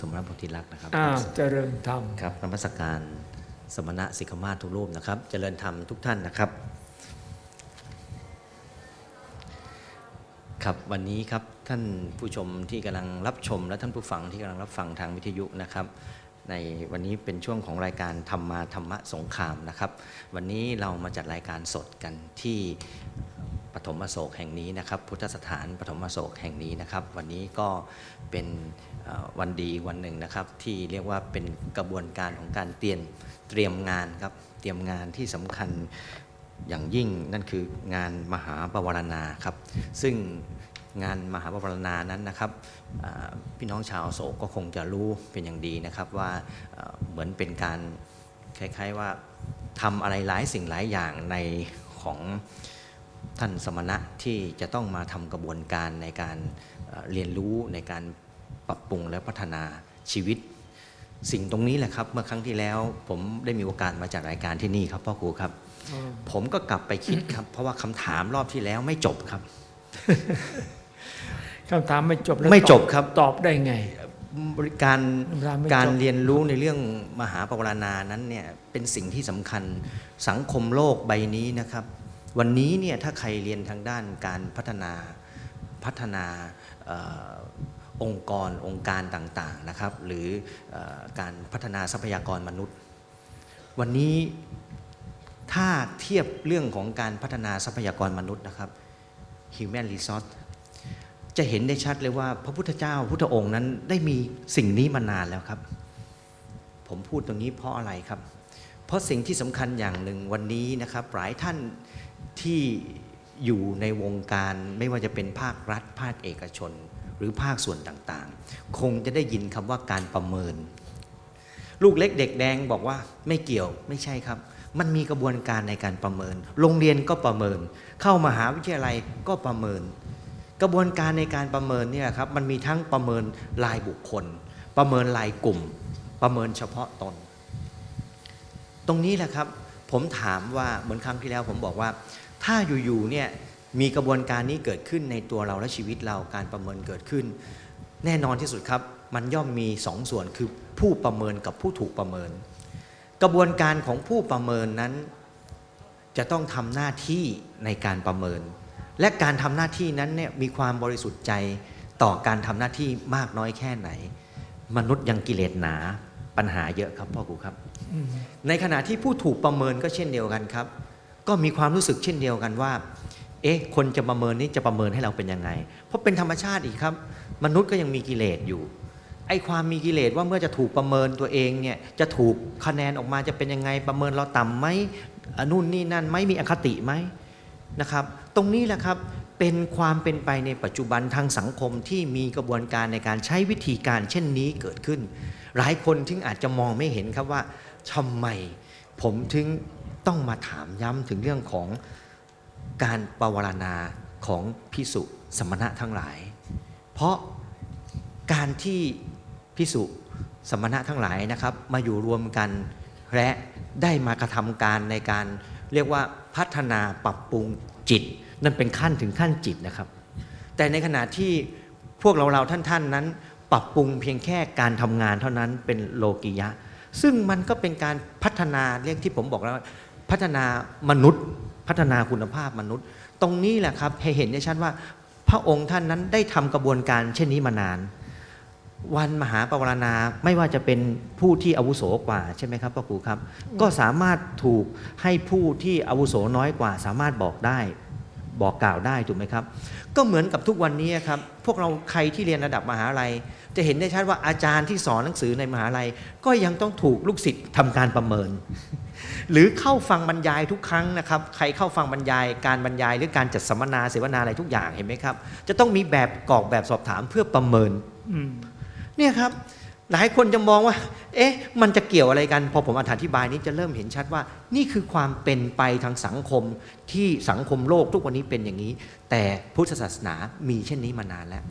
สมณโพธิลักษณ์นะครับอ้าวเจริญธรรมครับนมัสการสมณะสิกขมาศทุกรูปนะครับ เจริญธรรมทุกท่านนะครับ ครับวันนี้ครับท่านผู้ชมที่กำลังรับชม และท่านผู้ฟังที่กำลังรับฟังทางวิทยุนะครับ ในวันนี้เป็นช่วงของรายการธรรมาธรรมะสงครามนะครับ วันนี้เรามาจัดรายการสดกันที่ ปฐมโศกแห่งนี้นะครับ พุทธสถานปฐมโศกแห่งนี้นะครับ วันนี้ก็เป็นวันดีวันหนึ่งนะครับ ที่เรียกว่าเป็นกระบวนการของการเตรียมเตรียมงานครับเตรียมงานที่สำคัญอย่างยิ่งนั่นคืองานมหาปวารณาครับ ซึ่งงานมหาปวารณานั้นนะครับพี่น้องชาวโศกก็คงจะรู้เป็นอย่างดีนะครับว่าเอ่อเหมือนเป็นการคล้ายๆว่าทำอะไรหลายสิ่งหลายอย่างในของ ท่านสมณะที่จะต้องมาทำกระบวนการในการเอ่อเรียนรู้ในการปรับปรุงและพัฒนาชีวิต สิ่งตรงนี้แหละครับเมื่อครั้งที่แล้วผมได้มีโอกาสมาจากรายการที่นี่ครับพ่อครูครับ ผมก็กลับไปคิดครับ เพราะว่าคำถามรอบที่แล้วไม่จบครับคำถามไม่จบแล้วไม่จบตอครับตอบได้ไงการคำถามไม่จบการเรียนรู้ในเรื่องมหาปวารณานั้นเนี่ยเป็นสิ่งที่สำคัญสังคมโลกใบนี้นะครับ วันนี้เนี่ยถ้าใครเรียนทางด้านการพัฒนาพัฒนาองค์กรองค์การต่างๆนะครับ หรืออการพัฒนาทรัพยากรมนุษย์ วันนี้ถ้าเทียบเรื่องของการพัฒนาทรัพยากรมนุษย์นะครับ human resource จะเห็นได้ชัดเลยว่าพระพุทธเจ้าพุทธองค์นั้นได้มีสิ่งนี้มานานแล้วครับ ผมพูดตรงนี้เพราะอะไรครับ เพราะสิ่งที่สำคัญอย่างหนึ่งวันนี้นะครับหลายท่าน ที่อยู่ในวงการไม่ว่าจะเป็นภาครัฐ ภาคเอกชน หรือภาคส่วนต่างๆ คงจะได้ยินคำว่าการประเมิน ลูกเล็กเด็กแดงบอกว่าไม่เกี่ยวไม่ใช่ครับ มันมีกระบวนการในการประเมิน โรงเรียนก็ประเมิน เข้ามหาวิทยาลัยก็ประเมิน กระบวนการในการประเมินเนี่ยครับมันมีทั้งประเมินรายบุคคล ประเมินรายกลุ่ม ประเมินเฉพาะตน ตรงนี้แหละครับ ผมถามว่าเหมือนครั้งที่แล้วผมบอกว่า ถ้าอยู่ๆเนี่ยมีกระบวนการนี้เกิดขึ้นในตัวเราและชีวิตเราการประเมินเกิดขึ้น แน่นอนที่สุดครับ มันย่อมมีสองส่วนคือผู้ประเมินกับผู้ถูกประเมิน กระบวนการของผู้ประเมินนั้น จะต้องทำหน้าที่ในการประเมิน และการทำหน้าที่นั้นเนี่ยมีความบริสุทธิ์ใจต่อการทำหน้าที่มากน้อยแค่ไหน มนุษย์ยังกิเลสหนาปัญหาเยอะครับพ่อครูครับ ในขณะที่ผู้ถูกประเมินก็เช่นเดียวกันครับ ก็มีความรู้สึกเช่นเดียวกันว่า เอ๊ะ คนจะประเมินนี่จะประเมินให้เราเป็นยังไง เพราะเป็นธรรมชาติอีกครับ มนุษย์ก็ยังมีกิเลสอยู่ ไอ้ความมีกิเลสว่าเมื่อจะถูกประเมินตัวเองเนี่ยจะถูกคะแนนออกมาจะเป็นยังไงประเมินเราต่ำไหมนู่นนี่นั่นไหมมีอคติไหมนะครับ ตรงนี้แหละครับเป็นความเป็นไปในปัจจุบันทางสังคมที่มีกระบวนการในการใช้วิธีการเช่นนี้เกิดขึ้น หลายคนถึงอาจจะมองไม่เห็นครับว่าทำไมผมถึง ต้องมาถามย้ำถึงเรื่องของการปวารณาของพิสุสมณะทั้งหลาย เพราะการที่พิสุสมณะทั้งหลายนะครับ มาอยู่รวมกันและได้มากระทำการในการเรียกว่าพัฒนาปรับปรุงจิต นั่นเป็นขั้นถึงขั้นจิตนะครับ แต่ในขณะที่พวกเราเราท่านๆนนั้น ปรับปรุงเพียงแค่การทำงานเท่านั้นเป็นโลกิยะ ซึ่งมันก็เป็นการพัฒนาเรียกที่ผมบอกแล้วว่า พัฒนามนุษย์ พัฒนาคุณภาพมนุษย์ ตรงนี้แหละครับให้เห็นได้ชัดว่า พระองค์ท่านนั้นได้ทำกระบวนการเช่นนี้มานาน วันมหาปวารณาไม่ว่าจะเป็นผู้ที่อาวุโสกว่าใช่ไหมครับพ่อครูครับ ก็สามารถถูกให้ผู้ที่อาวุโสน้อยกว่า สามารถบอกได้บอกกล่าวได้ถูกไหมครับ ก็เหมือนกับทุกวันนี้ครับ พวกเราใครที่เรียนระดับมหาลัย จะเห็นได้ชัดว่าอาจารย์ที่สอนหนังสือในมหาลัย ก็ยังต้องถูกลูกศิษย์ทำการประเมิน หรือเข้าฟังบรรยายทุกครั้งนะครับ ใครเข้าฟังบรรยายการบรรยายหรือการจัดสัมมนาเสวนาอะไรทุกอย่างเห็นไหมครับ จะต้องมีแบบกรอกแบบสอบถามเพื่อประเมินอืมเนี่ยครับ หลายคนจะมองว่า เอ๊ะ มันจะเกี่ยวอะไรกัน พอผมอธิบายนี้จะเริ่มเห็นชัดว่า นี่คือความเป็นไปทางสังคมที่สังคมโลกทุกวันนี้เป็นอย่างนี้ แต่พุทธศาสนามีเช่นนี้มานานแล้ว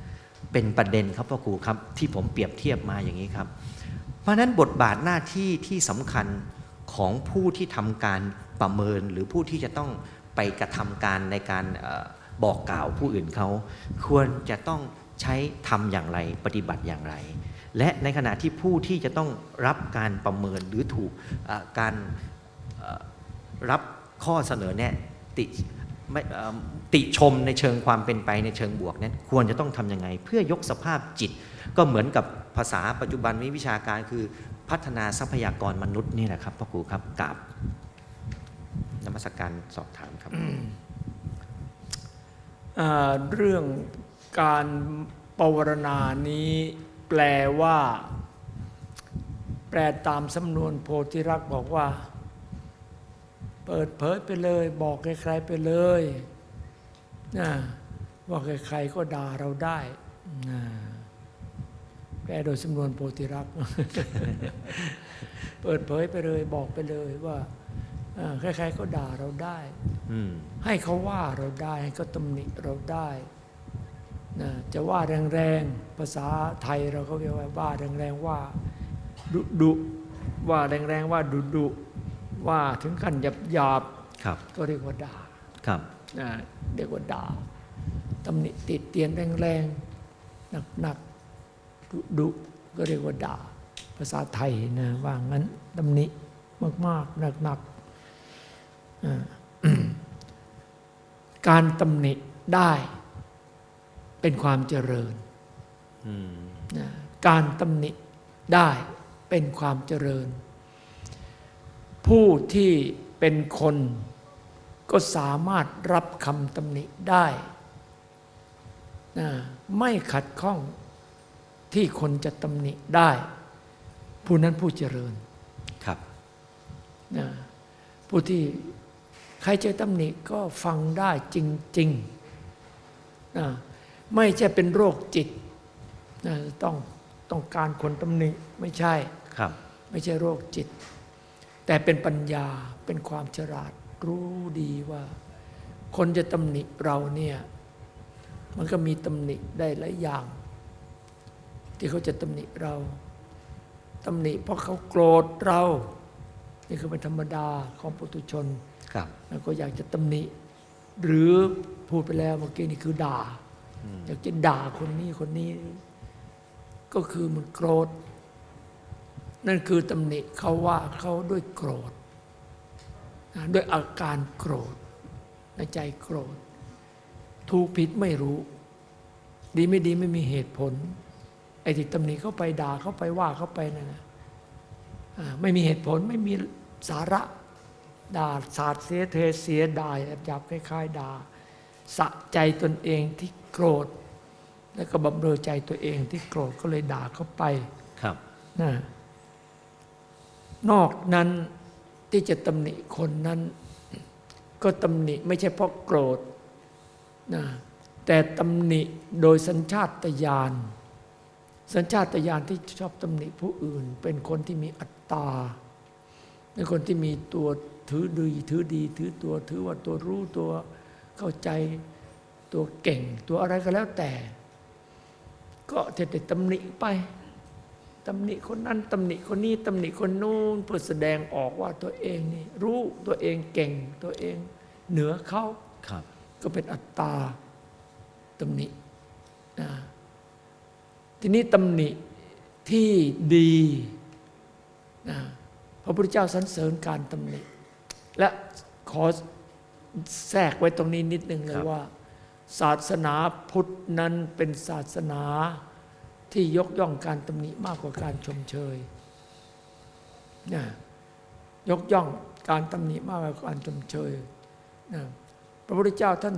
เป็นประเด็นครับพ่อครูครับที่ผมเปรียบเทียบมาอย่างนี้ครับ เพราะฉะนั้นบทบาทหน้าที่ที่สำคัญ ของผู้ที่ทำการประเมินหรือผู้ที่จะต้องไปกระทำการในการออบอกกล่าวผู้อื่นเขา ควรจะต้องใช้ทำอย่างไรปฏิบัติอย่างไร และในขณะที่ผู้ที่จะต้องรับการประเมินหรือถูกการรับข้อเสนอแนะติติชมในเชิงความเป็นไปในเชิงบวกนั้นควรจะต้องทำยังไง เพื่อยกสภาพจิต ก็เหมือนกับภาษาปัจจุบันนี้วิชาการคือ พัฒนาทรัพยากรมนุษย์นี่แหละครับพ่อครูครับกับนมัสกการสอบถามครับเรื่องการปวารณานี้แปลว่า แปลตามสำนวนโพธิรักษ์บอกว่า เปิดเผยไปเลย บอกใครๆไปเลยนะว่าใครๆก็ด่าเราได้นะ แปลโดยสำนวนโพธิรักษ์เปิดเผยไปเลยบอกไปเลยว่าอ่าใครๆก็ด่าเราได้อืมให้เขาว่าเราได้ให้เขาตำหนิเราได้นะจะว่าแรงๆภาษาไทยเราก็เรียกว่าว่าแรงๆว่าดุดุว่าแรงๆว่าดุดุว่าถึงขั้นหยาบหยาบครับๆก็เรียกว่าด่าครับนะเรียกว่าด่าตำหนิติดเตียนแรงๆหนักๆ ดุดุก็เรียกว่าด่า ภาษาไทยนะว่างั้นตำหนิมากๆหนักๆอ่าการตำหนิได้เป็นความเจริญอืมนะการตำหนิได้เป็นความเจริญ ผู้ที่เป็นคนก็สามารถรับคำตำหนิได้นะไม่ขัดข้อง ที่คนจะตำหนิได้ ผู้นั้นผู้เจริญครับนะผู้ที่ใครจะตำหนิก็ฟังได้จริงๆนะไม่ใช่เป็นโรคจิตนะต้องต้องการคนตำหนิไม่ใช่ครับ ไม่ใช่โรคจิต แต่เป็นปัญญาเป็นความฉลาดรู้ดีว่า คนจะตำหนิเราเนี่ยมันก็มีตำหนิได้หลายอย่าง ที่เขาจะตำหนิเราตำหนิเพราะเขาโกรธเรา นี่คือเป็นธรรมดาของปุถุชนครับแล้วก็อยากจะตำหนิ หรือพูดไปแล้วเมื่อกี้นี่คือด่า อยากจะด่าคนนี้คนนี้ ก็คือมันโกรธ นั่นคือตำหนิเขาว่าเขาด้วยโกรธนะด้วยอาการโกรธในใจโกรธ ถูกผิดไม่รู้ ดีไม่ดีไม่มีเหตุผล ไอ้ที่ตำหนิเขาไปด่าเขาไปว่าเขาไปนั่นนะอ่าไม่มีเหตุผลไม่มีสาระด่าสาดเสียเทเสียด่าหยาบคล้ายๆด่าสะใจตนเองที่โกรธ แล้วก็บำเรอใจตัวเองที่โกรธก็เลยด่าเขาไปครับนะนอกนั้นที่จะตำหนิคนนั้น ก็ตำหนิไม่ใช่เพราะโกรธนะแต่ตำหนิโดยสัญชาตญาณ สัญชาตญาณที่ชอบตำหนิผู้อื่น เป็นคนที่มีอัตตา เป็นคนที่มีตัวถือดีถือดี ถือตัวถือว่าตัวรู้ตัวเข้าใจตัวเก่ง ตัวอะไรก็แล้วแต่ ก็จะได้ตำหนิไปตำหนิคนนั้นตำหนิคนนี้ตำหนิคนนู้นเพื่อแสดงออกว่าตัวเองนี่รู้ตัวเองเก่งตัวเองเหนือเขาครับก็เป็นอัตตาตำหนินะ ทีนี้ตำหนิที่ดีนะพระพุทธเจ้าสรรเสริญการตำหนิ และขอแทรกไว้ตรงนี้นิดนึงเลครัยบว่า ศาสนาพุทธนั้นเป็นศาสนาที่ยกย่องการตำหนิมากกว่าการชมเชยนะยกย่องการตำหนิมากกว่าการชมเชยนะพระพุทธเจ้าท่าน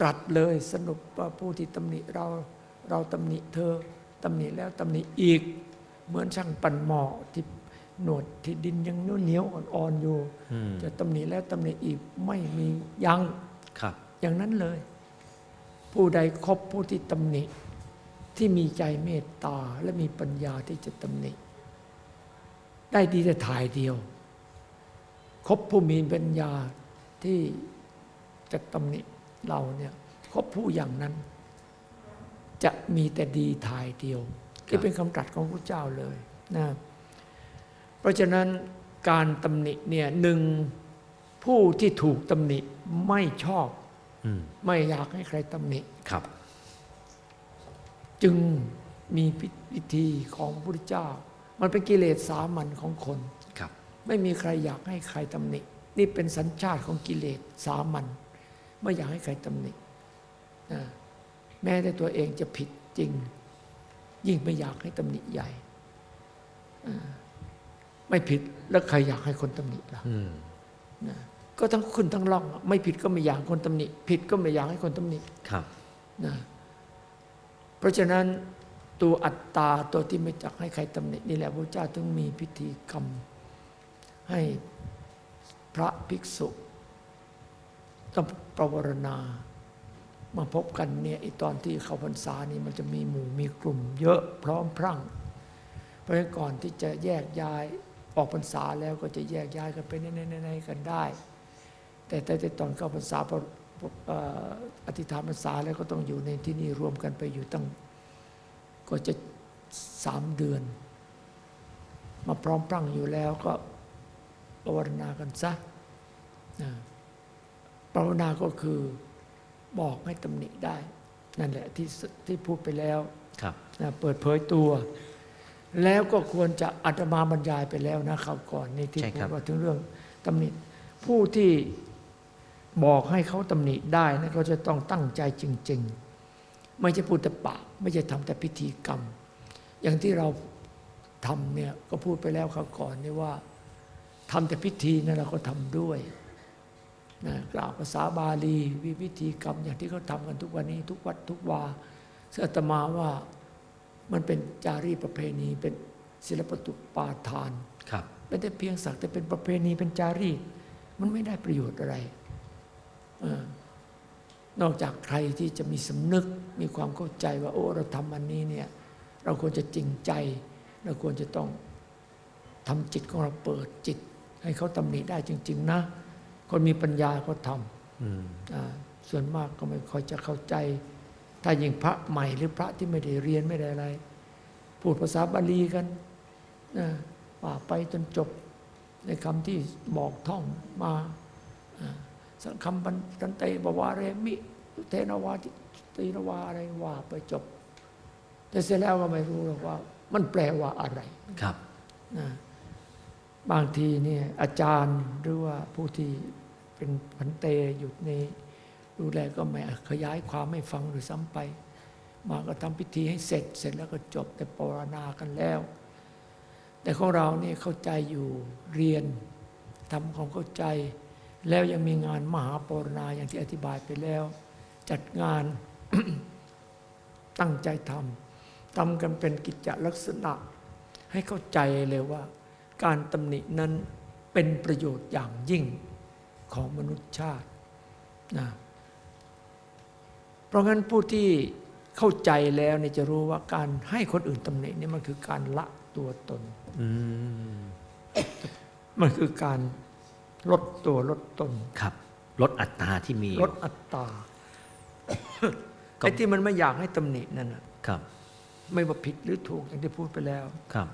ตรัสเลยสรุปว่าผู้ที่ตำหนิเราเราตำหนิเธอ ตำหนิแล้วตำหนิอีก เหมือนช่างปั่นหม้อที่หนวดที่ดินยังเหนียวเหนียวๆอ่อนๆอยู่อืมจะตำหนิแล้วตำหนิอีกไม่มียัง้งครับ อย่างนั้นเลย ผู้ใดคบผู้ที่ตำหนิ ที่มีใจเมตตาและมีปัญญาที่จะตำหนิ ได้ดีแต่ถ่ายเดียว คบผู้มีปัญญาที่จะตำหนิเราเนี่ยคบผู้อย่างนั้น จะมีแต่ดีถ่ายเดียว ที่เป็นคำตรัสของพระเจ้าเลยนะเพราะฉะนั้นการตำหนิเนี่ยหนึ่งผู้ที่ถูกตำหนิไม่ชอบอืมไม่อยากให้ใครตำหนิครับ จึงมีพิธีของพระพุทธเจ้า มันเป็นกิเลสสามัญของคนครับ ไม่มีใครอยากให้ใครตำหนินี่เป็นสัญชาติของกิเลสสามัญไม่อยากให้ใครตำหนินะ แม้แต่ตัวเองจะผิดจริง ยิ่งไม่อยากให้ตำหนิใหญ่อ่าไม่ผิดแล้วใครอยากให้คนตำหนิล่ะอืมนะก็ทั้งขึ้นทั้งล่องอะไม่ผิดก็ไม่อยากให้คนตำหนิ ผิดก็ไม่อยากให้คนตำหนิครับนะเพราะฉะนั้นตัวอัตตาตัวที่ไม่จักให้ใครตำหนินี่แหละพระเจ้าถึงมีพิธีกรรม ให้พระภิกษุต้องประวรณา มาพบกันเนี่ยไอตอนที่เข้าพรรษานี่มันจะมีหมู่มีกลุ่ม เยอะพร้อมพรั่ง เพราะฉะนั้นก่อนที่จะแยกย้ายออกพรรษาแล้วก็จะแยกย้ายกันไปในๆๆกันได้ แต่แต่ตอนเข้าพรรษาพออธิษฐานพรรษาแล้วก็ต้องอยู่ในที่นี่รวมกันไปอยู่ตั้งก็จะสามเดือน มาพร้อมพรั่งอยู่แล้วก็ภาวนากันซะภาวนาก็คือ บอกให้ตำหนิได้ นั่นแหละที่สที่พูดไปแล้วครับนะเปิดเผยตัว แล้วก็ควรจะอาตมาบรรยายไปแล้วนะคราวก่อนนี่ที่ใช่พูครัดบว่าถึงเรื่องตำหนิผู้ที่บอกให้เขาตำหนิได้นะเขาจะต้องตั้งใจจริง ๆ ไม่ใช่พูดแต่ปากไม่ใช่ทำแต่พิธีกรรม อย่างที่เราทำเนี่ยก็พูดไปแล้วคราวก่อนนี่ว่าทำแต่พิธีนั่นเราก็ทำด้วย นะกล่าวภาษาบาลีวิพิธีกรรมอย่างที่เขาทำกันทุกวันนี้ ทุกวัดทุกวาซึ่งอาตมาว่ามันเป็นจารีตประเพณีเป็นศิลปตุปาทานครับไม่ได้เพียงสักแต่เป็นประเพณีเป็นจารีตมันไม่ได้ประโยชน์อะไรเออนอกจากใครที่จะมีสำนึกมีความเข้าใจว่า โอ้เราทำอันนี้เนี่ยเราควรจะจริงใจ เราควรจะต้องทำจิตของเราเปิดจิต ให้เขาตำหนิได้จริง ๆ นะ คนมีปัญญาก็ทำอืมอ่าส่วนมากก็ไม่ค่อยจะเข้าใจ ถ้ายิ่งพระใหม่หรือพระที่ไม่ได้เรียนไม่ได้อะไร พูดภาษาบาลีกันนะว่าไปจนจบในคำที่บอกท่องมาอ่าสังคำบันตันเตบวาเรมิ เทนวาติตีนวาอะไรว่าไปจบ แต่เสร็จแล้วก็ไม่รู้หรอกว่า มันแปลว่าอะไรครับนะ บางทีเนี่ยอาจารย์หรือว่าผู้ที่เป็นพันเตอยู่ในดูแลก็ไม่ขยายความไม่ฟังหรือซ้ำไป มาก็ทำพิธีให้เสร็จ เสร็จแล้วก็จบแต่ปรณากันแล้ว แต่ของเราเนี่ยเข้าใจอยู่เรียนทำความเข้าใจ แล้วยังมีงานมหาปรณาอย่างที่อธิบายไปแล้ว จัดงานตั้งใจทำทำกันเป็นกิจลักษณะ ให้เข้าใจเลยว่า การตำหนินั้นเป็นประโยชน์อย่างยิ่งของมนุษยชาตินะเพราะงั้นผู้ที่เข้าใจแล้วเนี่ยจะรู้ว่าการให้คนอื่นตำหนินี่มันคือการละตัวตนอืมมันคือการลดตัวลดตนครับ ลดอัตราที่มีอลยู่ดอัตตาก็ไอ้ที่มันไม่อยากให้ตำหนินั่นน่ะครับ ไม่ว่าผิดหรือถูกอย่างที่พูดไปแล้วครับ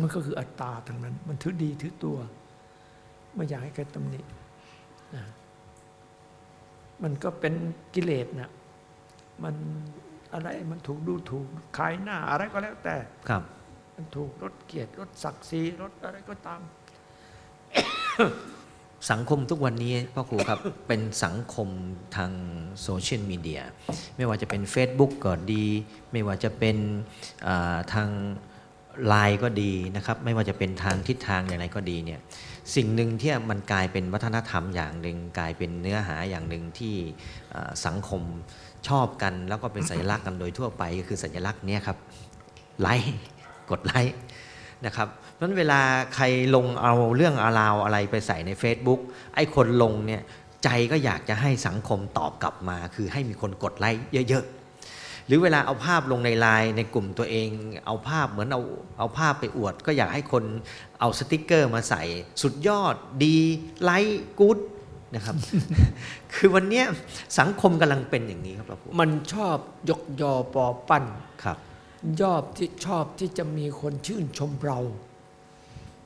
มันก็คืออัตตาทั้งนั้น มันถือดีถือตัว ไม่อยากให้ใครตำหนินะมันก็เป็นกิเลสนะมันอะไรมันถูกดูถูกขายหน้า อะไรก็แล้วแต่ครับ มันถูกลดเกียรติลดศักดิ์ศรีลดอะไรก็ตาม สังคมทุกวันนี้พ่อครูครับ เป็นสังคมทางโซเชียลมีเดียไม่ว่าจะเป็น Facebook ก็ดี ไม่ว่าจะเป็นอ่าทาง ลายก็ดีนะครับ ไม่ว่าจะเป็นทางทิศทางอย่างไรก็ดีเนี่ยสิ่งหนึ่งที่มันกลายเป็นวัฒนธรรมอย่างหนึ่งกลายเป็นเนื้อหาอย่างหนึ่งที่สังคมชอบกัน แล้วก็เป็นสัญลักษณ์กันโดยทั่วไปก็คือสัญลักษณ์เนี้ยครับไลค์กดไลค์นะครับเพราะฉะนั้นเวลาใครลงเอาเรื่องอาราวอะไรไปใส่ใน Facebook ไอ้คนลงเนี่ยใจก็อยากจะให้สังคมตอบกลับมา คือให้มีคนกดไลค์เยอะๆ หรือเวลาเอาภาพลงในไลน์ในกลุ่มตัวเอง เอาภาพเหมือนเอาเอาภาพไปอวด ก็อยากให้คนเอาสติกเกอร์มาใส่สุดยอดดีไลค์กู๊ดนะครับ คือวันเนี้ยสังคมกำลังเป็นอย่างนี้ครับพระครูมันชอบยกยอปอปั้นครับยอบที่ชอบที่จะมีคนชื่นชมเรา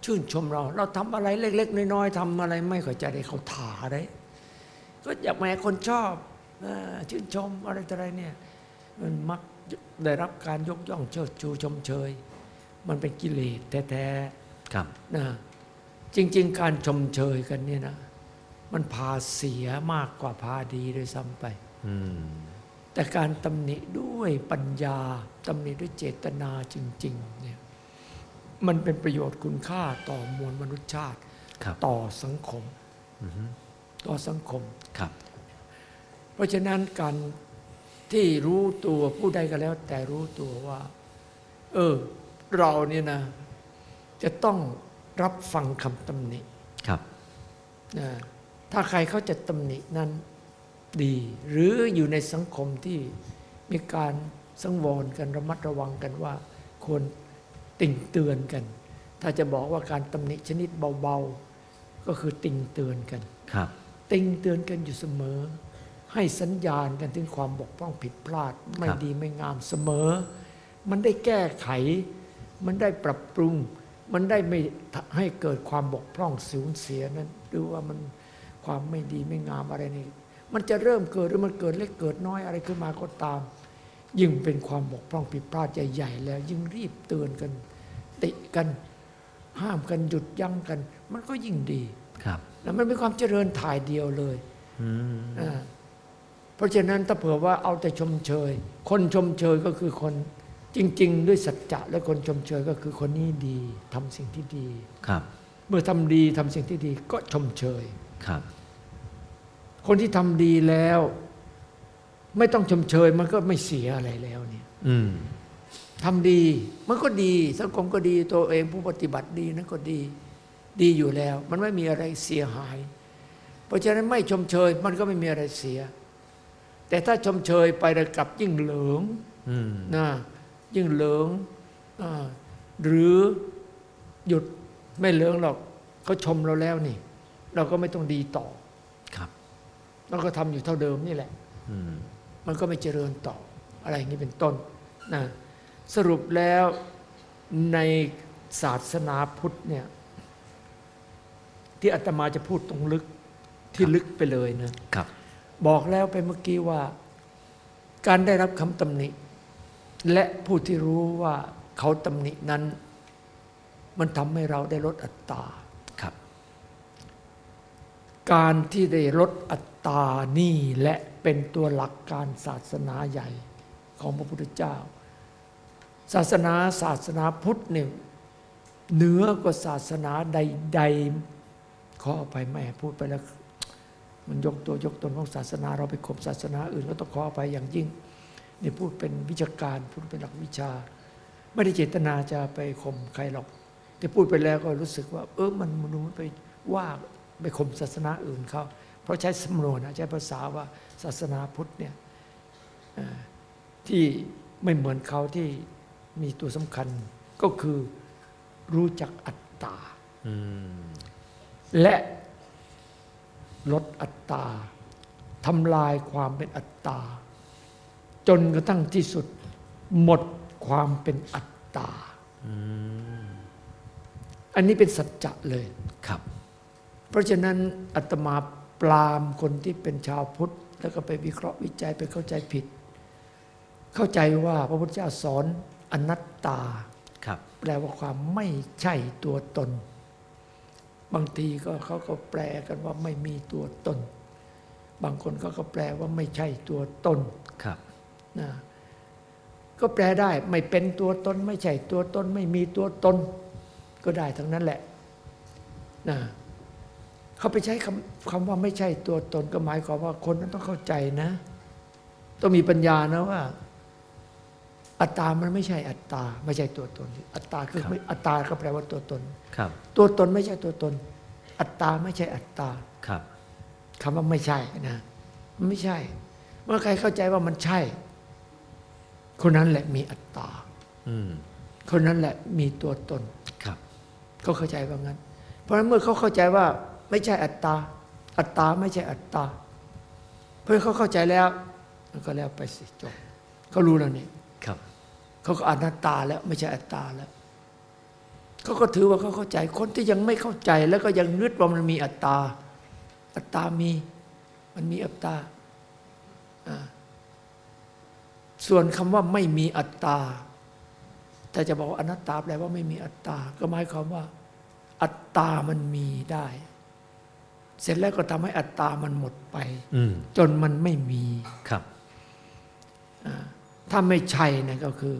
ชื่นชมเรา เราทำอะไรเล็ก ๆ น้อยๆทำอะไรไม่ค่อยจะได้เขาถาได้ก็อยากแหม้คนชอบอาชื่นชมอะไรต่ออะไรเนี่ย มันมักได้รับการยกย่องเชิดชูชมเชย มันเป็นกิเลสแท้ครับๆนะจริง ๆ การชมเชยกันเนี่ยนะ มันพาเสียมากกว่าพาดีโดยซ้ำไปอืมแต่การตำหนิด้วยปัญญาตำหนิด้วยเจตนาจริง ๆ เนี่ย มันเป็นประโยชน์คุณค่าต่อมวลมนุษยชาติครับต่อสังคมอือฮึต่อสังคมครับ เพราะฉะนั้นการ ที่รู้ตัวผู้ใดก็แล้ว แต่รู้ตัวว่า เออ เราเนี่ยนะ จะต้องรับฟังคำตำหนิครับนะถ้าใครเขาจะตำหนินั้นดี หรืออยู่ในสังคมที่มีการสังวรกันระมัดระวังกันว่า ควรติ่งเตือนกัน ถ้าจะบอกว่าการตำหนิชนิดเบาๆ ก็คือติ่งเตือนกัน ครับ ติงเตือนกันอยู่เสมอ ให้สัญญาณกันถึงความบกพร่องผิดพลาด ไม่ดีไม่งามเสมอ มันได้แก้ไข มันได้ปรับปรุง มันได้ไม่ให้เกิดความบกพร่องสูญเสียนั้นหรือว่ามันความไม่ดีไม่งามอะไรนี่มันจะเริ่มเกิดหรือมันเกิดเล็กเกิดน้อยอะไรขึ้นมาก็ตาม ยิ่งเป็นความบกพร่องผิดพลาดใหญ่ๆแล้ว ยิ่งรีบเตือนกัน ติกันห้ามกันหยุดยั้งกัน มันก็ยิ่งดีครับแล้วมันเป็นความเจริญถ่ายเดียวเลยอืมอ่า เพราะฉะนั้นถ้าเผื่อว่าเอาแต่ชมเชย คนชมเชยก็คือคนจริง ๆ ด้วยสัจจะและคนชมเชยก็คือคนนี้ดีทำสิ่งที่ดีครับ เมื่อทำดีทำสิ่งที่ดีก็ชมเชยครับ คนที่ทำดีแล้ว ไม่ต้องชมเชยมันก็ไม่เสียอะไรแล้วเนี่ยอืมทำดีมันก็ดีสังคมก็ดีตัวเองผู้ปฏิบัติดีนั่นก็ดี ดีอยู่แล้ว มันไม่มีอะไรเสียหาย เพราะฉะนั้นไม่ชมเชย มันก็ไม่มีอะไรเสีย แต่ถ้าชมเชยไปแล้วกลับยิ่งเหลืองอืมนะยิ่งเหลืองอาหรือหยุดไม่เหลืองหรอกเขาชมเราแล้วนี่ เราก็ไม่ต้องดีต่อครับเราก็ทำอยู่เท่าเดิมนี่แหละอืมมันก็ไม่เจริญต่อ อะไรอย่างนี้เป็นต้นนะสรุปแล้วในศาสนาพุทธเนี่ย ที่อาตมาจะพูดตรงลึกที่ลึกไปเลยนะครับ บอกแล้วไปเมื่อกี้ว่า การได้รับคำตำหนิ และผู้ที่รู้ว่าเขาตำหนินั้น มันทำให้เราได้ลดอัตตาครับ การที่ได้ลดอัตตานี่และเป็นตัวหลักการศาสนาใหญ่ของพระพุทธเจ้า ศาสนาศาสนาพุทธเนี่ยเหนือกว่าศาสนาใด ๆ ขออภัยแม่พูดไปแล้ว มันยกตัวยกตนของศาสนาเราไปข่มศาสนาอื่นก็ต้องขออภัยอย่างยิ่งนี่พูดเป็นวิชาการพูดเป็นหลักวิชา ไม่ได้เจตนาจะไปข่มใครหรอก แต่พูดไปแล้วก็รู้สึกว่า เออมันมันไปว่าไปข่มศาสนาอื่นเขาเพราะใช้สำนวนนะใช้ภาษาว่าศาสนาพุทธเนี่ยเอ่อที่ไม่เหมือนเขาที่มีตัวสำคัญก็คือรู้จักอัตตาอืมและ ลดอัตตาทำลายความเป็นอัตตา จนกระทั่งที่สุดหมดความเป็นอัตตาอืมอันนี้เป็นสัจจะเลยครับ เพราะฉะนั้นอาตมาปรามคนที่เป็นชาวพุทธ แล้วก็ไปวิเคราะห์วิจัยไปเข้าใจผิด เข้าใจว่าพระพุทธเจ้าสอนอนัตตา ครับ แปลว่าความไม่ใช่ตัวตน บางทีก็เขาก็แปลกันว่าไม่มีตัวตน บางคนเขาก็แปลว่าไม่ใช่ตัวตนครับนะก็แปลได้ไม่เป็นตัวตน ไม่ใช่ตัวตน ไม่มีตัวตน ก็ได้ทั้งนั้นแหละนะเขาไปใช้คำคำว่าไม่ใช่ตัวตนก็หมายความว่าคนนั้นต้องเข้าใจนะ ต้องมีปัญญานะว่า อัตตา มันไม่ใช่อัตตา ไม่ใช่ตัวตน อัตตาคือไม่อัตตาก็แปลว่าตัวตนครับ ตัวตนไม่ใช่ตัวตน อัตตาไม่ใช่อัตตาครับคำว่าไม่ใช่นะมันไม่ใช่ เมื่อใครเข้าใจว่ามันใช่ คนนั้นแหละมีอัตตาอืมคนนั้นแหละมีตัวตนครับเขาเข้าใจว่างั้น เพราะฉะนั้นเมื่อเขาเข้าใจว่า ไม่ใช่อัตตา อัตตาไม่ใช่อัตตา เพื่อเขาเข้าใจแล้วมันก็แล้วไปสิจบเขารู้แล้วนี่ครับ เขาก็อนัตตาแล้วไม่ใช่อัตตาแล้วเขาก็ถือว่าเขาเข้าใจคนที่ยังไม่เข้าใจ แล้วก็ยังนึกว่ามันมีอัตตา อัตตามีมันมีอัตตาอ่าส่วนคำว่าไม่มีอัตตา แต่จะบอกว่าอนัตตาแปลว่าไม่มีอัตตา ก็หมายความว่า อัตตามันมีได้ เสร็จแล้วก็ทำให้อัตตามันหมดไปอืมจนมันไม่มีครับถ้าไม่ใช่นะก็คือ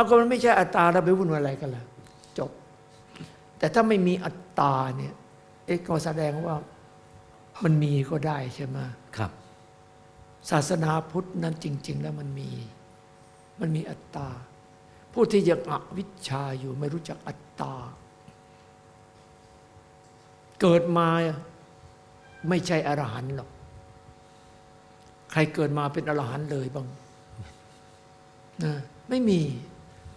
เอาก็มันไม่ใช่อัตตาเราไปวุ่นวายอะไรกันล่ะจบ แต่ถ้าไม่มีอัตตาเนี่ยเอ๊ะก็แสดงว่ามันมีก็ได้ใช่ไหมครับ ศาสนาพุทธนั้นจริง ๆ แล้วมันมี มันมีอัตตา ผู้ที่ยังอวิชชาอยู่ไม่รู้จักอัตตา เกิดมาไม่ใช่อรหันต์หรอก ใครเกิดมาเป็นอรหันต์เลยบ้างนะไม่มี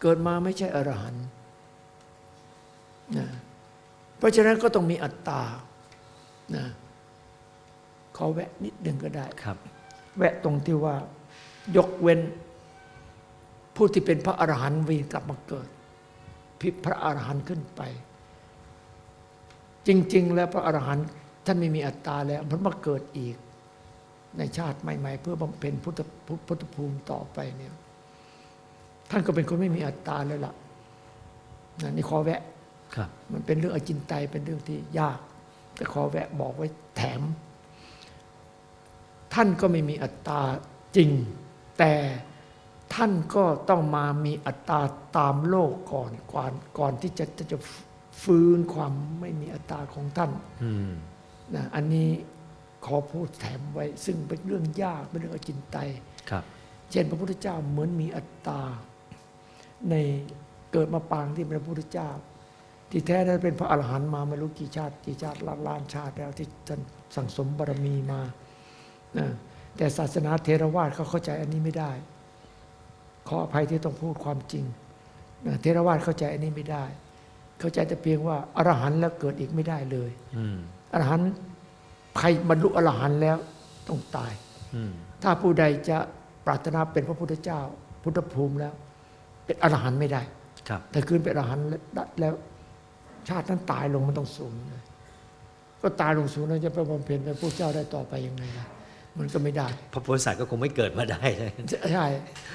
เกิดมาไม่ใช่อรหันต์นะเพราะฉะนั้นก็ต้องมีอัตตานะขอแวะนิดหนึ่งก็ได้ครับ แวะตรงที่ว่า ยกเว้น ผู้ที่เป็นพระอรหันต์วีกลับมาเกิด พิพระอรหันต์ขึ้นไป จริง ๆ แล้วพระอรหันต์ท่านไม่มีอัตตาแล้วมันมาเกิดอีก ในชาติใหม่ ๆ เพื่อบำเพ็ญพุทธพุทธภูมิต่อไปเนี่ย ท่านก็เป็นคนไม่มีอัตตาแล้วล่ะนะนี่ขอแวะครับมันเป็นเรื่องอจินไตยเป็นเรื่องที่ยาก แต่ขอแวะบอกไว้แถม ท่านก็ไม่มีอัตตาจริง แต่ท่านก็ต้องมามีอัตตาตามโลกก่อนก่อนก่อนที่จะจะจะฟื้นความไม่มีอัตตาของท่านอืมนะอันนี้ขอพูดแถมไว้ ซึ่งเป็นเรื่องยากเป็นเรื่องอจินไตยครับเช่นพระพุทธเจ้าเหมือนมีอัตตา ในเกิดมาปางที่เป็นพระพุทธเจ้า ที่แท้นั้นเป็นพระอรหันต์มาไม่รู้กี่ชาติกี่ชาติล้านล้านชาติแล้วที่ท่านสั่งสมบารมีมานะแต่ศาสนาเทรวาสเขาเข้าใจอันนี้ไม่ได้ ขออภัยที่ต้องพูดความจริงนะเทรวาสเข้าใจอันนี้ไม่ได้ เข้าใจแต่เพียงว่าอรหันต์แล้วเกิดอีกไม่ได้เลยอืมอรหันต์ใครบรรลุอรหันต์แล้วต้องตายอืมถ้าผู้ใดจะปรารถนาเป็นพระพุทธเจ้า พุทธภูมิแล้ว เป็นอรหันต์ไม่ได้ครับแต่คืนเป็นอรหันต์แล้ว ชาตินั้นตายลงมันต้องสูญเลยก็ตายลงสูญแล้วจะไปบำเพ็ญเป็นผู้เจ้าได้ต่อไปยังไงล่ะมันก็ไม่ได้ พระโพธิสัตว์ก็คงไม่เกิดมาได้ใช่ไหมใช่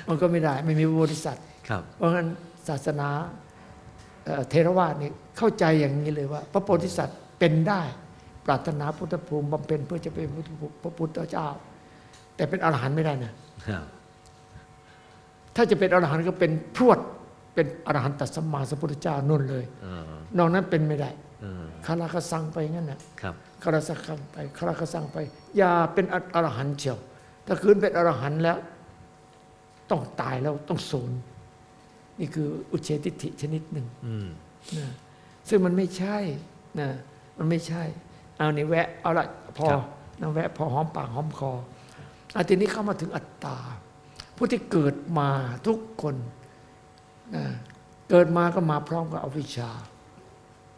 มันก็ไม่ได้ ไม่มีบริษัทครับ เพราะงั้นศาสนาเอ่อเทรวาสนี่เข้าใจอย่างนี้เลยว่า พระโพธิสัตว์เป็นได้ ปรารถนาพุทธภูมิบำเพ็ญเพื่อจะเป็นพระพุทธเจ้า แต่เป็นอรหันต์ไม่ได้นะครับ ถ้าจะเป็นอรหันต์ก็เป็นพรวดเป็นอรหันตสัมมาสัมพุทธเจ้านุ่นเลยเออนอกนั้นเป็นไม่ได้เออคาราคาซังไปงั้นน่ะครับคาราสังไปคาราคาซังไป อย่าเป็นอรหันต์เชียวถ้าคืนเป็นอรหันต์แล้ว ต้องตายแล้วต้องสูญนี่คืออุเฉทิฏฐิชนิดหนึ่งอืมนะซึ่งมันไม่ใช่นะมันไม่ใช่ เอานี่แวะเอาละพอนะแวะพอหอมปากหอมคออาทีนี้เข้ามาถึงอัตตา ผู้ที่เกิดมาทุกคนนะเกิดมาก็มาพร้อมกับอวิชชา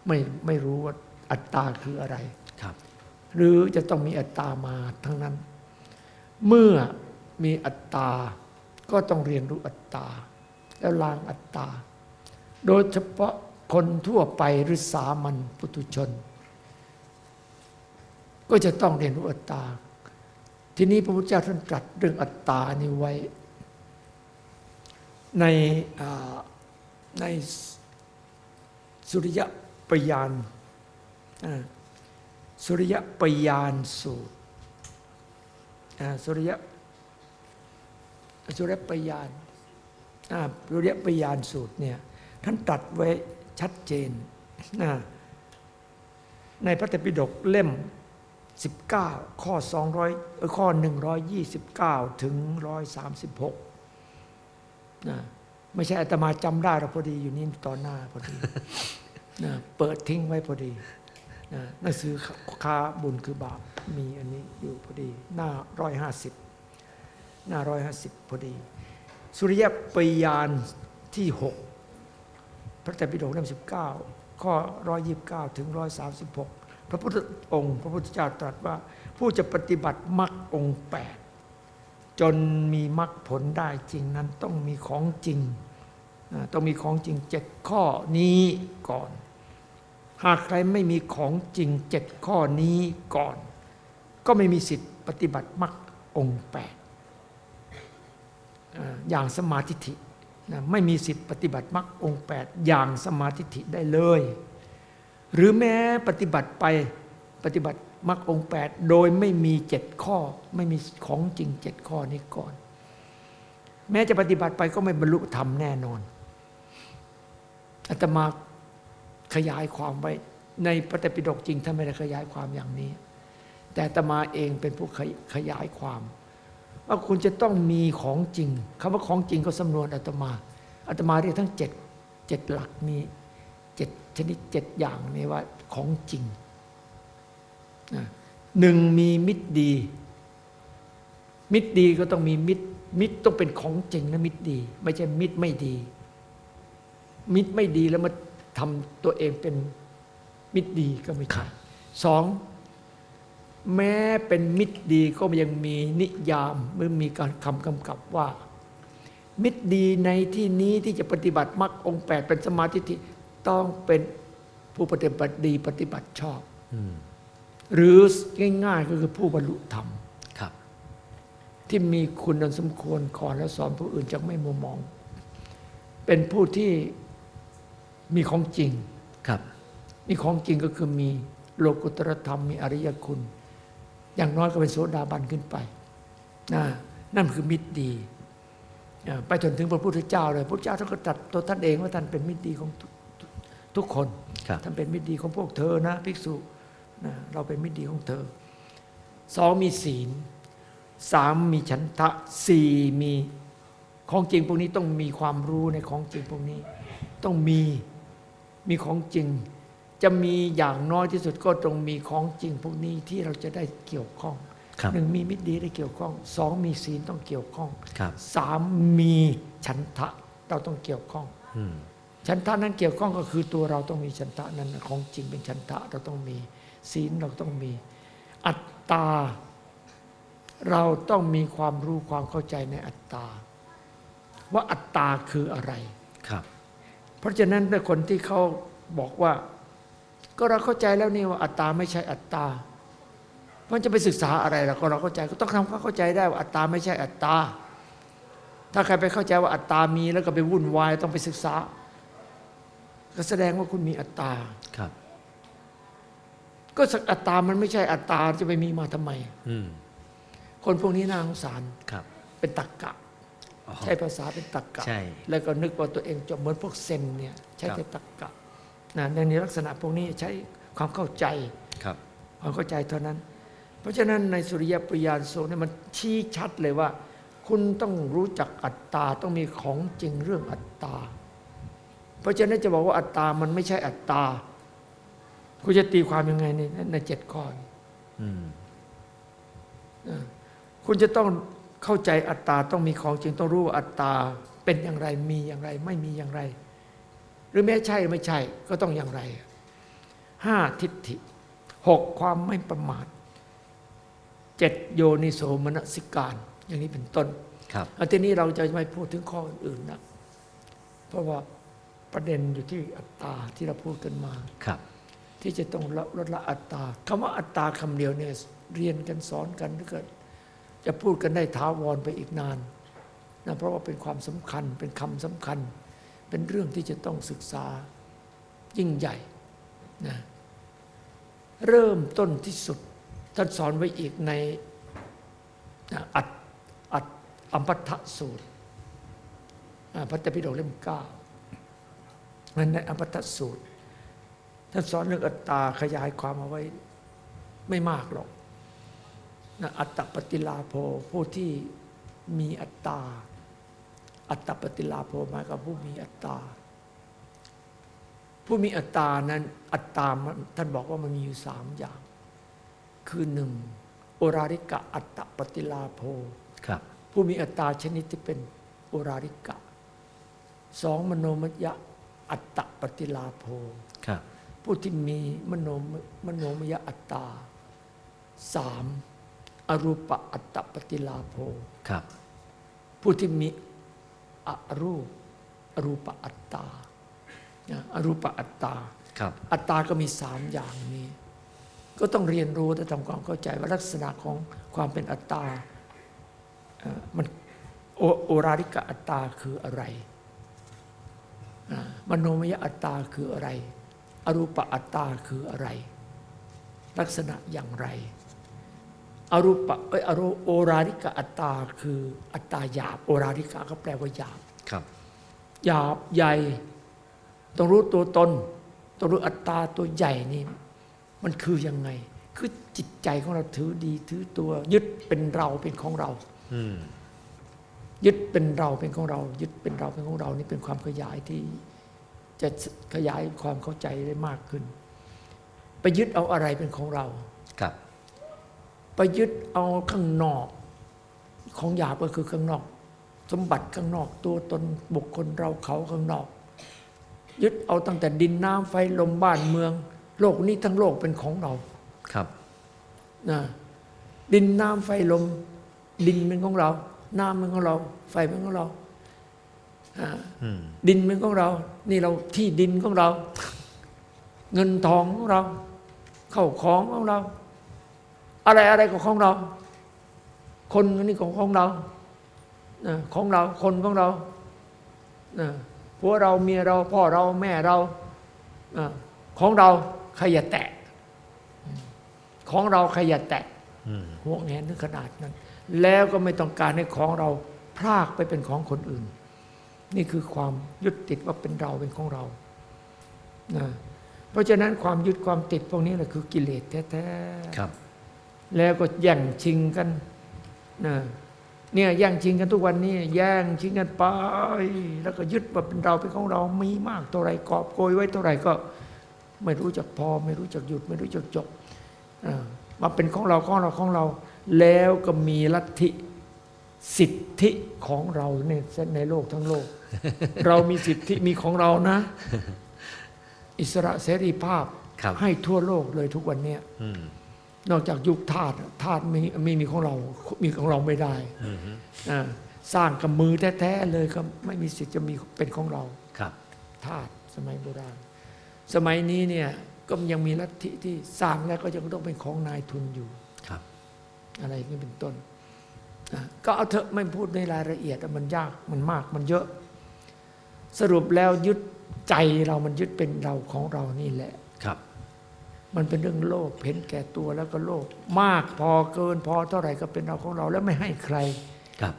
ไม่ไม่รู้ว่าอัตตาคืออะไรครับ หรือจะต้องมีอัตตามาทั้งนั้น เมื่อมีอัตตา ก็ต้องเรียนรู้อัตตา แล้วล้างอัตตา โดยเฉพาะคนทั่วไปหรือสามัญปุถุชน ก็จะต้องเรียนรู้อัตตา ทีนี้พระพุทธเจ้าท่านตรัสเรื่องอัตตานี้ไว้ ในในสุริยปยานสุริยปยานสูตรสุริยสุริยปยานสุริยปยานสูตรเนี่ยท่านตัดไว้ชัดเจน ในพระไตรปิฎกเล่ม 19 ข้อ 200เอ่อข้อ 129 ถึง 136 นะไม่ใช่อาตมาจำได้หรอกพอดีอยู่นี่ตอนหน้าพอดีนะเปิดทิ้งไว้พอดีนะหนังสือค้าบุญคือบาปมีอันนี้อยู่พอดี หน้า150หน้า150พอดี สุริยปยานที่6พระไตรปิฎกเล่ม19ข้อ129ถึง136พระพุทธองค์ พระพุทธเจ้าตรัสว่า ผู้จะปฏิบัติมรรคองค์แปด จนมีมรรคผลได้จริงนั้นต้องมีของจริง ต้องมีของจริงเจ็ดข้อนี้ก่อน หากใครไม่มีของจริงเจ็ดข้อนี้ก่อน ก็ไม่มีสิทธิ์ปฏิบัติมรรคองค์แปดอย่างสมาธิิไม่มีสิทธิ์ปฏิบัติมรรคองค์แปดอย่างสมาธิิได้เลย หรือแม้ปฏิบัติไปปฏิบัติ มรรคองแปดโดยไม่มีเจ็ดข้อ ไม่มีของจริงเจ็ดข้อนี้ก่อน แม้จะปฏิบัติไปก็ไม่บรรลุธรรมแน่นอนอาตมาขยายความไว้ ในพระไตรปิฎกจริงท่านไม่ได้ขยายความอย่างนี้ แต่อาตมาเองเป็นผู้ขยายความว่าคุณจะต้องมีของจริงคำว่าของจริงก็สำนวนอาตมาอาตมาเรียกทั้งเจ็ดเจ็ดหลักนี้เจ็ดชนิดเจ็ดอย่างนี้ว่าของจริง หนึ่งมีมิตรดี มิตรดีก็ต้องมีมิตร มิตรต้องเป็นของจริงนะมิตรดี ไม่ใช่มิตรไม่ดี มิตรไม่ดีแล้วมาทำตัวเองเป็นมิตรดีก็ไม่ใช่สองแม้เป็นมิตรดีก็ยังมีนิยามหรือมีการคำกำกับว่า มิตรดีในที่นี้ที่จะปฏิบัติมรรคองค์แปดเป็นสมาธิต้องเป็นผู้ปฏิบัติดีปฏิบัติชอบอืม หรือง่ายๆก็คือผู้บรรลุธรรมครับที่มีคุณอันสมควรก่อนแล้วสอนผู้อื่นจะไม่มัวมอง เป็นผู้ที่มีของจริงครับ มีของจริงก็คือมีโลกุตรธรรมมีอริยคุณ อย่างน้อยก็เป็นโสดาบันขึ้นไปนะนั่นคือมิตรดีอ่าไปจนถึงพระพุทธเจ้าเลยพระพุทธเจ้าท่านก็ตรัดตัวท่านเองว่าท่านเป็นมิตรดีของทุกทุกทุกคนครับท่านเป็นมิตรดีของพวกเธอนะ ภิกษุ นะเราเป็นมิตรดีของเธอสองมีศีลสามมีฉันทะสี่มีของจริงพวกนี้ต้องมีความรู้ในของจริงพวกนี้ ต้องมีมีของจริง จะมีอย่างน้อยที่สุดก็ต้องมีของจริงพวกนี้ที่เราจะได้เกี่ยวข้องครับหนึ่งมีมิตรดีได้เกี่ยวข้องสองมีศีลต้องเกี่ยวข้องครับสามมีฉันทะเราต้องเกี่ยวข้องอืมฉันทะนั้นเกี่ยวข้องก็คือตัวเราต้องมีฉันทะนั้นของจริงเป็นฉันทะเราต้องมี ศีลเราต้องมี อัตตา เราต้องมีความรู้ความเข้าใจในอัตตา ว่าอัตตาคืออะไรครับ เพราะฉะนั้นถ้าคนที่เขาบอกว่า ก็เราเข้าใจแล้วนี่ว่าอัตตาไม่ใช่อัตตามันจะไปศึกษาอะไรล่ะก็เราเข้าใจก็ต้องทำความเข้าใจได้ว่าอัตตาไม่ใช่อัตตา ถ้าใครไปเข้าใจว่าอัตตามีแล้วก็ไปวุ่นวายต้องไปศึกษา ก็แสดงว่าคุณมีอัตตาครับ ก็สักอัตตามันไม่ใช่อัตตาจะไปมีมาทำไมอืมคนพวกนี้น่าสงสารครับ เป็นตักกะอ๋อใช้ภาษาเป็นตักกะใช่แล้วก็นึกว่าตัวเองจะเหมือนพวกเซนเนี่ย ใช้ครับแต่ตักกะนะในนี้ลักษณะพวกนี้ใช้ความเข้าใจครับความเข้าใจเท่านั้น เพราะฉะนั้นในสุริยปริยานโซเนี่ยมันชี้ชัดเลยว่า คุณต้องรู้จักอัตตาต้องมีของจริงเรื่องอัตตา เพราะฉะนั้นจะบอกว่าอัตตามันไม่ใช่อัตตา คุณจะตีความยังไงในในเจ็ดข้อนี้อืมคุณจะต้องเข้าใจอัตตาต้องมีของจริงต้องรู้ว่าอัตตาเป็นอย่างไรมีอย่างไร ไม่มีอย่างไร หรือแม้ใช่หรือไม่ใช่ก็ต้องอย่างไรห้าทิฏฐิหกความไม่ประมาทเจ็ดโยนิโสมนสิการ อย่างนี้เป็นต้น ครับอันทีนี้เราจะไม่พูดถึงข้ออื่นๆนะเพราะว่าประเด็นอยู่ที่อัตตาที่เราพูดกันมาครับ ที่จะต้องละลดละอัตตาคำว่าอัตตาคำเดียวเนี่ยเรียนกันสอนกันถ้าเกิดจะพูดกันได้ท้าวรไปอีกนานนะเพราะว่าเป็นความสำคัญเป็นคำสำคัญ เป็นเรื่องที่จะต้องศึกษายิ่งใหญ่นะเริ่มต้นที่สุดท่านสอนไว้อีกในนะอัตอัตอัมพัทธสูตรพระไตรปิฎกเล่มเก้านั่นในอภิตสูตร ท่านสอนเรื่องอัตตาขยายความเอาไว้ไม่มากหรอกนะอัตตปฏิลาโภผู้ที่มีอัตตา อัตตปฏิลาโภหมายกับผู้มีอัตตา ผู้มีอัตตานั้นอัตตามันท่านบอกว่ามันมีอยู่สามอย่าง คือหนึ่งโอราริกะอัตตปฏิลาโภครับผู้มีอัตตาชนิดที่เป็นโอราริกะสองมโนมยะอัตตปฏิลาโภครับ ผู้ที่มีมโนมโนมยอัตตาสามอรูปะอัตตปฏิลาโภครับ ผู้ที่มีอรูปอรูปะอัตตานะอรูปะอัตตาครับอัตตาก็มีสามอย่างนี้ ก็ต้องเรียนรู้และทำความเข้าใจว่าลักษณะของความเป็นอัตตาเอ่อมันโอโอราริกะอัตตาคืออะไรอ่ามโนมยอัตตาคืออะไรอ รูปะอัตตาคืออะไร ลักษณะอย่างไร อรูปะเอยอรูโอราริกะอัตตาคืออัตตาหยาบ โอราริกะก็แปลว่าหยาบครับหยาบใหญ่ต้องรู้ตัวตนต้องรู้อัตตาตัวใหญ่นี่มันคือยังไง คือจิตใจของเราถือดีถือตัว ยึดเป็นเราเป็นของเราอืมยึดเป็นเราเป็นของเรา ยึดเป็นเราเป็นของเรานี่เป็นความขยายที่ จะขยายความเข้าใจได้มากขึ้น ไปยึดเอาอะไรเป็นของเราครับไปยึดเอาข้างนอก ของหยาบก็คือข้างนอก สมบัติข้างนอกตัวตนบุคคลเราเขาข้างนอก ยึดเอาตั้งแต่ดินน้ำไฟลมบ้านเมือง โลกนี้ทั้งโลกเป็นของเราครับนะดินน้ำไฟลม ดินเป็นของเรา น้ำเป็นของเรา ไฟเป็นของเราอ่าอืม ดินเป็นของเรา นี่เราที่ดินของเรา เงินทองของเรา เข้าของของเรา อะไรอะไรก็ของเรา คนนี่ของของเรานะของเราคนของเรานะผัวเราเมียเราพ่อเราแม่เรานะของเราใครอย่าแตะ ของเราใครอย่าแตะอืมห่วงแหนถึงขนาดนั้น แล้วก็ไม่ต้องการให้ของเราพรากไปเป็นของคนอื่น นี่คือความยึดติดว่าเป็นเราเป็นของเรานะเพราะฉะนั้นความยึดความติดพวกนี้แหละคือกิเลสแท้ครับๆแล้วก็แย่งชิงกันนะเนี่ยแย่งชิงกันทุกวันนี้แย่งชิงกันไป แล้วก็ยึดว่าเป็นเราเป็นของเรามีมากเท่าไหรกอบโกยไว้เท่าไหร่ก็ ไม่รู้จักพอ ไม่รู้จักหยุด ไม่รู้จักจบอ่ามาเป็นของเราของเราของเรา แล้วก็มีลัทธิสิทธิของเราในในโลกทั้งโลก เรามีสิทธิมีของเรานะ อิสระเสรีภาพครับให้ทั่วโลกเลยทุกวันเนี้ยอืมนอกจากยุคทาสทาสไม่ไม่มีของเรา มีของเราไม่ได้อืมอ่าสร้างกับมือแท้ๆเลยก็ไม่มีสิทธิ์จะมีเป็นของเราครับทาสสมัยโบราณ สมัยนี้เนี่ยก็ยังมีลัทธิที่สร้างแล้วก็ยังต้องเป็นของนายทุนอยู่ครับ อะไรอย่างนี้เป็นต้นนะก็เอาเถอะไม่พูดในรายละเอียดอะมันยากมันมากมันเยอะ สรุปแล้วยึดใจเรามันยึดเป็นเราของเรานี่แหละครับ มันเป็นเรื่องโลภเห็นแก่ตัวแล้วก็โลภมากพอเกินพอเท่าไหร่ก็เป็นเราของเราแล้วไม่ให้ใครครับ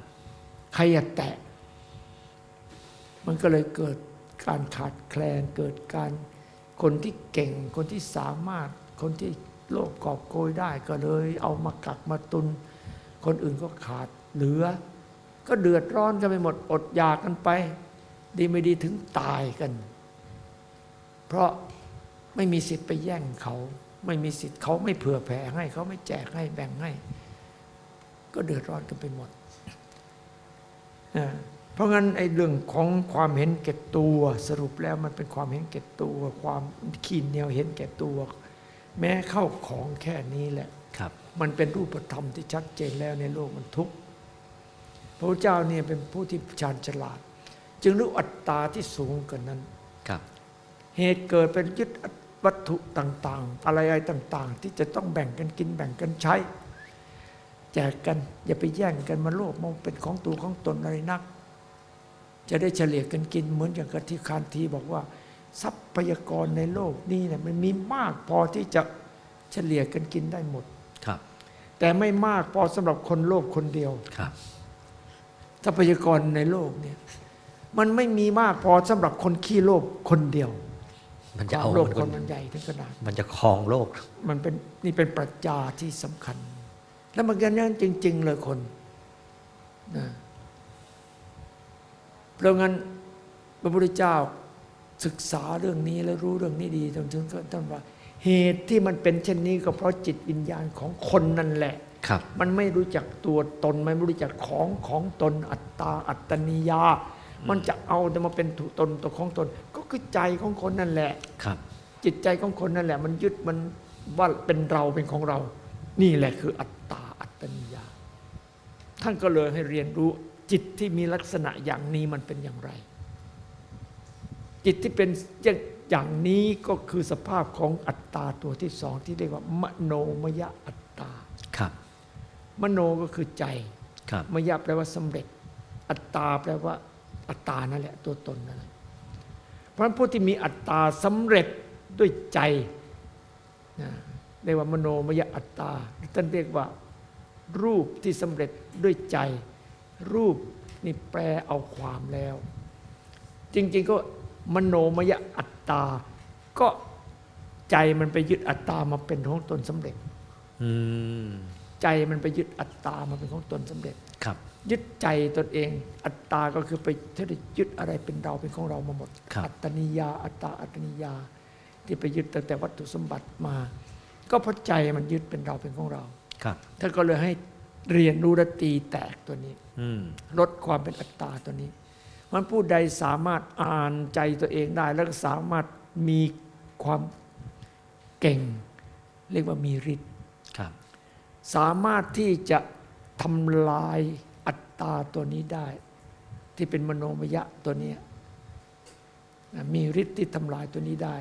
ใครอย่าแตะ มันก็เลยเกิดการขาดแคลนเกิดการคนที่เก่ง คนที่สามารถคนที่โลภกอบโกยได้ก็เลย เอามากักมาตุน คนอื่นก็ขาดเหลือ ก็เดือดร้อนกันไปหมดอดอยากกันไป ดีไม่ดีถึงตายกัน เพราะไม่มีสิทธิ์ไปแย่งเขา ไม่มีสิทธิ์เขาไม่เผื่อแผ่ให้เขาไม่แจกให้แบ่งให้ ก็เดือดร้อนกันไปหมดนะเพราะงั้นไอ้เรื่องของความเห็นแก่ตัวสรุปแล้วมันเป็นความเห็นแก่ตัว ความขี้เหนียวเห็นแก่ตัว แม้เข้าของแค่นี้แหละครับมันเป็นรูปธรรมที่ชัดเจนแล้วในโลกมันทุกข์พระพุทธเจ้าเนี่ยเป็นผู้ที่ชาญฉลาด จึงรู้อัตตาที่สูงกว่านั้นครับเหตุเกิดเป็นยึดวัตถุต่างๆ อะไรๆต่าง ๆ ที่จะต้องแบ่งกันกินแบ่งกันใช้ แจกกันอย่าไปแย่งกันมาโลภมองเป็นของตัวของตนอะไรนัก จะได้เฉลี่ยกันกินเหมือนอย่างกับที่คานทีบอกว่า ทรัพยากรในโลกนี้เนี่ยมันมีมากพอที่จะเฉลี่ยกันกินได้หมดครับ แต่ไม่มากพอสำหรับคนโลภคนเดียวครับ ทรัพยากรในโลกเนี่ย มันไม่มีมากพอสำหรับคนขี้โลภคนเดียว มันคจะวามเอาโลภมันคนมันใหญ่ถึงขนาดมันจะครองโลก มันเป็นนี่เป็นปรัชญาที่สำคัญ แล้วมันกันนั้นจริง ๆ เลยคนนะเพราะงั้นพระพุทธเจ้าศึกษาเรื่องนี้แล้วรู้เรื่องนี้ดีจนถึงท่านว่า เหตุที่มันเป็นเช่นนี้ก็เพราะจิตวิญญาณของคนนั่นแหละครับมันไม่รู้จักตัวตนไม่รู้จักของของตนอัตตาอัตตนิยา มันจะเอาแต่มาเป็นถูกตนตัวของตน ก็คือใจของคนนั่นแหละครับ จิตใจของคนนั่นแหละ มันยึดมันว่าเป็นเราเป็นของเรา นี่แหละคืออัตตาอัตตนิยาท่านก็เลยให้เรียนรู้จิตที่มีลักษณะอย่างนี้มันเป็นอย่างไร จิตที่เป็นอย่างนี้ก็คือสภาพของอัตตาตัวที่สองที่เรียกว่ามโนมยอัตตาครับ มโนก็คือใจครับมยะแปลว่าสำเร็จ อัตตาแปลว่า อัตตานั่นแหละตัวตนนั่นแหละเพราะฉะนั้นผู้ที่มีอัตตาสำเร็จด้วยใจนะเรียกว่ามโนมยอัตตาท่านเรียกว่า รูปที่สำเร็จด้วยใจ รูปนี่แปลเอาความแล้ว จริง ๆ ก็มโนมยอัตตา ก็ใจมันไปยึดอัตตามาเป็นของตนสำเร็จอืมใจมันไปยึดอัตตามาเป็นของตนสำเร็จครับ ยึดใจตนเอง อัตตาก็คือไปที่ได้ยึดอะไรเป็นเราเป็นของเรามาหมดครับอัตตนิยา อัตตาอัตตนิยา ที่ไปยึดตั้งแต่วัตถุสมบัติมา ก็เพราะใจมันยึดเป็นเราเป็นของเราครับท่านก็เลยให้เรียนรู้และตีแตกตัวนี้อืมลดความเป็นอัตตาตัวนี้ มันผู้ใดสามารถอ่านใจตัวเองได้ แล้วก็สามารถมีความเก่ง เรียกว่ามีฤทธิ์ครับสามารถที่จะทำลายอั ตตาตัวนี้ได้ ที่เป็นมโนมยะตัวเนี้ยนะมีฤทธิ์ที่ทำลายตัวนี้ได้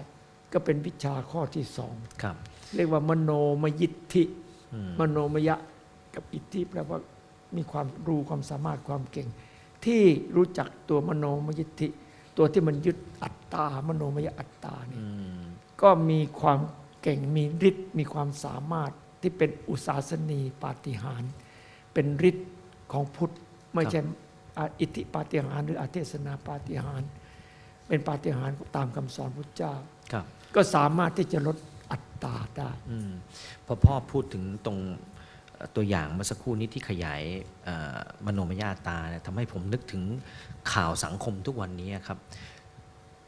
ก็เป็นวิชาข้อที่สองครับเรียกว่ามโนมยิทธิอืมมโนมยะกับอิทธิแปลว่ามีความรู้ความสามารถความเก่ง ที่รู้จักตัวมโนมยิทธิ ตัวที่มันยึดอัตตามโนมยอัตตานี่อืมก็มีความเก่งมีฤทธิ์มีความสามารถที่เป็นอุสาสนีปาฏิหาริย์เป็นฤทธิ์ของพุทธ ไม่ใช่อ่าอิทธิปาฏิหาริย์หรืออาเทศนาปาฏิหาริย์เป็นปาฏิหาริย์ตามคำสอนพุทธเจ้าครับก็สามารถที่จะลดอัตตาได้อืมพอพ่อพูดถึงตรงเอ่อตัวอย่างเมื่อสักครู่นี้ที่ขยายเอ่อมโนมยาตาเนี่ยทำให้ผมนึกถึงข่าวสังคมทุกวันนี้ครับ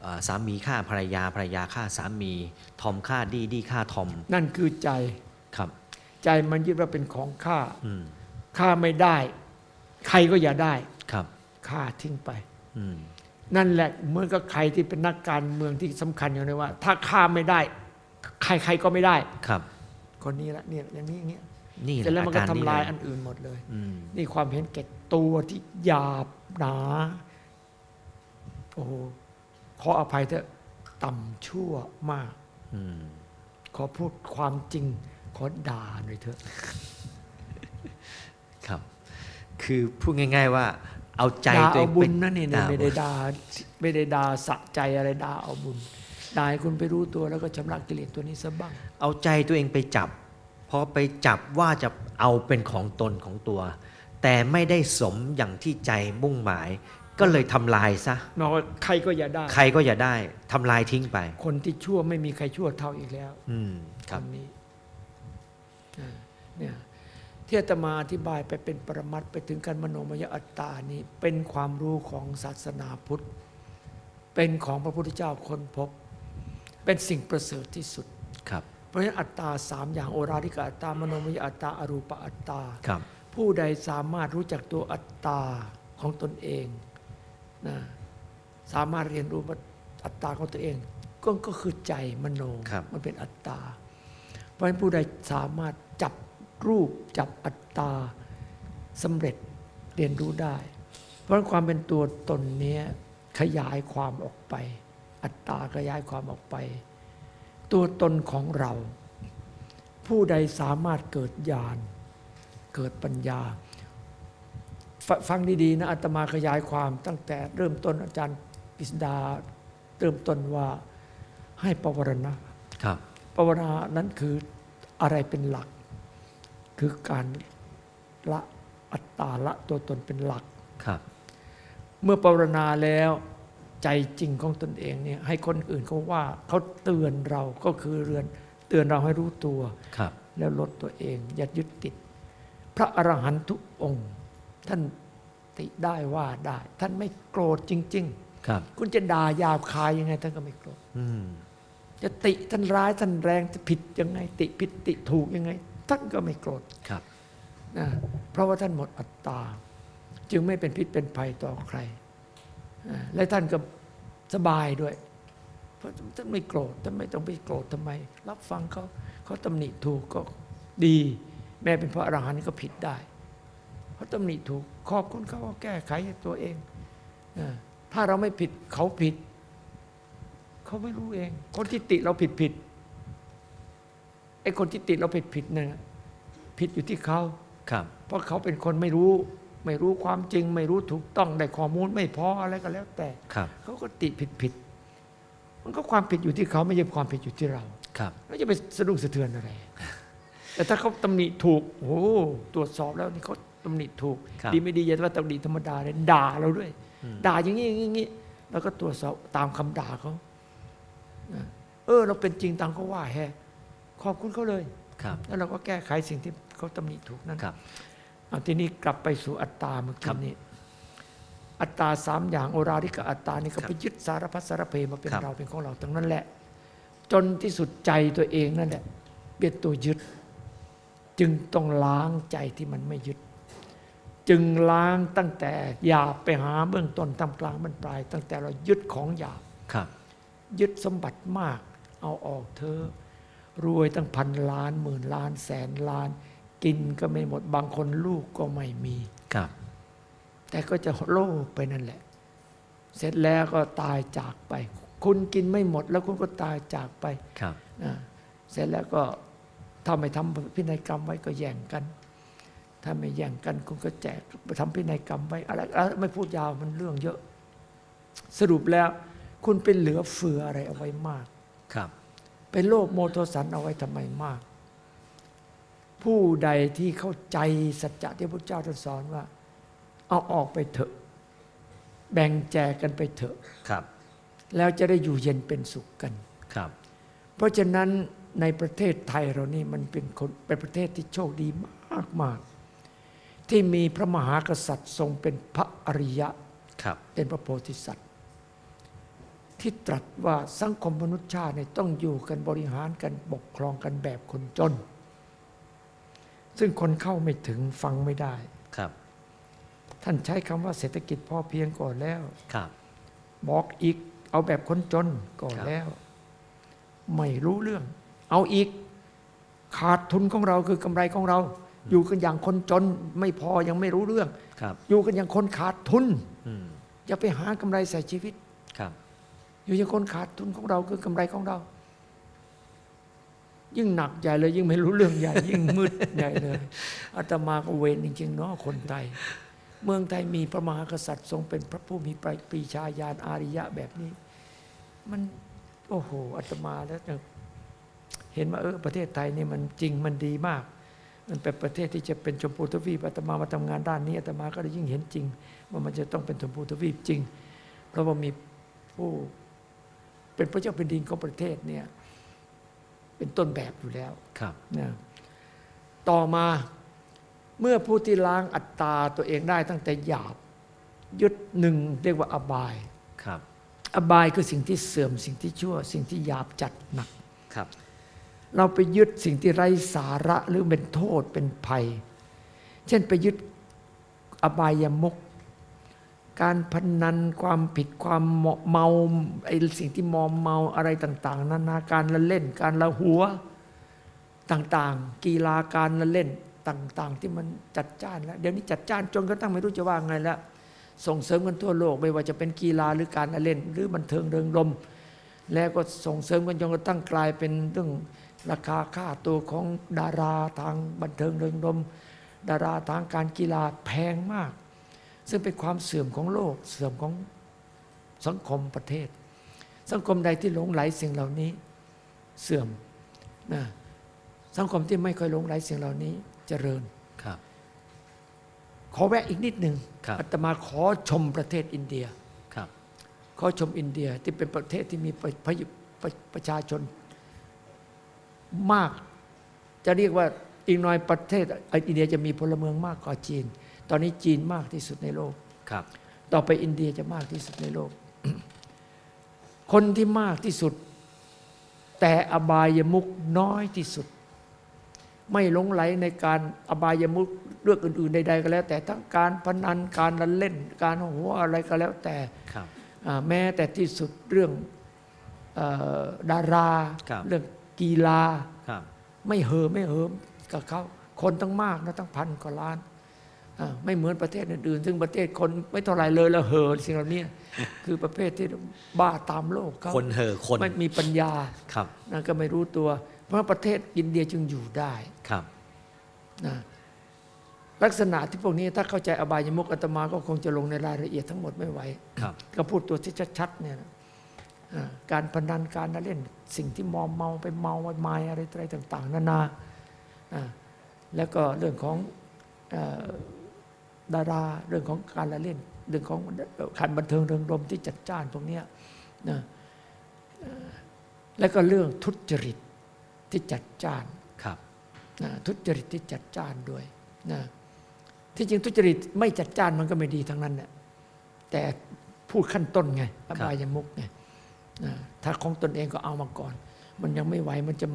เอ่อสามีฆ่าภรรยาภรรยาฆ่าสามีทอมฆ่าดีดีฆ่าทอม นั่นคือใจครับ ใจมันยึดว่าเป็นของข้าอืมข้าไม่ได้ ใครก็อย่าได้ครับข้าทิ้งไปอืมนั่นแหละเหมือนกับใครที่เป็นนักการเมืองที่สำคัญอยู่ในว่า ถ้าข้าไม่ได้ ใครใครก็ไม่ได้ครับ คนนี้ละเนี่ยอย่างนี้อย่างนี้นี่แหเสร็จละแล้วอามันก็การทำนี้ลายเลยอันอื่นหมดเลยอืมนี่ความเห็นแก่ตัวที่หยาบหนาโอ้โหขออภัยเถอะต่ำชั่วมากอืมขอพูดความจริง ขอด่าหน่อยเถอะครับ คือพูดง่าย ๆว่าเอาใจด่าตัวเอเอางบุไปญนะนี่ด่าไม่ได้บุญด่าไม่ได้ด่าสะใจอะไรด่าเอาบุญด่าให้คุณไปรู้ตัวแล้วก็ชำระกิเลสตัวนี้ซะบ้าง เอาใจตัวเองไปจับพอไปจับว่าจะเอาเป็นของตนของตัว แต่ไม่ได้สมอย่างที่ใจมุ่งหมาย ก็เลยทำลายซะนอกว่าใครก็อย่าได้ ใครก็อย่าได้ทำลายทิ้งไป คนที่ชั่วไม่มีใครชั่วเท่าอีกแล้ว อืมครับนนี้อ่าเนี่ย ที่อาตมาอธิบายไปเป็นปรมัตถ์ไปถึงการมโนมยอัตตานี้เป็นความรู้ของศาสนาพุทธ เป็นของพระพุทธเจ้าค้นพบ เป็นสิ่งประเสริฐที่สุดครับเพราะฉะนั้นอัตตาสามอย่างโอราริกอัตตามโนมยอัตตาอรูปอัตตาครับผู้ใดสามารถรู้จักตัวอัตตาของตนเองนะสามารถเรียนรู้ว่าอัตตาของตัวเอง ก็ก็คือใจมโนครับมันเป็นอัตตา เพราะฉะนั้นผู้ใดสามารถจับ รูปจับอัตตาสำเร็จเรียนรู้ได้ เพราะฉะนั้นความเป็นตัวตนเนี้ยขยายความออกไป อัตตาขยายความออกไป ตัวตนของเรา ผู้ใดสามารถเกิดญาณเกิดปัญญาฟฟังดีๆนะอาตมาขยายความตั้งแต่เริ่มต้นอาจารย์กฤษดาเริ่มต้นว่าให้ปวารณะครับปวารณะนั้นคืออะไรเป็นหลัก คือการละอัตตาละตัวตนเป็นหลักครับ เมื่อปรารณาแล้วใจจริงของตนเองเนี่ยให้คนอื่นเขาว่าเขาเตือนเราก็คือเรือนเตือนเราให้รู้ตัวครับ แล้วลดตัวเองอย่ายึดติด พระอรหันตุองค์ ท่านติได้ว่าได้ ท่านไม่โกรธจริงครับๆคุณจะด่าหยาบคายยังไง ท่านก็ไม่โกรธอืมจะติท่านร้ายท่านแรงจะผิดยังไง ติผิดติถูกยังไง ท่านก็ไม่โกรธครับนะเพราะว่าท่านหมดอัตตา จึงไม่เป็นพิษเป็นภัยต่อใครอ่าและท่านก็สบายด้วย เพราะท่านไม่โกรธท่านไม่ต้องไปโกรธทำไม รับฟังเขาเขาตำหนิถูกก็ดี แม่เป็นพระอรหันต์ก็ผิดได้เขาตำหนิถูกขอบคุณเขาก็แก้ไขตัวเองอ่าถ้าเราไม่ผิดเขาผิด เขาไม่รู้เอง คนที่ติเราผิดผิด ไอ้คนที่ติเราผิดผิดเนี่ยผิดอยู่ที่เขาครับเพราะเขาเป็นคนไม่รู้ ไม่รู้ความจริง ไม่รู้ถูกต้องได้ข้อมูลไม่พออะไรก็แล้วแต่ครับเขาก็ติผิดผิดมันก็ความผิดอยู่ที่เขาไม่ใช่ความผิดอยู่ที่เราครับแล้วจะไปสะดุ้งสะเทือนอะไร แต่ถ้าเขาตำหนิถูกโอ้โหตรวจสอบแล้วนี่เขาตำหนิถูกครับดีไม่ดีอย่าว่าตำหนิธรรมดาเลยด่าเราด้วย ด่าอย่างนี้อย่างนี้อย่างนี้แล้วก็ตรวจสอบตามคำด่าเขานะเออ เราเป็นจริงตามเขาว่าแฮะ ขอบคุณเขาเลยครับแล้วเราก็แก้ไขสิ่งที่เขาตำหนิถูกนั้นครับเอาทีนี้กลับไปสู่อัตตาเมื่อครักี้บนี้ อัตตาสามอย่างโอราริกอัตตานี่ก็ครับไปยึดสารพัดสารเพมาเป็นครับเราเป็นของเราทั้งนั้นแหละ จนที่สุดใจตัวเองนั่นแหละเป็นตัวยึด จึงต้องล้างใจที่มันไม่ยึด จึงล้างตั้งแต่หยาบไปหาเบื้องต้นทำกลางบรรปลาย ตั้งแต่เรายึดของหยาบครับยึดสมบัติมาก เอาออกเธอะ รวยตั้งพันล้านหมื่นล้านแสนล้าน กินก็ไม่หมดบางคนลูกก็ไม่มีครับ แต่ก็จะโลภไปนั่นแหละ เสร็จแล้วก็ตายจากไป คุณกินไม่หมดแล้วคุณก็ตายจากไปครับอ่าเสร็จแล้วก็ถ้าไม่ทำพินัยกรรมไว้ก็แย่งกัน ถ้าไม่แย่งกันคุณก็แจกไปทำพินัยกรรมไว้อะไรอะไรไม่พูดยาวมันเรื่องเยอะ สรุปแล้ว คุณเป็นเหลือเฟืออะไรเอาไว้มากครับ เป็นโลภโมโทสันเอาไว้ทำไมมาก ผู้ใดที่เข้าใจสัจจะที่พระเจ้าตรัสสอนว่า เอาออกไปเถอะ แบ่งแจกกันไปเถอะครับ แล้วจะได้อยู่เย็นเป็นสุขกันครับ เพราะฉะนั้นในประเทศไทยเรานี่มันเป็นคนเป็นประเทศที่โชคดีมากมากๆที่มีพระมหากษัตริย์ทรงเป็นพระอริยะครับเป็นพระโพธิสัตว์ ที่ตรัสว่าสังคมมนุษยชาติเนี่ยต้องอยู่กันบริหารกันปกครองกันแบบคนจน ซึ่งคนเข้าไม่ถึงฟังไม่ได้ครับ ท่านใช้คำว่าเศรษฐกิจพอเพียงก่อนแล้วครับ บอกอีกเอาแบบคนจนก่อนครับแล้ว ไม่รู้เรื่อง เอาอีกขาดทุนของเราคือกำไรของเรา อยู่กันอย่างคนจนไม่พอยังไม่รู้เรื่องครับอยู่กันอย่างคนขาดทุนอืมอย่าไปหากำไรใส่ชีวิตครับ อยู่ย่างคนขาดทุนของเราคือกำไรของเรา ยิ่งหนักใหญ่เลย ยิ่งไม่รู้เรื่องใหญ่ ยิ่งมืดใหญ่เลยอาตมาก็เวรจริงๆเนาะคนไทย เมืองไทยมีพระมหากษัตริย์ทรงเป็นพระผู้มีปรีชาญาณอาริยะแบบนี้ มันโอ้โหอาตมาแล้วเห็นว่าเออประเทศไทยนี่มันจริงมันดีมาก มันเป็นประเทศที่จะเป็นชมพูทวีปอาตมามาทำงานด้านนี้อาตมาก็ได้ยิ่งเห็นจริง ว่ามันจะต้องเป็นชมพูทวีปจริง เพราะว่ามีผู้ เป็นพระเจ้าแผ่นดินของประเทศเนี่ยเป็นต้นแบบอยู่แล้วครับนะต่อมาเมื่อผู้ที่ล้างอัตตาตัวเองได้ตั้งแต่หยาบยึดหนึ่งเรียกว่าอบายครับ อบายคือสิ่งที่เสื่อมสิ่งที่ชั่ว สิ่งที่หยาบจัดหนักครับ เราไปยึดสิ่งที่ไร้สาระหรือเป็นโทษเป็นภัย เช่นไปยึดอบายามุก การพนันความผิดความเมาไอ้สิ่งที่มอมเมาอะไรต่าง ๆนานาการละเล่น การละหัวต่างๆ กีฬาการละเล่นต่าง ๆ ที่มันจัดจ้านแล้วเดี๋ยวนี้จัดจ้านจนกระทั่งไม่รู้จะว่าไงแล้วส่งเสริมกันทั่วโลก ไม่ว่าจะเป็นกีฬาหรือการละเล่น หรือบันเทิงเริงรมแล้วก็ส่งเสริมกันจนกระทั่งกลายเป็นเรื่องราคาค่าตัวของดาราทางบันเทิงเริงรมดาราทางการกีฬาแพงมาก ซึ่งเป็นความเสื่อมของโลก เสื่อมของสังคมประเทศ สังคมใดที่หลงไหลสิ่งเหล่านี้เสื่อมนะสังคมที่ไม่ค่อยหลงไหลสิ่งเหล่านี้เจริญครับ ขอแวะอีกนิดหนึ่งครับอาตมาขอชมประเทศอินเดียครับ ขอชมอินเดียที่เป็นประเทศที่มีประประประประชาชนมาก จะเรียกว่าอีกหน่อยประเทศอินเดียจะมีพลเมืองมากกว่าจีน ตอนนี้จีนมากที่สุดในโลกครับ ต่อไปอินเดียจะมากที่สุดในโลก คนที่มากที่สุด แต่อบายมุกน้อยที่สุด ไม่หลงไหลในการอบายมุกเรื่องอื่น ๆ ใด ๆ ก็แล้ว แต่ทั้งการพนันการละเล่น การหัวอะไรก็แล้วแต่ครับอ่าแม้แต่ที่สุดเรื่องเออดาราครับเรื่องกีฬาครับไม่เหิมไม่เหิมกับเขาคนตั้งมากนะตั้งพันกว่าล้านอ่า ไม่เหมือนประเทศอื่นๆ ซึ่งประเทศคนไม่เท่าไหรเลยแล้วเห่อสิ่งเหล่านี้คือประเภทที่บ้าตามโลกเขาคนเห่อคนไม่มีปัญญาครับนะก็ไม่รู้ตัว เพราะประเทศอินเดียจึงอยู่ได้ครับนะลักษณะที่พวกนี้ถ้าเข้าใจอบายมุกอาตมาก็คงจะลงในรายละเอียดทั้งหมดไม่ไหวครับก็พูดตัวที่ชัดๆเนี่ยนะอ่าการพนันการเล่น สิ่งที่มอมเมาไปเมาไปมายอะไรอะไรต่าง ๆ นานาอ่าแล้วก็เรื่องของเอ่อ ดารา เรื่องของการละเล่น เรื่องของการบันเทิงเริงรมย์ที่จัดจ้านพวกเนี้ยนะเอ่อแล้วก็เรื่องทุจริตที่จัดจ้านครับนะทุจริตที่จัดจ้านด้วยนะที่จริงทุจริตไม่จัดจ้านมันก็ไม่ดีทั้งนั้นแหละแต่พูดขั้นต้นไงอบายมุกไงนะถ้าของตนเองก็เอามาก่อน มันยังไม่ไหวมันจะ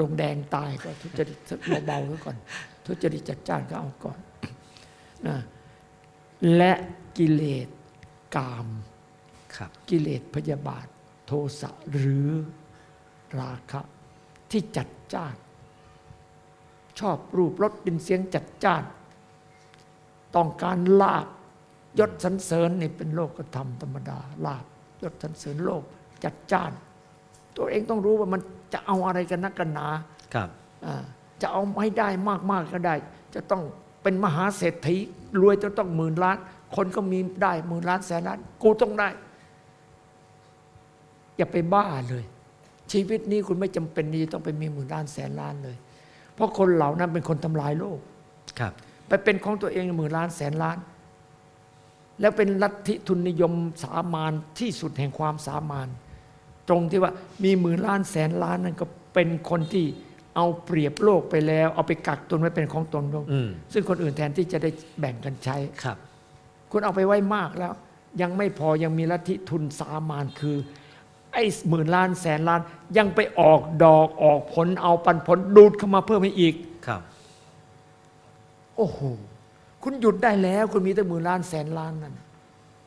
ลงแดงตายก็ทุจริตสักเบาๆไว้ก่อน ทุจริตจัดจ้านก็เอาก่อนนะ และกิเลสกามครับกิเลสพยาบาท โทสะหรือราคะที่จัดจ้าน ชอบรูปรสดินเสียงจัดจ้าน ต้องการลาบยศสรรเสริญนี่เป็นโลกธรรมธรรมดา ลาบยศสรรเสริญโลกจัดจ้าน ตัวเองต้องรู้ว่ามันจะเอาอะไรกันนักกันหนาครับอ่าจะเอาให้ได้มากๆก็ได้ จะต้องเป็นมหาเศรษฐี รวยจะต้องหมื่นล้าน คนก็มีได้หมื่นล้านแสนล้าน กูต้องได้ อย่าไปบ้าเลย ชีวิตนี้คุณไม่จำเป็นที่จะต้องไปมีหมื่นล้านแสนล้านเลย เพราะคนเหล่านั้นเป็นคนทำลายโลกครับ ไปเป็นของตัวเองหมื่นล้านแสนล้าน แล้วเป็นลัทธิทุนนิยมสามานที่สุดแห่งความสามานตรงที่ว่ามีหมื่นล้านแสนล้านนั่นก็เป็นคนที่ เอาเปรียบโลกไปแล้ว เอาไปกักตุนไว้เป็นของตนอืมซึ่งคนอื่นแทนที่จะได้แบ่งกันใช้ครับ คุณเอาไปไว้มากแล้ว ยังไม่พอยังมีลัทธิทุนสามานคือ ไอ้หมื่นล้านแสนล้าน ยังไปออกดอกออกผลเอาปันผลดูดเข้ามาเพิ่มให้อีกครับ โอ้โหคุณหยุดได้แล้ว คุณมีตั้งหมื่นล้านแสนล้านนั่น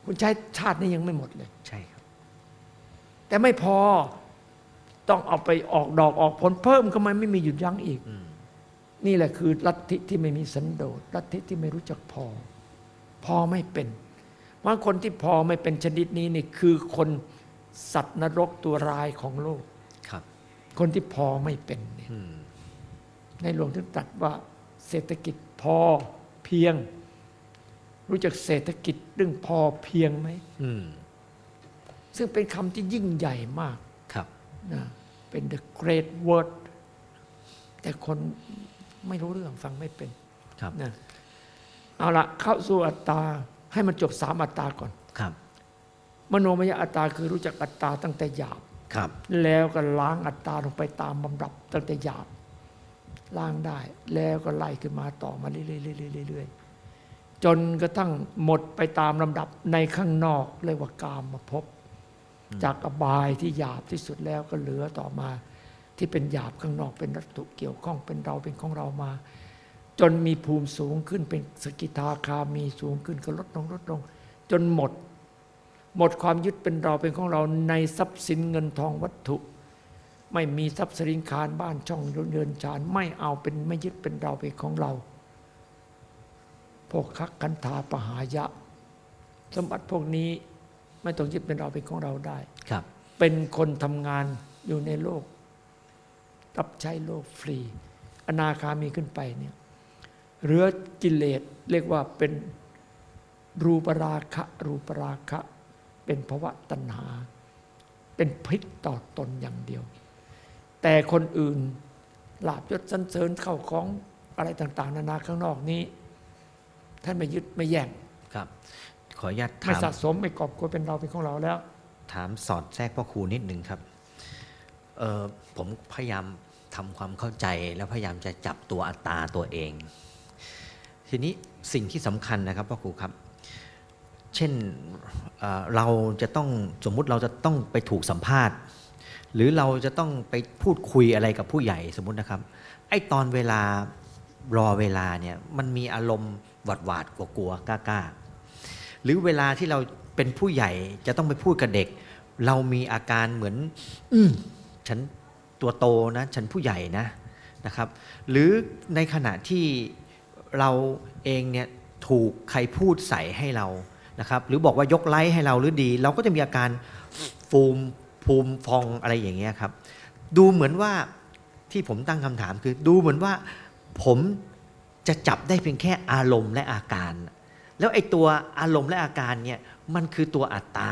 คุณใช้ชาตินี้ยังไม่หมดเลย ใช่ครับ แต่ไม่พอ ต้องเอาไปออกดอกออกผลเพิ่มเข้ามาไม่มีหยุดยั้งอีกอืมนี่แหละคือลัทธิที่ไม่มีสันโดษลัทธิที่ไม่รู้จักพอ พอไม่เป็นเพราะคนที่พอไม่เป็นชนิดนี้นี่คือคนสัตว์นรกตัวร้ายของโลกครับ คนที่พอไม่เป็นเนี่ยอืมในหลวงถึงตรัสว่า เศรษฐกิจพอเพียง รู้จักเศรษฐกิจเรื่องพอเพียงไหมอืมซึ่งเป็นคำที่ยิ่งใหญ่มากครับนะ เป็น the great word แต่คนไม่รู้เรื่องฟังไม่เป็นครับนะเอาละเข้าสู่อัตตาให้มันจบสามอัตตาก่อนครับ มโนมยอัตตาคือรู้จักอัตตาตั้งแต่หยาบครับ แล้วก็ล้างอัตตาลงไปตามบำดับตั้งแต่หยาบล้างได้ แล้วก็ไล่ขึ้นมาต่อมาเรื่อยๆเรื่อยๆจนกระทั่งหมดไปตามลำดับในข้างนอกเรียกว่ากามมาพบ จากอบายที่หยาบที่สุดแล้วก็เหลือต่อมา ที่เป็นหยาบข้างนอกเป็นวัตถุเกี่ยวข้องเป็นเราเป็นของเรามา จนมีภูมิสูงขึ้นเป็นสกิทาคามีสูงขึ้นก็ลดลงลดลง จนหมด หมดความยึดเป็นเราเป็นของเราในทรัพย์สินเงินทองวัตถุ ไม่มีทรัพย์สินคารบ้านช่องเรือนชานไม่เอาเป็นไม่ยึดเป็นเราเป็นของเราพวกคักกันธาปหายะ สมบัติพวกนี้ ไม่ต้องยึดเป็นเราเป็นของเราได้ครับ เป็นคนทำงานอยู่ในโลก รับใช้โลกฟรี อนาคามีขึ้นไปเนี่ยเหลือกิเลสเรียกว่าเป็นรูปราคะ รูปราคะ เป็นภวะตัณหา เป็นพิษต่อตนอย่างเดียว แต่คนอื่นลาบยศสันเสริญเข้าของอะไรต่าง ๆ นานาข้างนอกนี้แทท่านไม่ยึดไม่แย่งครับ ขออนุญาตไม่ถามสะสมไม่กอบกวยเป็นเราเป็นของเราแล้ว ถามสอดแทรกพ่อครูนิดหนึ่งครับเออผมพยายามทำความเข้าใจแล้วพยายามจะจับตัวอัตตาตัวเอง ทีนี้สิ่งที่สำคัญนะครับพ่อครูครับ เช่นเอ่อเราจะต้องสมมุติเราจะต้องไปถูกสัมภาษณ์ หรือเราจะต้องไปพูดคุยอะไรกับผู้ใหญ่สมมุตินะครับ ไอ้ตอนเวลารอเวลาเนี่ยมันมีอารมณ์หวาดหวาดกลัวกลัวๆกล้ากล้าๆห รือเวลาที่เราเป็นผู้ใหญ่จะต้องไปพูดกับเด็ก เรามีอาการเหมือน อืมฉันตัวโตนะ ฉันผู้ใหญ่นะนะครับ หรือในขณะที่เราเองเนี่ยถูกใครพูดใส่ให้เรานะครับ หรือบอกว่ายกไลค์ให้เราหรือดี เราก็จะมีอาการฟูมภูมิฟองอะไรอย่างเงี้ยครับ ดูเหมือนว่าที่ผมตั้งคำถามคือ ดูเหมือนว่าผมจะจับได้เพียงแค่อารมณ์และอาการ แล้วไอ้ตัวอารมณ์และอาการเนี่ยมันคือตัวอัตตา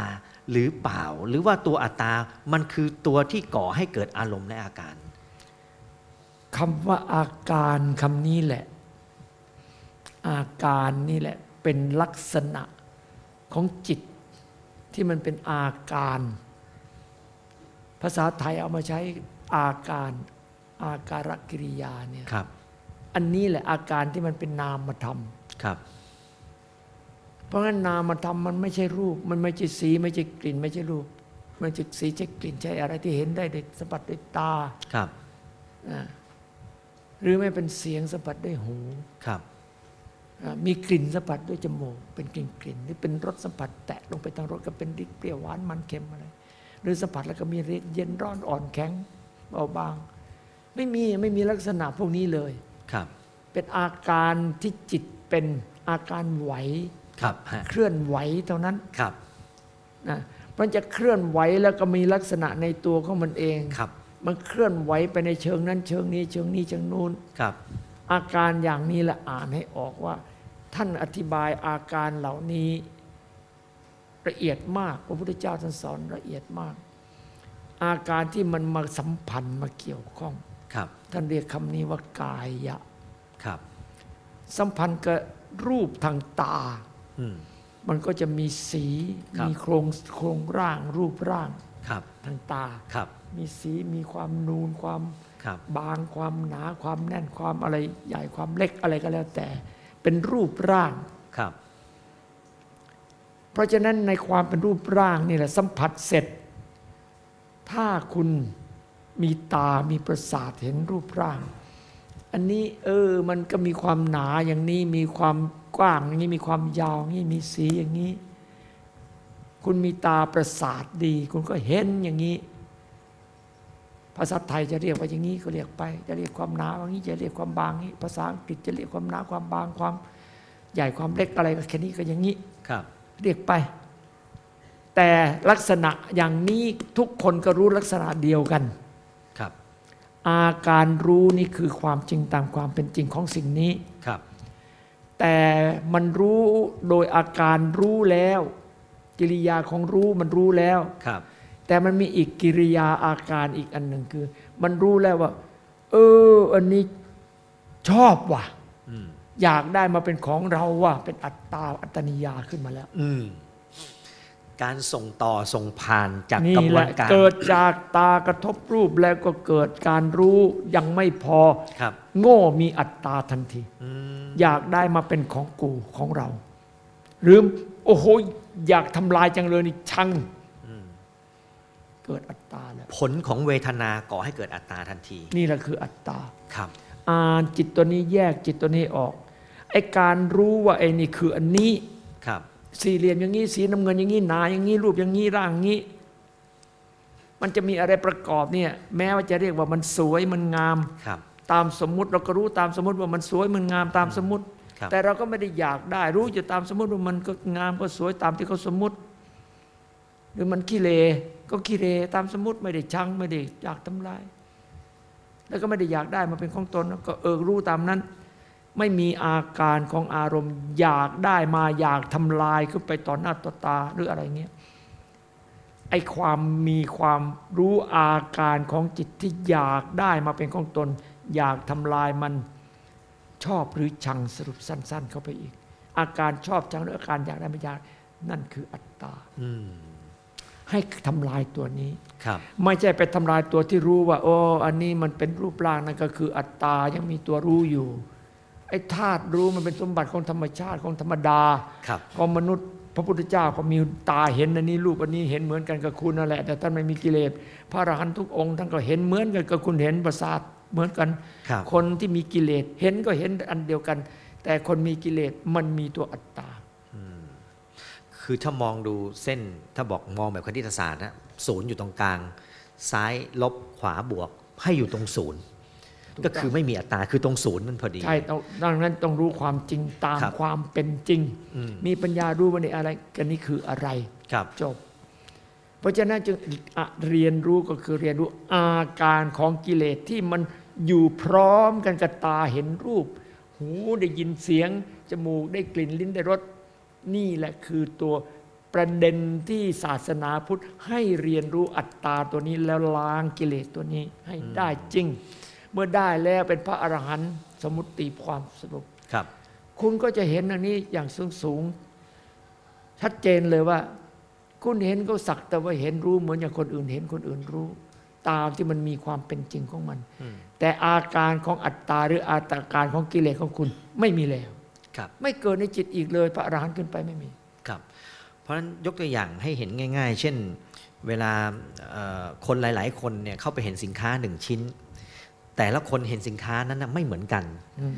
หรือเปล่า หรือว่าตัวอัตตา มันคือตัวที่ก่อให้เกิดอารมณ์และอาการคำว่าอาการคำนี้แหละ อาการนี่แหละเป็นลักษณะของจิตที่มันเป็นอาการ ภาษาไทยเอามาใช้อาการอาการกิริยาเนี่ยครับอันนี้แหละอาการที่มันเป็นนามธรรมครับ เพราะงั้นนามธรรมมันไม่ใช่รูป มันไม่ใช่สี ไม่ใช่กลิ่น ไม่ใช่รูป มันจะสีใช่กลิ่นใช่อะไรที่เห็นได้ด้วยสัมผัสด้วยตาครับอ่าหรือไม่เป็นเสียงสัมผัสด้วยหูครับอ่ามีกลิ่นสัมผัสด้วยจมูกเป็นกลิ่นกลิ่นหรือเป็นรสสัมผัสแตะลงไปทางรสก็เป็นดิบเปรี้ยวหวานมันเค็มอะไรหรือสัมผัสแล้วก็มีเย็นร้อนอ่อนแข็งเบาบาง ไม่มีไม่มีลักษณะพวกนี้เลยครับ เป็นอาการที่จิตเป็นอาการไหวครับฮะ เคลื่อนไหวเท่านั้นครับนะมันจะเคลื่อนไหวแล้วก็มีลักษณะในตัวของมันเองครับ มันเคลื่อนไหวไปในเชิงนั้น เชิงนี้ เชิงนี้เชิงนู้นครับ อาการอย่างนี้แหละอ่านให้ออกว่า ท่านอธิบายอาการเหล่านี้ละเอียดมาก พระพุทธเจ้าท่านสอนละเอียดมาก อาการที่มันมาสัมพันธ์มาเกี่ยวข้องครับ ท่านเรียกคำนี้ว่ากายะครับ สัมพันธ์กับรูปทางตาอื มมันก็จะมีสีครับมีโครงโครงร่างรูปร่างครับทางตาครับมีสีมีความนูนความครับบางความหนาความแน่นความอะไรใหญ่ความเล็กอะไรก็แล้วแต่ เป็นรูปร่างครับ เพราะฉะนั้นในความเป็นรูปร่างนี่แหละสัมผัสเสร็จ ถ้าคุณมีตามีประสาทเห็นรูปร่าง อันนี้เออมันก็มีความหนาอย่างนี้มีความ กว้างอย่างนี้มีความยาวอย่างนี้มีสีอย่างนี้ คุณมีตาประสาทดี คุณก็เห็นอย่างนี้ ภาษาไทยจะเรียกว่าอย่างนี้ก็เรียกไป จะเรียกความหนาอย่างนี้จะเรียกความบางนี้ ภาษาอังกฤษจะเรียกความหนาความบางความใหญ่ความเล็กอะไรก็แค่นี้ก็อย่างนี้ครับ เรียกไป แต่ลักษณะอย่างนี้ทุกคนก็รู้ลักษณะเดียวกันครับ อาการรู้นี่คือความจริงตามความเป็นจริงของสิ่งนี้ครับ แต่มันรู้โดยอาการรู้แล้ว กิริยาของรู้มันรู้แล้วครับ แต่มันมีอีกกิริยาอาการอีกอันหนึ่งคือ มันรู้แล้วว่า เออ อันนี้ชอบว่ะอืมอยากได้มาเป็นของเราว่ะเป็นอัตตาอัตตนิยาขึ้นมาแล้ว อืมการส่งต่อส่งผ่านจากกนี่ระบแหวนละการเกิดจากตากระทบรูปแล้วก็เกิดการรู้ยังไม่พอครับ โง่มีอัตตาทันทีอืมอยากได้มาเป็นของกูของเรา หรือโอ้โหอยากทำลายจังเลยนี่ชังเกิดอัตตาแล้วผลของเวทนาก่อให้เกิดอัตตาทันที นี่แหละคืออัตตาครับอ่านจิตตัวนี้แยกจิตตัวนี้ออกไอการรู้ว่าไอ้นี่คืออันนี้ครับ สี่เหลี่ยมอย่างนี้สีน้ำเงินอย่างนี้หนาอย่างนี้รูปอย่างนี้ร่างอย่างนี้ มันจะมีอะไรประกอบเนี่ย แม้ว่าจะเรียกว่ามันสวยมันงามครับ ตามสมมุติเราก็รู้ตามสมมติว่ามันสวยมันงามตามสมมติครับแต่เราก็ไม่ได้อยากได้ รู้อยู่ตามสมมติว่ามันก็งามก็สวยตามที่เขาสมมุติ หรือมันขี้เลก็ขี้เลตามสมมติไม่ได้ชังไม่ได้อยากทำลาย แล้วก็ไม่ได้อยากได้มาเป็นของตนก็เออรู้ตามนั้น ไม่มีอาการของอารมณ์ อยากได้มาอยากทำลายขึ้นไปต่อหน้าต่อตาหรืออะไรเงี้ยไอ้ความมีความรู้อาการของจิตที่อยากได้มาเป็นของตน อยากทำลายมันชอบหรือชังสรุปสั้น ๆ เข้าไปอีก อาการชอบชังหรืออาการอยากได้ไม่อยากนั่นคืออัตตาอืมให้ทำลายตัวนี้ครับไม่ใช่ไปทำลายตัวที่รู้ว่า โอ้อันนี้มันเป็นรูปร่างนั่นก็คืออัตตายังมีตัวรู้อยู่ไอ้ธาตุรู้มันเป็นสมบัติของธรรมชาติของธรรมดาครับของมนุษย์พระพุทธเจ้าก็มีตาเห็นอันนี้รูปอันนี้เห็นเหมือนกันกับคุณนั่นแหละ แต่ท่านไม่มีกิเลสพระอรหันต์ทุกองค์ท่านก็เห็นเหมือนกันกับคุณเห็นประสาท เหมือนกันครับคนที่มีกิเลสเห็นก็เห็นอันเดียวกัน แต่คนมีกิเลสมันมีตัวอัตตาคือถ้ามองดูเส้นถ้าบอกมองแบบคณิตศาสตร์นะศูนย์อยู่ตรงกลาง ซ้ายลบขวาบวก ให้อยู่ตรงศูนย์ถูกต้องก็คือไม่มีอัตราคือตรงศูนย์นั่นพอดี ใช่ต้องดังนั้นต้องรู้ความจริงตามครับความเป็นจริงอืมมีปัญญารู้ว่านี่อะไรกันนี่คืออะไรครับจบเพ ราะฉะนั้นจึงอะเรียนรู้ก็คือเรียนรู้อาการของกิเลสที่มันอยู่พร้อมกันกับตาเห็นรูป หูได้ยินเสียง จมูกได้กลิ่นลิ้นได้รสนี่แหละคือตัวประเด็นที่ศาสนาพุทธให้เรียนรู้อัตตาตัวนี้แล้วล้างกิเลสตัวนี้ให้ได้จริง เมื่อได้แล้วเป็นพระอรหันต์สมมติตีความสรุปครับ คุณก็จะเห็นอันนี้อย่างสูงสูงๆชัดเจนเลยว่า คุณเห็นก็สักแต่ว่าเห็นรู้เหมือนอย่างคนอื่นเห็นคนอื่นรู้ ตามที่มันมีความเป็นจริงของมันอืมแต่อาการของอัตตาหรืออาการของกิเลสของคุณไม่มีแล้วครับไม่เกิดในจิตอีกเลยพระอรหันต์ขึ้นไปไม่มีครับ เพราะฉะนั้นยกตัวอย่างให้เห็นง่าย ๆ เช่นเวลาเอ่อคนหลาย ๆ คนเนี่ยเข้าไปเห็นสินค้าหนึ่งชิ้น แต่ละคนเห็นสินค้านั้นนะไม่เหมือนกันอืม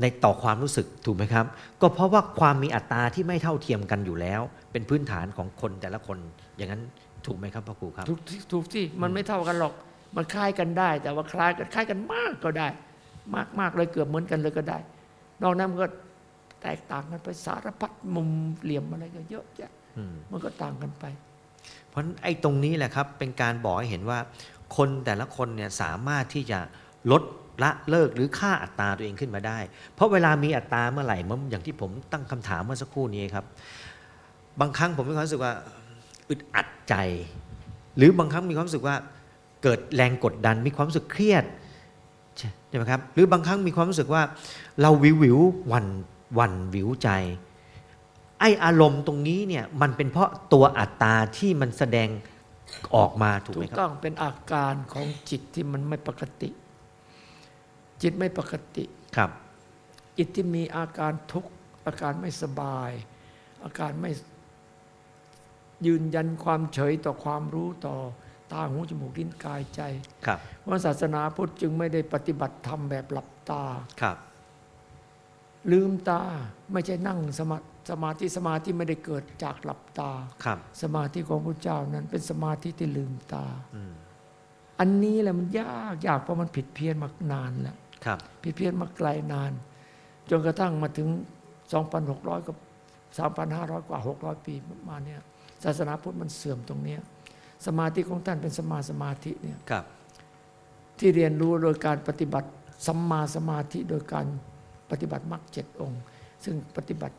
ในต่อความรู้สึกถูกไหมครับ ก็เพราะว่าความมีอัตราที่ไม่เท่าเทียมกันอยู่แล้ว เป็นพื้นฐานของคนแต่ละคนอย่างนั้นถูกไหมครับพ่อครูครับ ถูกที่ถูกที่มันไม่เท่ากันหรอกมันคล้ายกันได้ แต่ว่าคล้ายกันคล้ายกันมากก็ได้ มากมากเลยเกือบเหมือนกันเลยก็ได้ นอกนั้นมันก็แตกต่างกันไปสารพัดมุมเหลี่ยมอะไรก็เยอะแยะอืมมันก็ต่างกันไป เพราะฉะนั้นไอ้ตรงนี้แหละครับเป็นการบอกให้เห็นว่าคนแต่ละคนเนี่ยสามารถที่จะ ลดละเลิกหรือค่าอัตราตัวเองขึ้นมาได้ เพราะเวลามีอัตราเมื่อไหร่มื่อนอย่างที่ผมตั้งคำถามเมื่อสักครู่นี้ครับ บางครั้งผมมีความรู้สึกว่าอึดอัดใจ หรือบางครั้งมีความรู้สึกว่าเกิดแรงกดดันมีความรู้สึกเครียดใช่ใช่ไหมครับหรือบางครั้งมีความรู้สึกว่าเราวิววิวหวันหวันวิวใจ ไออารมณ์ตรงนี้เนี่ยมันเป็นเพราะตัวอัตตาที่มันแสดงออกมาถูกไหมครับถูกต้องเป็นอาการของจิตที่มันไม่ปกติ จิตไม่ปกติครับ จิตที่มีอาการทุกข์อาการไม่สบาย อาการไม่ยืนยันความเฉยต่อความรู้ต่อตาหูจมูกลิ้นกายใจครับเพราะศาสนาพุทธจึงไม่ได้ปฏิบัติธรรมแบบหลับตาครับ ลืมตาไม่ใช่นั่งสมาสมาธิสมาธิไม่ได้เกิดจากหลับตาครับ สมาธิของพระเจ้านั้นเป็นสมาธิที่ลืมตาอืมอันนี้แหละมันยากยากเพราะมันผิดเพี้ยนมานานแล้ว ครับผิดเพี้ยนมาไกลนาน จนกระทั่งมาถึง 2,600 กับ 3,500 กว่า 600 ปีประมาณเนี้ยศาสนาพุทธมันเสื่อมตรงเนี้ยสมาธิของท่านเป็นสมาสมาธิเนี่ยครับที่เรียนรู้โดยการปฏิบัติสัมมาสมาธิโดยการปฏิบัติมรรคเจ็ดองค์ ซึ่งปฏิบัติ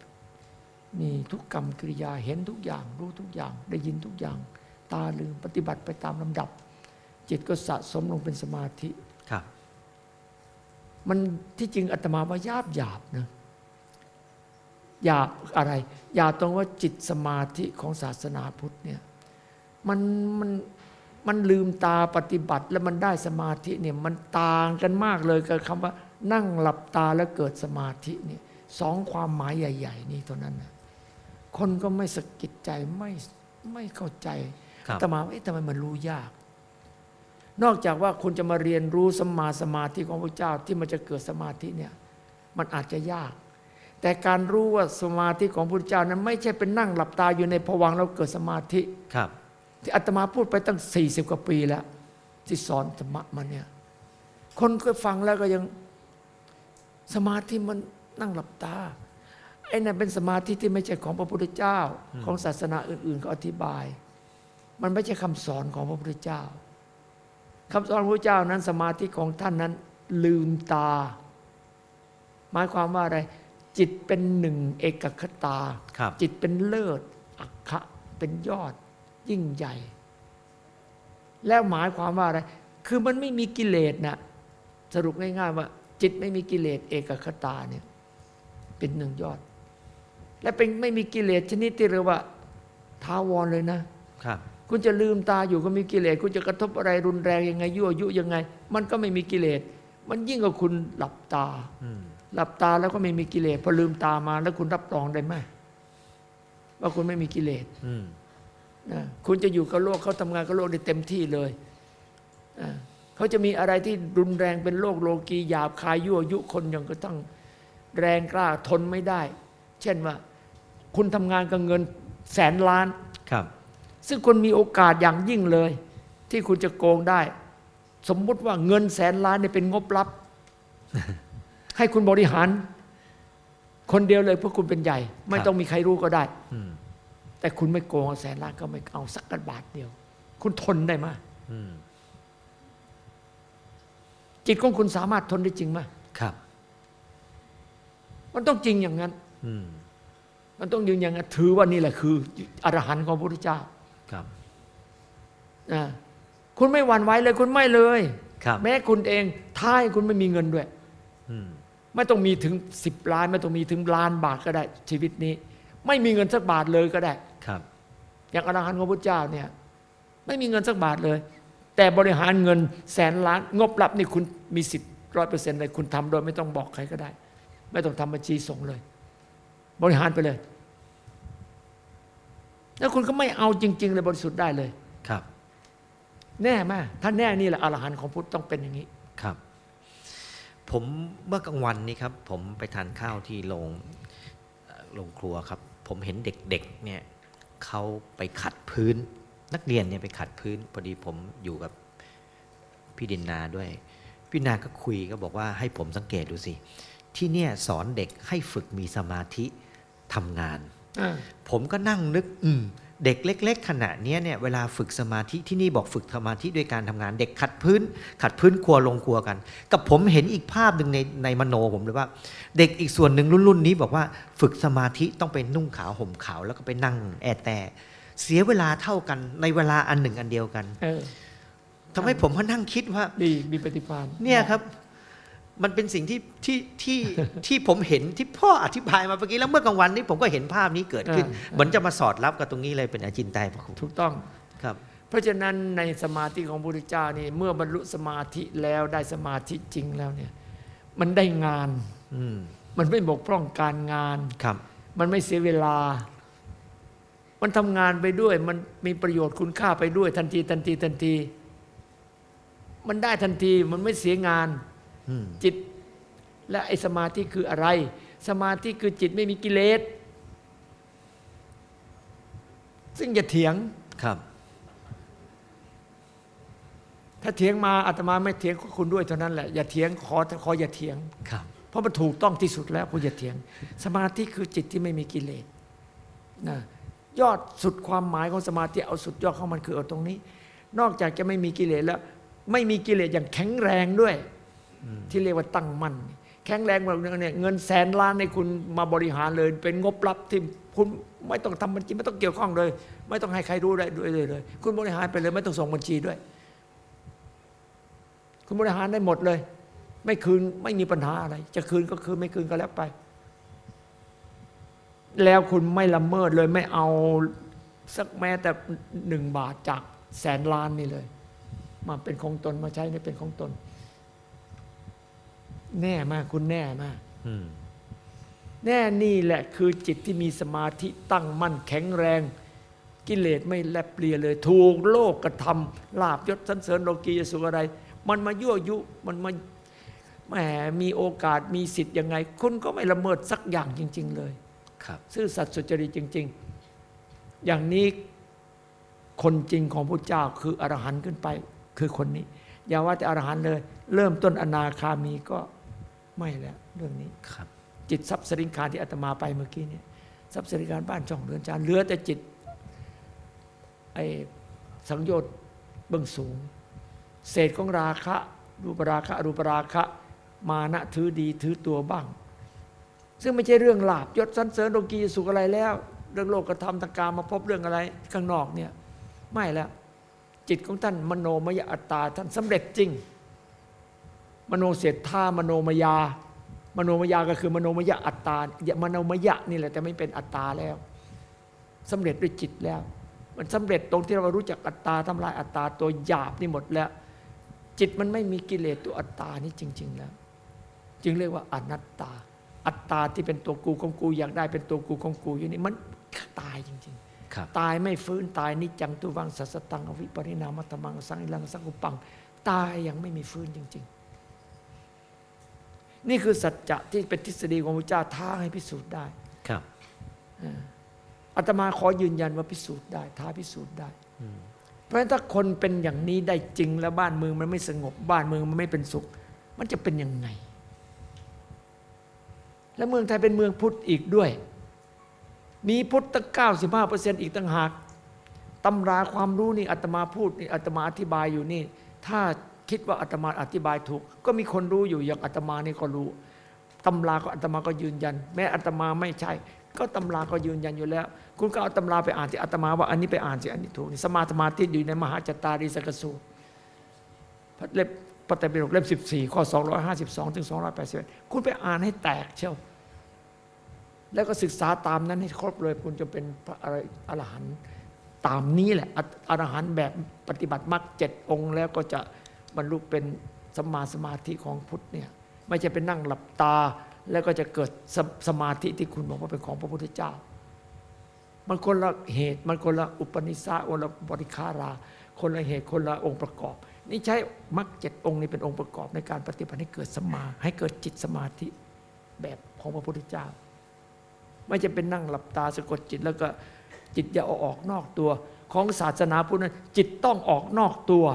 มีทุกกรรมกิริยาเห็นทุกอย่าง รู้ทุกอย่าง ได้ยินทุกอย่าง ตาลืมปฏิบัติไปตามลำดับ จิตก็สะสมลงเป็นสมาธิครับ มันที่จริงอาตมาว่าหยาบหยาบนะหยาบอะไรหยาบตรงว่าจิตสมาธิของศาสนาพุทธเนี่ยมันมันมันลืมตาปฏิบัติแล้วมันได้สมาธิเนี่ยมันต่างกันมากเลยกับคำว่า นั่งหลับตาแล้วเกิดสมาธิเนี่ยสองความหมายใหญ่ ๆ นี่เท่านั้นนะคนก็ไม่สะกิดใจไม่ไม่เข้าใจครับอาตมาว่าเอ๊ะทำไมมันรู้ยาก นอกจากว่าคุณจะมาเรียนรู้สมมาสมาธิของพระเจ้าที่มันจะเกิดสมาธิเนี่ยมันอาจจะยาก แต่การรู้ว่าสมาธิของพระเจ้านั้นไม่ใช่เป็นนั่งหลับตาอยู่ในภวังค์แล้วเกิดสมาธิครับ ที่อาตมาพูดไปตั้ง 40 กว่าปีแล้ว ที่สอนธรรมะมาเนี่ยคนก็ฟังแล้วก็ยังสมาธิมันนั่งหลับตาไอ้นั่นเป็นสมาธิที่ไม่ใช่ของพระพุทธเจ้าของศาสนาอื่นๆก็อธิบาย มันไม่ใช่คำสอนของพระพุทธเจ้า คำสอนของพระเจ้านั้นสมาธิของท่านนั้นลืมตา หมายความว่าอะไร จิตเป็นหนึ่งเอกคตาครับจิตเป็นเลิศ อัคคะเป็นยอด ยิ่งใหญ่ แล้วหมายความว่าอะไร คือมันไม่มีกิเลสนะสรุปง่ายๆว่า จิตไม่มีกิเลสเอกคตาเนี่ยเป็นหนึ่งยอด และเป็นไม่มีกิเลสชนิดที่เรียกว่าท้าวรเลยนะครับ คุณจะลืมตาอยู่ก็มีกิเลส คุณจะกระทบอะไรรุนแรงยังไงยั่วยุยังไง มันก็ไม่มีกิเลส มันยิ่งกว่าคุณหลับตาอืมหลับตาแล้วก็ไม่มีกิเลสพอลืมตามาแล้วคุณรับรองได้ไหมว่าคุณไม่มีกิเลสอืมนะคุณจะอยู่กับโลกเขาทำงานกับโลกได้เต็มที่เลยอ่าเขาจะมีอะไรที่รุนแรงเป็นโลกโลกีหยาบคายยั่วยุคนอย่างก็ต้องแรงกล้าทนไม่ได้ เช่นว่า คุณทำงานกับเงินแสนล้านครับ ซึ่งคุณมีโอกาสอย่างยิ่งเลย ที่คุณจะโกงได้ สมมุติว่าเงินแสนล้านเนี่ยเป็นงบลับ ให้คุณบริหาร คนเดียวเลยเพราะคุณเป็นใหญ่ ไม่ต้องมีใครรู้ก็ได้อืมแต่คุณไม่โกงเอาแสนล้านก็ไม่เอาสักกระบาทเดียว คุณทนได้ไหมอืมจิตของคุณสามารถทนได้จริงไหมครับ มันต้องจริงอย่างนั้นอืมมันต้องยืนอย่างนั้นถือว่านี่แหละคืออรหันต์ของพระพุทธเจ้า ครับอ่าคุณไม่หวั่นไหวเลยคุณไม่เลยครับแม้คุณเองท้ายคุณไม่มีเงินด้วยอืมไม่ต้องมีถึงสิบล้าน ไม่ต้องมีถึงล้านบาทก็ได้ ชีวิตนี้ ไม่มีเงินสักบาทเลยก็ได้ ครับ อย่างอรหันต์ของพระเจ้าเนี่ย ไม่มีเงินสักบาทเลย แต่บริหารเงินแสนล้าน งบรับนี่คุณมีสิทธิ์ร้อยเปอร์เซ็นต์เลยคุณทำโดยไม่ต้องบอกใครก็ได้ ไม่ต้องทำบัญชีส่งเลย บริหารไปเลย แล้วคุณก็ไม่เอาจริง ๆ เลยบริสุทธิ์ได้เลยครับ แน่ไหมถ้าแน่นี่แหละอรหันต์ของพุทธต้องเป็นอย่างนี้ครับ ผมเมื่อกลางวันนี้ครับ ผมไปทานข้าวที่โรงเอ่อโรงครัวครับ ผมเห็นเด็กๆเนี่ยเขาไปขัดพื้น นักเรียนเนี่ยไปขัดพื้น พอดีผมอยู่กับพี่ดินนาด้วย พี่นาก็คุยก็บอกว่าให้ผมสังเกตดูสิ ที่เนี่ยสอนเด็กให้ฝึกมีสมาธิทำงานอ่า ผมก็นั่งนึกอืมเด็กเล็ก ๆขณะเนี้ยเนี่ยเวลาฝึกสมาธิที่นี่บอกฝึกสมาธิด้วยการทำงาน เด็กขัดพื้น ขัดพื้นครัวลงครัวกัน กับผมเห็นอีกภาพหนึ่งในในมโนผมเลยว่า เด็กอีกส่วนหนึ่งรุ่นๆนี้บอกว่าฝึกสมาธิต้องไปนุ่งขาวห่มขาวแล้วก็ไปนั่งแอแต่เสียเวลาเท่ากันในเวลาอันหนึ่งอันเดียวกันเออทำให้ผมมานั่งคิดว่าดีมีปฏิภาณเนี่ยครับ มันเป็นสิ่งที่ที่ที่ที่ผมเห็นที่พ่ออธิบายมาเมื่อกี้แล้วเมื่อกลางวันนี้ผมก็เห็นภาพนี้เกิดขึ้นเหมือนจะมาสอดรับกับตรงนี้เลยเป็นอาจินไตยพระคุณถูกต้องครับ เพราะฉะนั้นในสมาธิของพระพุทธเจ้านี่เมื่อบรรลุสมาธิแล้วได้สมาธิจริงแล้วเนี่ย มันได้งานอืมมันไม่บกพร่องการงานครับ มันไม่เสียเวลา มันทำงานไปด้วย มันมีประโยชน์คุณค่าไปด้วยทันทีทันทีทันที มันได้ทันทีมันไม่เสียงานอืม จิต และไอ้สมาธิคืออะไร สมาธิคือจิตไม่มีกิเลส ซึ่งอย่าเถียงครับ ถ้าเถียงมาอาตมาไม่เถียงคุณด้วยเท่านั้นแหละอย่าเถียงขอขออย่าเถียงครับเพราะมันถูกต้องที่สุดแล้วคุณอย่าเถียง สมาธิคือจิตที่ไม่มีกิเลสนะยอดสุดความหมายของสมาธิเอาสุดยอดของมันคือเอาตรงนี้ นอกจากจะไม่มีกิเลสแล้ว ไม่มีกิเลสอย่างแข็งแรงด้วย ที่เรียกว่าตั้งมั่นแข็งแรงแบบเนี่ยเงินแสนล้านในคุณมาบริหารเลย เป็นงบลับที่คุณไม่ต้องทำบัญชีไม่ต้องเกี่ยวข้องเลย ไม่ต้องให้ใครรู้ได้ด้วยเลยเลย คุณบริหารไปเลย ไม่ต้องส่งบัญชีด้วย คุณบริหารได้หมดเลย ไม่คืนไม่มีปัญหาอะไร จะคืนก็คืนไม่คืนก็แล้วไป แล้วคุณไม่ละเมิดเลย ไม่เอาสักแม้แต่หนึ่งบาทจากแสนล้านนี่เลย มาเป็นของตนมาใช้ในเป็นของตน แน่มากคุณแน่มากอืมแน่นี่แหละคือจิตที่มีสมาธิตั้งมั่นแข็งแรง กิเลสไม่แลบเปลี่ยเลย ถูกโลกกระทำลาบยศสันเสริญโลกียสุขอะไร มันมายั่วยุมันมาแหมมีโอกาสมีสิทธิ์ยังไง คุณก็ไม่ละเมิดสักอย่างจริง ๆ เลย ครับ ซื่อสัตย์สุจริตจริง ๆ อย่างนี้คนจริงของพระเจ้าคืออรหันต์ขึ้นไป คือคนนี้ อย่าว่าแต่อรหันต์เลย เริ่มต้นอนาคามีก็ ไม่แล้วเรื่องนี้ครับ จิตทรัพย์สริงคารที่อาตมาไปเมื่อกี้เนี่ยทรัพย์สริงคารบ้านช่องเรือนจานเหลือแต่จิตไอ้สังโยชน์เบื้องสูง เศษของราคะ รูปราคะอรูปราคะ มานะถือดีถือตัวบ้าง ซึ่งไม่ใช่เรื่องลาบยศสันเสริญโลกีสุขอะไรแล้ว เรื่องโลกธรรมทางการมาพบเรื่องอะไรข้างนอกเนี่ยไม่แล้วจิตของท่านมโนมยอัตตาท่านสำเร็จจริง มโนเสร็จท่ามโนมยามโนมยาก็คือมโนมยะอัตตาอย่ามโนมยะนี่แหละแต่ไม่เป็นอัตตาแล้วสำเร็จด้วยจิตแล้ว มันสำเร็จตรงที่เรารู้จักอัตตาทำลายอัตตาตัวหยาบนี่หมดแล้ว จิตมันไม่มีกิเลสตัวอัตตานี่จริง ๆ แล้ว จึงเรียกว่าอนัตตา อัตตาที่เป็นตัวกูของกูอยากได้เป็นตัวกูของกูอยู่นี่มันตายจริงๆครับตายไม่ฟื้นตายนิจจังตุวังสัสสตังอวิปริณามตมังสังอิลังสังกุปัง ตายยังไม่มีฟื้นจริง ๆ นี่คือสัจจะที่เป็นทฤษฎีของพระเจ้าท้าให้พิสูจน์ได้ครับอาตมาขอยืนยันว่าพิสูจน์ได้ ท้าพิสูจน์ได้เพราะฉะนั้นถ้าคนเป็นอย่างนี้ได้จริงแล้วบ้านเมืองมันไม่สงบบ้านเมืองมันไม่เป็นสุข มันจะเป็นยังไง และเมืองไทยเป็นเมืองพุทธอีกด้วย มีพุทธตั้ง95%อีกต่างหากตำราความรู้นี่อาตมาพูดนี่อาตมาอธิบายอยู่นี่ ถ้า คิดว่าอาตมาอธิบายถูก ก็มีคนรู้อยู่อย่างอาตมานี่ก็รู้ตำราก็อาตมาก็ยืนยัน แม้อาตมาไม่ใช่ ก็ตำราก็ยืนยันอยู่แล้ว คุณก็เอาตำราไปอ่านที่อาตมาว่าอันนี้ไปอ่านสิอันนี้ถูกสมาธมาที่อยู่ในมหาจตารีสกสูตรเล่มปฏิปิฎกเล่ม14 ข้อ 252 ถึง 281 คุณไปอ่านให้แตกเชียว แล้วก็ศึกษาตามนั้นให้ครบเลย คุณจะเป็นพระอะไรอรหันต์ตามนี้แหละออรหันต์แบบปฏิบัติมรรคเจ็ดองค์แล้วก็จะ บรรลุเป็นสมาสมาธิของพุทธเนี่ยไม่ใช่เป็นนั่งหลับตา แล้วก็จะเกิดสสมาธิที่คุณบอกว่าเป็นของพระพุทธเจ้า มันคนละเหตุมันคนละอุปนิสัยคนละบริคารา คนละเหตุคนละองค์ประกอบ นี่ใช้มรรคเจ็ดองค์นี้เป็นองค์ประกอบในการปฏิบัติให้เกิดสมา ให้เกิดจิตสมาธิแบบของพระพุทธเจ้า ไม่จะเป็นนั่งหลับตาสะกดจิตแล้วก็จิตอย่าออกนอกตัว ของศาสนาพุทธนั้นจิตต้องออกนอกตัว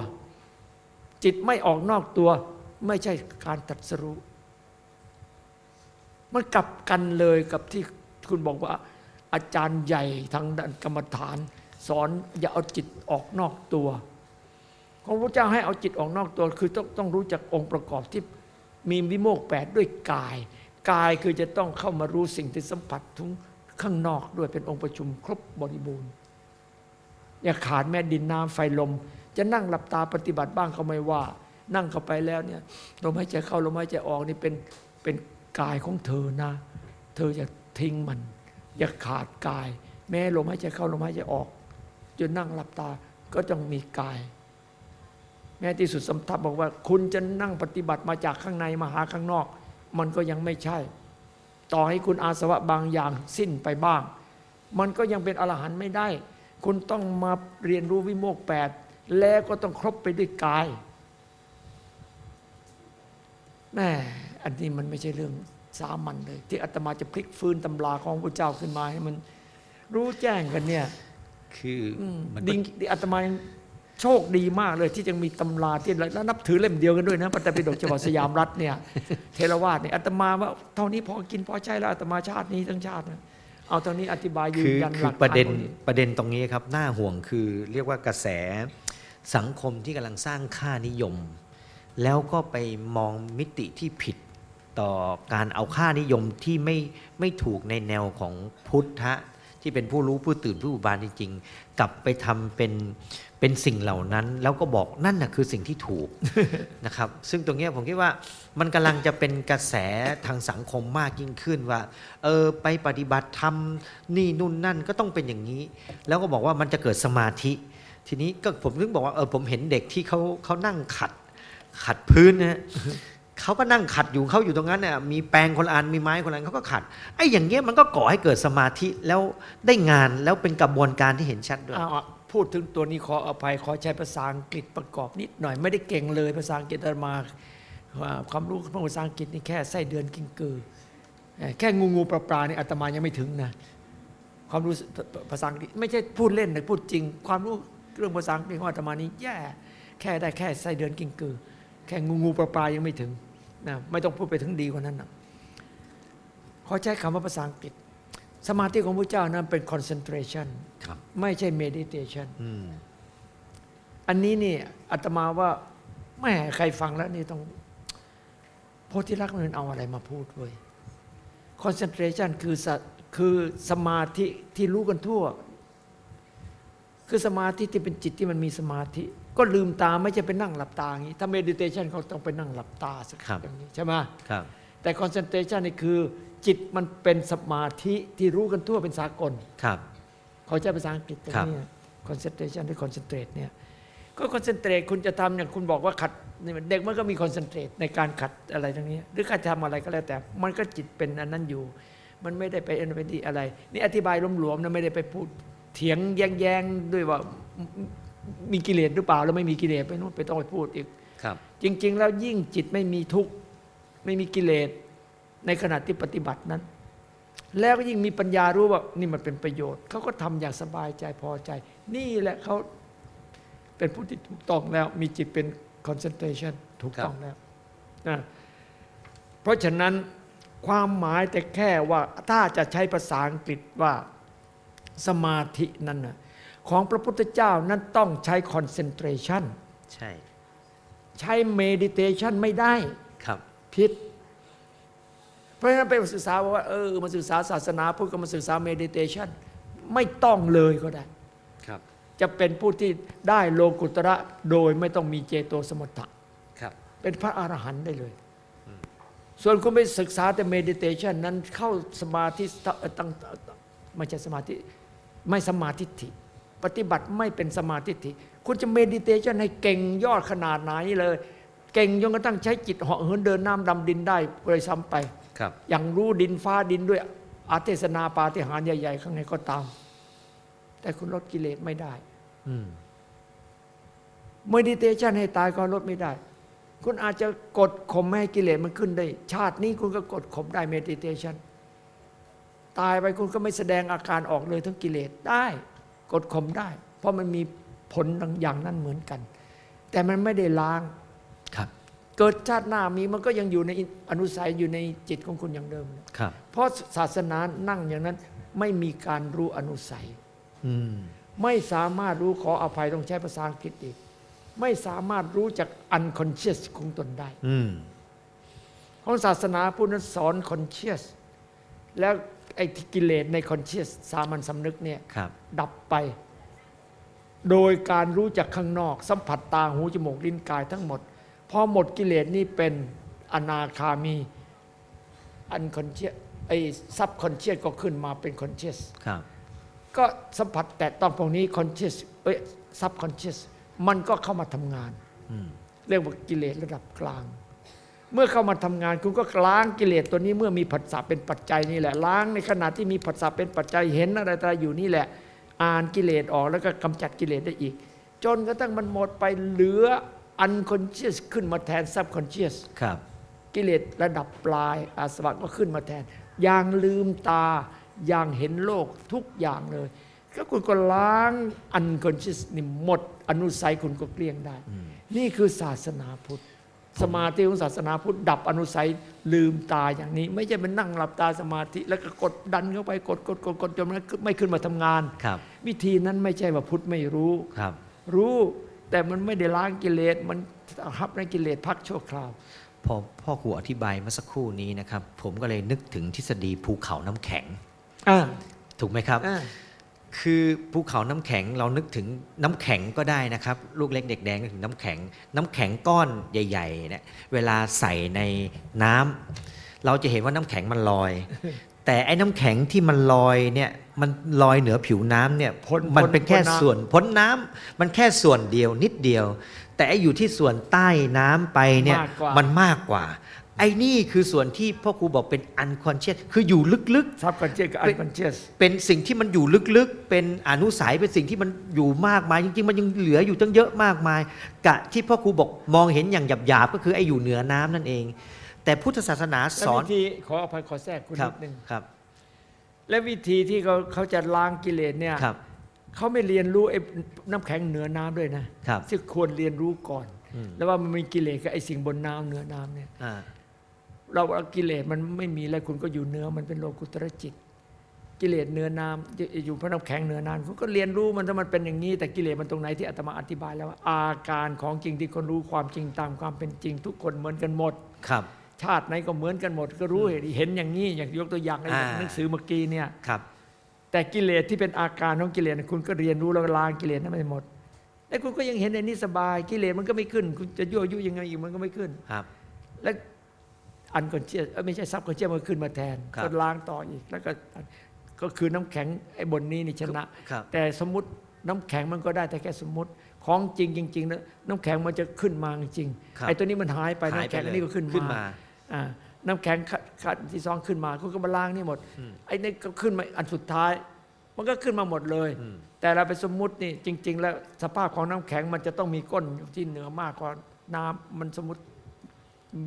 จิตไม่ออกนอกตัวไม่ใช่การตรัสรู้ มันกลับกันเลยกับที่คุณบอกว่า อาจารย์ใหญ่ทางด้านกรรมฐาน สอนอย่าเอาจิตออกนอกตัวของพระเจ้าให้เอาจิตออกนอกตัว คือต้องต้องรู้จักองค์ประกอบที่มีวิโมกข์แปดด้วยกาย กายคือจะต้องเข้ามารู้สิ่งที่สัมผัสทุงข้างนอกด้วยเป็นองค์ประชุมครบบริบูรณ์อย่าขาดแม่ดินน้ำไฟลม จะนั่งหลับตาปฏิบัติบ้างก็ไม่ว่า นั่งเข้าไปแล้วเนี่ยลมหายใจเข้าลมหายใจออกนี่เป็นเป็นกายของเธอนะ เธออย่าทิ้งมัน อย่าขาดกาย แม้ลมหายใจเข้าลมหายใจออกจนนั่งหลับตาก็ต้องมีกาย แม้ที่สุดสำทับบอกว่า คุณจะนั่งปฏิบัติมาจากข้างในมาหาข้างนอก มันก็ยังไม่ใช่ ต่อให้คุณอาสวะบางอย่างสิ้นไปบ้าง มันก็ยังเป็นอรหันต์ไม่ได้ คุณต้องมาเรียนรู้วิโมกข์แปด แล้วก็ต้องครบไปด้วยกายแม่อันนี้มันไม่ใช่เรื่องสามัญเลย ที่อาตมาจะพลิกฟื้นตำราของพระเจ้าขึ้นมาให้มันรู้แจ้งกันเนี่ย คือออืมมันดิงดิอาตมายังโชคดีมากเลยที่ยังมีตำราที่แล้วนับถือเล่มเดียวกันด้วยนะปฏิปิฎกฉบับสยามรัฐเนี่ยเทรวาสเนี่ยอาตมาว่าเท่านี้พอกินพอใช้แล้วอาตมาชาตินี้ทั้งชาตินะเอาเท่านี้อธิบายยืคืนอยันคืหอลักประเด็นฐานของประเด็นตรงนี้ครับน่าห่วงคือเรียกว่ากระแส สังคมที่กำลังสร้างค่านิยม แล้วก็ไปมองมิติที่ผิดต่อการเอาค่านิยมที่ไม่ไม่ถูกในแนวของพุทธะที่เป็นผู้รู้ผู้ตื่นผู้อุบานจริงๆ กลับไปทำเป็นเป็นสิ่งเหล่านั้น แล้วก็บอกนั่นนะคือสิ่งที่ถูกนะครับ ซึ่งตรงนี้ผมคิดว่ามันกำลังจะเป็นกระแสทางสังคมมากยิ่งขึ้นว่าเออไปปฏิบัติธรรมนี่นู่นนั่นก็ต้องเป็นอย่างนี้ แล้วก็บอกว่ามันจะเกิดสมาธิ ทีนี้ก็ผมถึงบอกว่าเออผมเห็นเด็กที่เขาเขานั่งขัด ขัดพื้นนะฮะเขาก็นั่งขัดอยู่เขาอยู่ตรงนั้นเนี่ยมีแปรงคนละอันมีไม้คนละอันเขาก็ขัดไอ้อย่างเงี้ยมันก็ก่อให้เกิดสมาธิแล้วได้งานแล้วเป็นกระบวนการที่เห็นชัดด้วยอ้าวอะพูดถึงตัวนี้ขออภัยขอใช้ภาษาอังกฤษประกอบนิดหน่อยไม่ได้เก่งเลยภาษาอังกฤษอาตมาว่าความรู้ของภาษาอังกฤษนี่แค่ไส้เดือนกิงกือเอ่อแค่งูงูปลาปลานี่อาตมายังไม่ถึงนะความรู้ภาษาอังกฤษไม่ใช่พูดเล่นนะพูดจริง ความรู้ เรื่องภาษาอังกฤษของอาตมานี่แย่ แค่ได้แค่ไส้เดือนกิงกือ แค่งูงูปลาปลายังไม่ถึงนะไม่ต้องพูดไปถึงดีกว่านั้นนะขอใช้คำว่าภาษาอังกฤษ สมาธิของพระเจ้านั้นเป็น concentration ครับไม่ใช่ meditation อืมอันนี้นี่อาตมาว่าแม่ใครฟังแล้วนี่ต้องโพธิรักษ์มันเอาอะไรมาพูดเว้ย concentration คือสะคือสมาธิที่รู้กันทั่ว คือสมาธิที่เป็นจิตที่มันมีสมาธิ ก็ลืมตาไม่ใช่ไปนั่งหลับตาอย่างนี้ถ้า meditation เขาต้องไปนั่งหลับตาสักครับอย่างนี้ใช่ไหมครับ แต่ concentration นี่คือ จิตมันเป็นสมาธิที่รู้กันทั่วเป็นสากลครับเขาใช้ภาษาอังกฤษตรงนี้ concentration หรือ concentrate เนี่ยก็คอนเซนเทรตคุณจะทำอย่างคุณบอกว่าขัดนี่มันเด็กมันก็มีคอนเซนเทรตในการขัดอะไรตรงนี้ หรือการทำอะไรก็แล้วแต่ มันก็จิตเป็นอันนั้นอยู่ มันไม่ได้ไปเอ็นไปดีอะไร นี่อธิบายหลวมๆนะไม่ได้ไปพูด เถียงแย้งๆด้วยว่ามีกิเลสหรือเปล่าแล้วไม่มีกิเลสไปนู่นไปต้องไปพูดอีกครับ จริง ๆ แล้วยิ่งจิตไม่มีทุกข์ไม่มีกิเลสในขณะที่ปฏิบัตินั้น แล้วก็ยิ่งมีปัญญารู้ว่านี่มันเป็นประโยชน์เขาก็ทำอย่างสบายใจพอใจ นี่แหละเขาเป็นผู้ที่ถูกต้องแล้ว มีจิตเป็น concentration ถูกต้องแล้วนะเพราะฉะนั้นความหมายแต่แค่ว่าถ้าจะใช้ภาษาอังกฤษว่า สมาธินั้นนะของพระพุทธเจ้านั้นต้องใช้ concentration ใช่ ใช้ meditation ไม่ได้ครับผิดเพราะฉะนั้นไปศึกษาว่าเออมาศึกษาศาสนาพุทธก็มาศึกษา meditation ไม่ต้องเลยก็ได้ครับ จะเป็นผู้ที่ได้โลกุตระโดยไม่ต้องมีเจโตสมถะครับ เป็นพระอรหันต์ได้เลย ส่วนคุณไปศึกษาแต่ meditation นั้นเข้าสมาธิตั้งไม่ใช่สมาธิ ไม่สมาธิฐิปฏิบัติไม่เป็นสมาธิฐิคุณจะ meditation ให้เก่งยอดขนาดไหนเลย เก่งจนกระทั่งใช้จิตเหาะเหินเดินน้ำดำดินได้เลยซ้ำไปครับอย่างรู้ดินฟ้าดินด้วยอาเทศนาปาฏิหาริย์ใหญ่ ๆ ข้างในก็ตาม แต่คุณลดกิเลสไม่ได้อืม meditation ให้ตายก็ลดไม่ได้ คุณอาจจะกดข่มไม่ให้กิเลสมันขึ้นได้ ชาตินี้คุณก็กดข่มได้ meditation ตายไปคุณก็ไม่แสดงอาการออกเลยทั้งกิเลสได้กดข่มได้ เพราะมันมีผลอย่างนั้นเหมือนกัน แต่มันไม่ได้ล้างครับเกิดชาติหน้ามีมันก็ยังอยู่ในอนุสัยอยู่ในจิตของคุณอย่างเดิมครับ เพราะศาสนานั่งอย่างนั้น ไม่มีการรู้อนุสัยอืมไม่สามารถรู้ขออภัยต้องใช้ภาษาอังกฤษอีก ไม่สามารถรู้จาก unconscious ของตนได้อืมของศาสนาพุทธนั้นสอน conscious แล้ว ไอ้ที่กิเลสใน conscious สามัญสำนึกเนี่ยครับดับไป โดยการรู้จากข้างนอก สัมผัสตาหูจมูกลิ้นกายทั้งหมดพอหมดกิเลสนี่เป็นอนาคามี unconscious ไอ้ subconscious ก็ขึ้นมาเป็น conscious ครับก็สัมผัสแต่ต้องพวกนี้ conscious เอ้ย subconscious มันก็เข้ามาทำงานอืมเรียกว่ากิเลสระดับกลาง เมื่อเข้ามาทำงานคุณก็ล้างกิเลสตัวนี้เมื่อมีผัสสะเป็นปัจจัยนี่แหละล้างในขณะที่มีผัสสะเป็นปัจจัยเห็นอะไรต่างๆอยู่นี่แหละ อ่านกิเลสออกแล้วก็กำจัดกิเลสได้อีก จนกระทั่งมันหมดไปเหลือ unconscious ขึ้นมาแทน subconscious ครับกิเลสระดับปลายอาสวะก็ขึ้นมาแทน อย่างลืมตา อย่างเห็นโลกทุกอย่างเลยก็คุณก็ล้าง unconscious นี่หมดอนุสัยคุณก็เกลี้ยงได้ นี่คือศาสนาพุทธ สมาธิของศาสนาพุทธดับอนุสัยลืมตาอย่างนี้ ไม่ใช่มันนั่งหลับตาสมาธิ แล้วก็กดดันเข้าไปกดกดกดกดจนมันไม่ขึ้นมาทำงานครับ วิธีนั้นไม่ใช่ว่าพุทธไม่รู้ครับ รู้แต่มันไม่ได้ล้างกิเลสมันหับในกิเลสพักชั่วคราวพอพ่อครูอธิบายเมื่อสักครู่นี้นะครับ ผมก็เลยนึกถึงทฤษฎีภูเขาน้ำแข็งอ่าถูกไหมครับอ่า คือภูเขาน้ำแข็งเรานึกถึงน้ำแข็งก็ได้นะครับ ลูกเล็กเด็กแดงนึกถึงน้ำแข็ง น้ำแข็งก้อนใหญ่ๆเนี่ยเวลาใส่ในน้ำเราจะเห็นว่าน้ำแข็งมันลอย แต่ไอ้น้ำแข็งที่มันลอยเนี่ยมันลอยเหนือผิวน้ำเนี่ยพ้นมันเป็นแค่พ้นน้ำส่วนพ้นน้ำมันแค่ส่วนเดียวนิดเดียว แต่ไอ้อยู่ที่ส่วนใต้น้ำไปเนี่ยมากกว่ามันมากกว่า ไอ้นี่คือส่วนที่พ่อครูบอกเป็น unconscious คืออยู่ลึกๆ subconscious กับ unconscious เป็นสิ่งที่มันอยู่ลึกๆ เป็นอนุสัยเป็นสิ่งที่มันอยู่มากมาย จริงๆ มันยังเหลืออยู่ตั้งเยอะมากมาย กะที่พ่อครูบอกมองเห็นอย่างหยาบๆ ก็คือไอ้อยู่เหนือน้ำนั่นเอง แต่พุทธศาสนาสและอนวิธีขออภัยขอแทรกคุณครันิบดนึงครับ และวิธีที่เขาเขาจะล้างกิเลสเนี่ยครับเขาไม่เรียนรู้ไอ้น้ำแข็งเหนือน้ำด้วยนะครับซึ่งควรเรียนรู้ก่อนอืมแล้วว่ามันมีกิเลสกับไอ้สิ่งบนน้ำเหนือน้ำเนี่ยอ่า เราเอากิเลสมันไม่มีแล้วคุณก็อยู่เหนือมันเป็นโลกุตรจิต กิเลสเหนือน้ำอยู่พระน้ำแข็งเหนือน้ำคุณก็เรียนรู้มันถ้ามันเป็นอย่างนี้ แต่กิเลสมันตรงไหนที่อาตมาอธิบายแล้วว่าอาการของจริงที่คนรู้ความจริงตามความเป็นจริง ทุกคนเหมือนกันหมดครับ ชาติไหนก็เหมือนกันหมด ก็รู้เห็นอย่างนี้อย่างยกตัวอย่างในอ่าหนังสือเมื่อกี้เนี่ยครับ แต่กิเลสที่เป็นอาการของกิเลสคุณก็เรียนรู้แล้วล้างกิเลสนั้นไม่หมดแต่คุณก็ยังเห็นในนี้สบายกิเลสมันก็ไม่ขึ้น คุณจะยั่วยุยังไงอีกมันก็ไม่ขึ้นครับ และ อันก่อนเชียไม่ใช่ซับก่อนเชียมันขึ้นมาแทนครับก็ล้างต่ออีกแล้วก็ก็คือน้ำแข็งไอ้บนนี้นี่ชนะครับแต่สมมติน้ำแข็งมันก็ได้แต่แค่สมมติของจริงจริงๆนะน้ำแข็งมันจะขึ้นมาจริงครับไอ้ตัวนี้มันหายไปหายน้ำไปแข็งเลยนี่ก็ขึ้นขึ้นมาอ่าน้ำแข็งขัดขัดที่สองขึ้นมาคุณก็มาล้างนี่หมดอืมไอ้นี่ก็ขึ้นมาอันสุดท้าย มันก็ขึ้นมาหมดเลยอืมแต่เราไปสมมุตินี่จริง ๆ แล้วสภาพของน้ำแข็งมันจะต้องมีก้นอยู่ที่เหนือมากกว่าน้ำมันสมมติ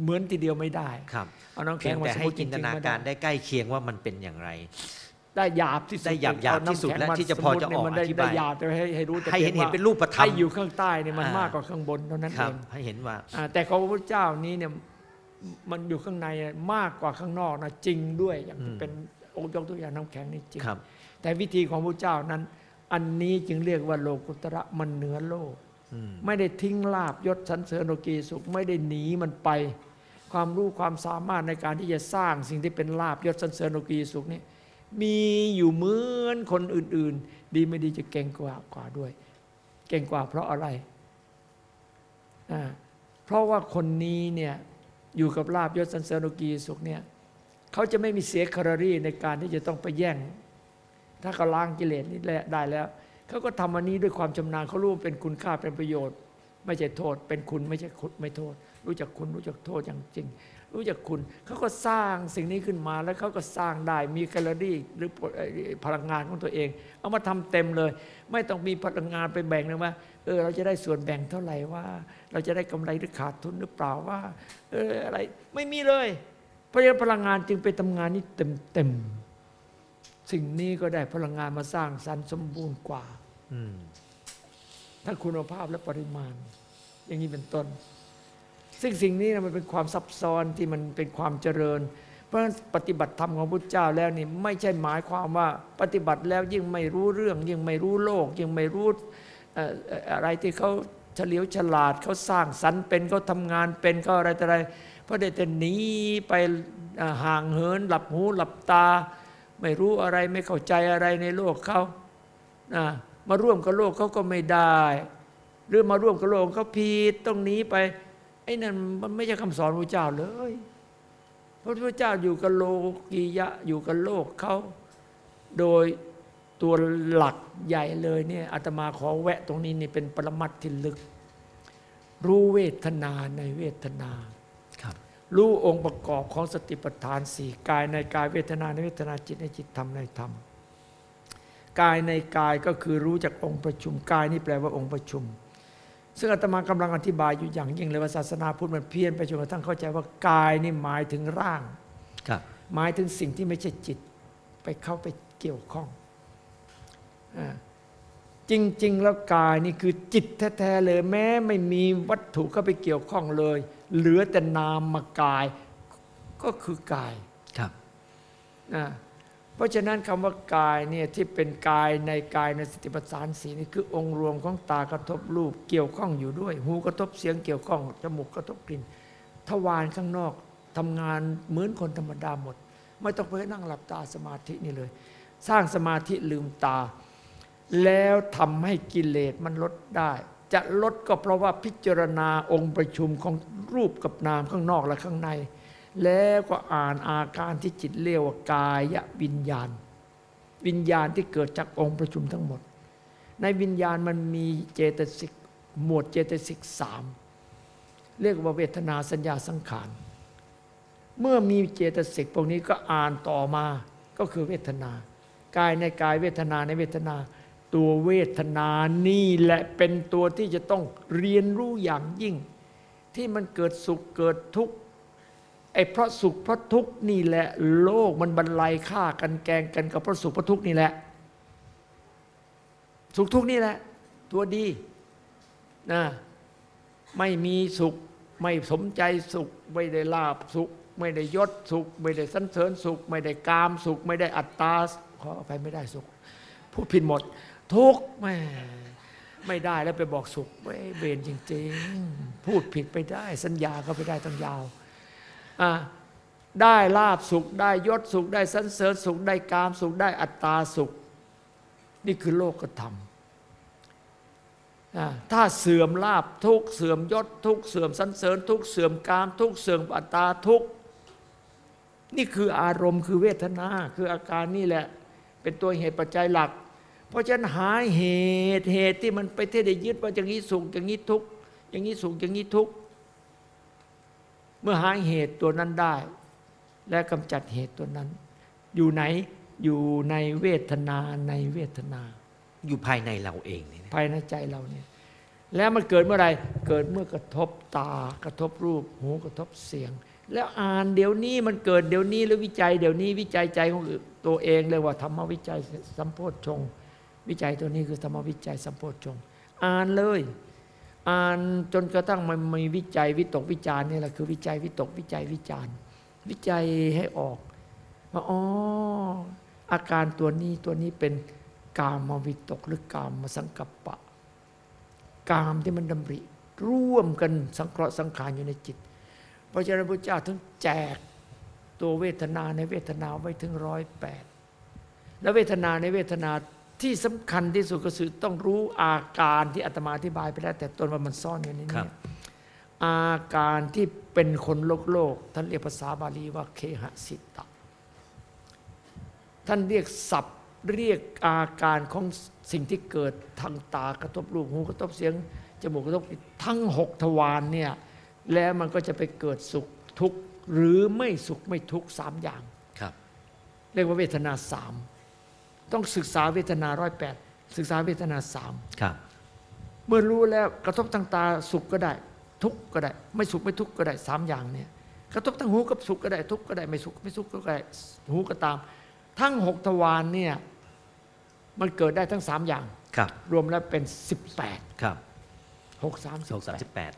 เหมือนทีเดียวไม่ได้ครับเอาน้ำเพีแข็ยงงมาแต่สมให้มติจจิรินงตๆนาไม่กาได้รได้ใกล้เคียงว่ามันเป็นอย่างไร ได้หยาบที่สุดได้หยาบๆเอน้ำที่สุดแข็งและมาที่จะสมพอมุติจะเนี่ยออกมันได้อธิบายได้หยาบแต่ให้ให้รู้แต่ให้เห็นพียงเห็นว่าเป็นรูปธรรมให้อยู่ข้างใต้เนี่ยมันอ่ามมากกว่าข้างบนเท่านั้นคเอรับงให้เห็นว่าอ่าแต่ของพระพุทธเจ้านี้เนี่ยมันอยู่ข้างในมากกว่าข้างนอกนะจริงด้วยอย่างที่อืมเป็นองค์ยกตัวอย่างน้ำแข็งนี่จริงครับแต่วิธีของพระเจ้านั้น อันนี้จึงเรียกว่าโลกุตระมันเหนือโลกอืม ไม่ได้ทิ้งลาบยศสันเสริญโลกีสุข ไม่ได้หนีมันไป ความรู้ความสามารถในการที่จะสร้างสิ่งที่เป็นลาบยศสันเสริญโลกีสุขนี่มีอยู่เหมือนคนอื่น ๆ ดีไม่ดีจะเก่งกว่ากว่าด้วย เก่งกว่าเพราะอะไรอ่าเพราะว่าคนนี้เนี่ยอยู่กับลาบยศสันเสริญโลกีสุขเนี่ยเขาจะไม่มีเสียคลอรี่ในการที่จะต้องไปแย่ง ถ้าเขาล้างกิเลสนี้ได้แล้ว เขาก็ทำอันนี้ด้วยความชำนาญเขารู้ว่าเป็นคุณค่าเป็นประโยชน์ ไม่ใช่โทษ เป็นคุณไม่ใช่คุณไม่โทษ รู้จักคุณรู้จักโทษอย่างจริง รู้จักคุณเขาก็สร้างสิ่งนี้ขึ้นมาแล้วเขาก็สร้างได้มีแคลอรี่หรือพลังงานของตัวเอง เอามาทำเต็มเลย ไม่ต้องมีพลังงานไปแบ่งนะว่าเออเราจะได้ส่วนแบ่งเท่าไหร่ว่า เราจะได้กำไรหรือขาดทุนหรือเปล่าว่าเอออะไรไม่มีเลยเพราะฉะนั้นพลังงานจึงไปทำงานนี้เต็มเต็มๆสิ่งนี้ก็ได้พลังงานมาสร้างสรรค์สมบูรณ์กว่า ทั้งคุณภาพและปริมาณ อย่างนี้เป็นต้น ซึ่งสิ่งนี้นะมันเป็นความซับซ้อนที่มันเป็นความเจริญ เพราะฉะนั้นปฏิบัติธรรมของพุทธเจ้าแล้วนี่ไม่ใช่หมายความว่าปฏิบัติแล้วยิ่งไม่รู้เรื่อง ยิ่งไม่รู้โลก ยิ่งไม่รู้อะไรที่เขาเฉลียวฉลาดเขาสร้างสรรค์เป็นเขาทำงานเป็นเขาอะไรต่ออะไรเพราะได้แต่หนีไปห่างเหิน หลับหูหลับตา ไม่รู้อะไรไม่เข้าใจอะไรในโลกเขานะ มาร่วมกับโลกเขาก็ไม่ได้ หรือมาร่วมกับโลกเขาผิดต้องหนีไปไอ้นั่นมันไม่ใช่คำสอนพระเจ้าเลยพระพุทธเจ้าอยู่กับโลกียะอยู่กับโลกเขาโดยตัวหลักใหญ่เลยเนี่ยอาตมาขอแวะตรงนี้นี่เป็นปรมัตถ์ที่ลึก รู้เวทนาในเวทนาครับรู้องค์ประกอบของสติปัฏฐานสี่กายในกายเวทนาในเวทนาจิตในจิตธรรมในธรรม กายในกายก็คือรู้จากองค์ประชุมกายนี่แปลว่าองค์ประชุม ซึ่งอาตมากำลังอธิบายอยู่อย่างยิ่งเลยว่าศาสนาพุทธมันเพี้ยนไปจนกระทั่งเข้าใจว่ากายนี่หมายถึงร่างครับหมายถึงสิ่งที่ไม่ใช่จิตไปเข้าไปเกี่ยวข้องอาจริง ๆ แล้วกายนี่คือจิตแท้ๆเลยแม้ไม่มีวัตถุเข้าไปเกี่ยวข้องเลย เหลือแต่นามมากายก็คือกายครับนะ เพราะฉะนั้นคำว่ากายเนี่ยที่เป็นกายในกายในสติปัฏฐานสีนี่คือองค์รวมของตากระทบรูปเกี่ยวข้องอยู่ด้วย หูกระทบเสียงเกี่ยวข้องจมูกกระทบกลิ่นทวารข้างนอกทำงานเหมือนคนธรรมดาหมด ไม่ต้องไปนั่งหลับตาสมาธินี่เลย สร้างสมาธิลืมตา แล้วทำให้กิเลสมันลดได้ จะลดก็เพราะว่าพิจารณาองค์ประชุมของรูปกับนามข้างนอกและข้างใน แล้วก็อ่านอาการที่จิตเรียกว่ากายวิญญาณ วิญญาณที่เกิดจากองค์ประชุมทั้งหมด ในวิญญาณมันมีเจตสิกหมวดเจตสิกสามเรียกว่าเวทนาสัญญาสังขาร เมื่อมีเจตสิกพวกนี้ก็อ่านต่อมาก็คือเวทนา กายในกายเวทนาในเวทนา ตัวเวทนานี่แหละเป็นตัวที่จะต้องเรียนรู้อย่างยิ่ง ที่มันเกิดสุขเกิดทุกข์ ไอ้เพราะสุขเพราะทุกข์นี่แหละ โลกมันบรรลัยฆ่ากันแกงกันกับเพราะสุขเพราะทุกข์นี่แหละ สุขทุกข์นี่แหละ ตัวดีนะไม่มีสุข ไม่สมใจสุข ไม่ได้ลาบสุข ไม่ได้ยศสุข ไม่ได้สันเสริญสุข ไม่ได้กามสุข ไม่ได้อัตตาขออภัยไม่ได้สุขพูดผิดหมด ทุกข์แม่ไม่ได้แล้วไปบอกสุขเว้ยเบนจริง ๆ พูดผิดไปได้ สัญญาก็ไปได้ตั้งยาว ได้ลาบสุข ได้ยศสุข ได้สันเสริญสุข ได้กามสุข ได้อัตตาสุข นี่คือโลกธรรมถ้าเสื่อมลาบทุกเสื่อมยศทุกเสื่อมสันเสริญทุกเสื่อมกามทุกเสื่อมอัตตาทุกนี่คืออารมณ์คือเวทนาคืออาการนี่แหละ เป็นตัวเหตุปัจจัยหลัก เพราะฉะนั้นหาเหตุเหตุที่มันไปเทได้ยึดว่าอย่างนี้สุขอย่างนี้ทุกอย่างนี้สุขอย่างนี้ทุกข์ เมื่อหาเหตุตัวนั้นได้ และกำจัดเหตุตัวนั้น อยู่ไหนอยู่ในเวทนาในเวทนา อยู่ภายในเราเองเนี่ยนะภายในใจเราเนี่ยแล้วมันเกิดเมื่อไหรเกิดเมื่อกระทบตากระทบรูป หูกระทบเสียง แล้วอ่านเดี๋ยวนี้มันเกิดเดี๋ยวนี้แล้ววิจัย เดี๋ยวนี้วิจัยใจของตัวเองเลยว่าธรรมวิจัยสัมโพธชงวิจัยตัวนี้คือธรรมวิจัยสัมโพธชงอ่านเลย อ่านจนกระทั่งมันมีวิจัยวิตกวิจารณ์นี่แหละคือวิจัยวิตกวิจัยวิจารณ์ วิจัยให้ออกว่าอ๋ออาการตัวนี้ตัวนี้เป็นกามวิตกหรือกามสังกัปปะ กามที่มันดำริ ร่วมกันสังเคราะห์สังขารอยู่ในจิต พระฉะนั้นพระเจ้าถึงแจกตัวเวทนาในเวทนาไว้ถึงร้อยแปดแล้วเวทนาในเวทนา ที่สำคัญที่สุดก็คือต้องรู้อาการที่อาตมาอธิบายไปแล้ว แต่ต้นว่ามันซ่อนอยู่ในครันี้บอาการที่เป็นคนโลกโลก ท่านเรียกภาษาบาลีว่าเคหสิตะ ท่านเรียกศัพท์เรียกอาการของสิ่งที่เกิดทางตากระทบรูปหูกระทบเสียงจมูกกระทบกลิ่นทั้งหกทวารเนี่ยแล้วมันก็จะไปเกิดสุขทุกข์หรือไม่สุขไม่ทุกข์สามอย่าง ครับ เรียกว่าเวทนาสาม ต้องศึกษาเวทนาร้อยแปดศึกษาเวทนาสามครับ เมื่อรู้แล้วกระทบทางตาสุขก็ได้ ทุกข์ก็ได้ ไม่สุขไม่ทุกข์ก็ได้สามอย่างเนี่ยกระทบทางหูกับสุขก็ได้ทุกข์ก็ได้ไม่สุขไม่สุขก็ได้หูก็ตาม ทั้งหกทวารเนี่ยมันเกิดได้ทั้งสามอย่างครับ รวมแล้วเป็นสิบแปดครับหกสามสิหบกสามแปสิดบแปด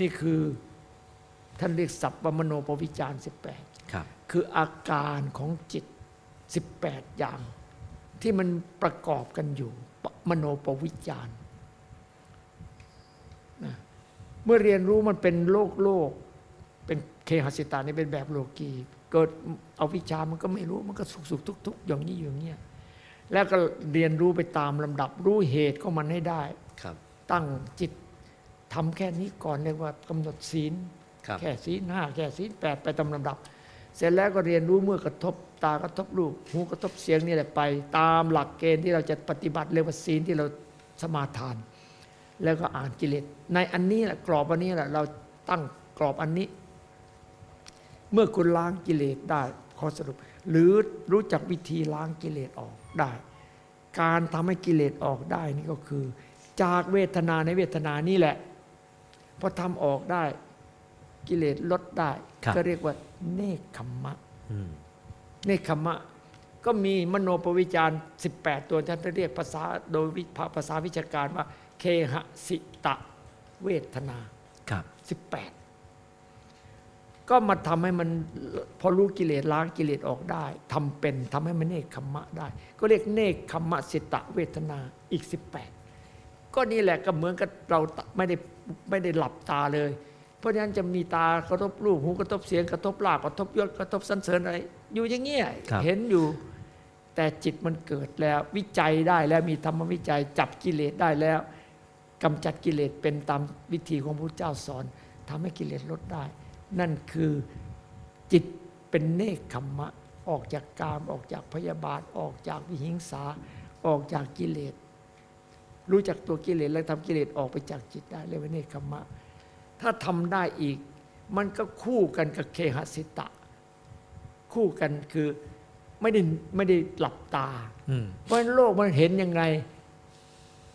นี่คือท่านเรียกศัพท์ว่ามโนปวิจารสิบแปดครับ คืออาการของจิต 18 อย่าง ที่มันประกอบกันอยู่ปมโนปวิจารณ์นะเมื่อเรียนรู้มันเป็นโลกโลก เป็นเคหสิตานี่เป็นแบบโลกีเกิดเอาวิชามันก็ไม่รู้มันก็สุกสุกทุกทุกๆอย่างนี้อย่างเงี้ยแล้วก็เรียนรู้ไปตามลำดับรู้เหตุของมันให้ได้ครับ ตั้งจิตทำแค่นี้ก่อนเรียกว่ากำหนดศีลครับแค่ศีลห้าแค่ศีลแปดไปตามลำดับ เสร็จแล้วก็เรียนรู้เมื่อกระทบ ตากระทบรูปหูกระทบเสียงนี่แหละไป ตามหลักเกณฑ์ที่เราจะปฏิบัติเรียกว่าศีลที่เราสมาทาน แล้วก็อ่านกิเลสในอันนี้แหละกรอบอันนี้แหละเราตั้งกรอบอันนี้ เมื่อคุณล้างกิเลสได้ขอสรุป หรือรู้จักวิธีล้างกิเลสออกได้ การทำให้กิเลสออกได้นี่ก็คือ จากเวทนาในเวทนานี่แหละพอทำออกได้กิเลสลดได้ครับก็เรียกว่าเนคขมมะอืม เนคขมมะ ก็มีมโนปวิจารณ์18 ตัวท่านเรียกภาษาโดยวิภาษาวิชาการว่า เคหสิตะเวทนาครับ18 ก็มาทำให้มันพอรู้กิเลสล้างกิเลสออกได้ทำเป็นทำให้มันเนคขมมะได้ ก็เรียกเนคขมมะสิตะเวทนาอีก 18 ก็นี่แหละก็เหมือนกับเราไม่ได้ไม่ได้หลับตาเลย เพราะฉะนั้นจะมีตากระทบรูปหูกระทบเสียงกระทบลาบกระทบยศกระทบสันเสริญอะไร อยู่อย่างเงี้ยครับเห็นอยู่ แต่จิตมันเกิดแล้ววิจัยได้แล้วมีธรรมวิจัยจับกิเลสได้แล้วกำจัดกิเลสเป็นตามวิธีของพระพุทธเจ้าสอนทำให้กิเลสลดได้ นั่นคือจิตเป็นเนคขมมะออกจากกามออกจากพยาบาทออกจากวิหิงสาออกจากกิเลส รู้จักตัวกิเลสแล้วทำกิเลสออกไปจากจิตได้เรียกว่าเนคขมมะ ถ้าทำได้อีก มันก็คู่กันกับเคหสิตะ คู่กันคือไม่ได้ไม่ได้หลับตาอืมเพราะฉะนั้นโลกมันเห็นยังไง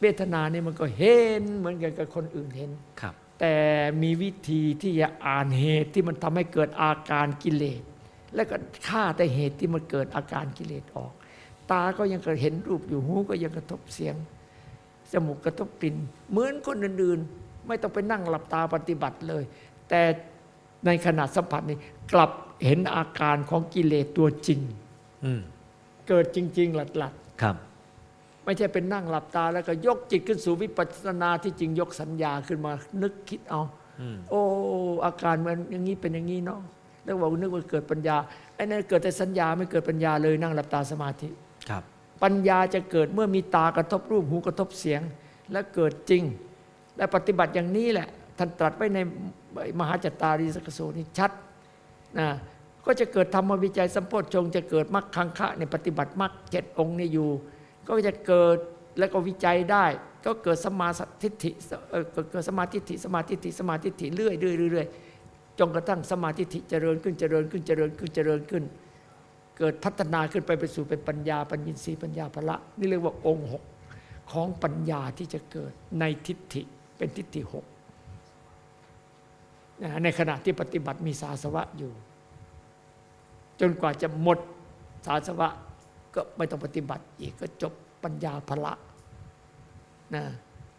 เวทนาเนี่ยมันก็เห็นเหมือนกันกับคนอื่นเห็นครับ แต่มีวิธีที่จะอ่านเหตุที่มันทำให้เกิดอาการกิเลสและก็ฆ่าแต่เหตุที่มันเกิดอาการกิเลสออก ตาก็ยังก็เห็นรูปอยู่หูก็ยังกระทบเสียงจมูกกระทบกลิ่นเหมือนคนอื่นๆ ไม่ต้องไปนั่งหลับตาปฏิบัติเลย แต่ในขณะสัมผัสนี้กลับเห็นอาการของกิเลสตัวจริงอืมเกิดจริง ๆ หลัดๆครับ ไม่ใช่เป็นนั่งหลับตาแล้วก็ยกจิตขึ้นสู่วิปัสสนาที่จริงยกสัญญาขึ้นมา นึกคิดเอาอืมโอ้อาการมันอย่างนี้เป็นอย่างนี้เนาะแล้วบอกว่านึกว่าเกิดปัญญาไอ้นั่นเกิดแต่สัญญาไม่เกิดปัญญาเลยนั่งหลับตาสมาธิครับ ปัญญาจะเกิดเมื่อมีตากระทบรูปหูกระทบเสียง และเกิดจริง และปฏิบัติอย่างนี้แหละ ท่านตรัสไว้ในมหาจัตตารีสกสูนี่ชัดนะก็จะเกิดธรรมวิจัยสัมโพชฌงจะเกิดมรรคคังคะในปฏิบัติมรรคเจ็ดองค์นี่อยู่ ก็จะเกิดแล้วก็วิจัยได้ ก็เกิดสมาธิฐิเกิดสมาธิฐิสมาธิฐิสมาธิฐิเรื่อยเรื่อยเรื่อยจนกระทั่งสมาธิฐิเจริญขึ้นเจริญขึ้นเจริญขึ้นเจริญขึ้น เกิดพัฒนาขึ้นไปไปสู่เป็นปัญญาปัญญีสีปัญญาพละนี่เรียกว่าองค์หกของปัญญาที่จะเกิดในทิฏฐิ เป็นทิฏฐิหกนะในขณะที่ปฏิบัติมีสาสวะอยู่ จนกว่าจะหมดสาสวะก็ไม่ต้องปฏิบัติอีกก็จบปัญญาพละนะ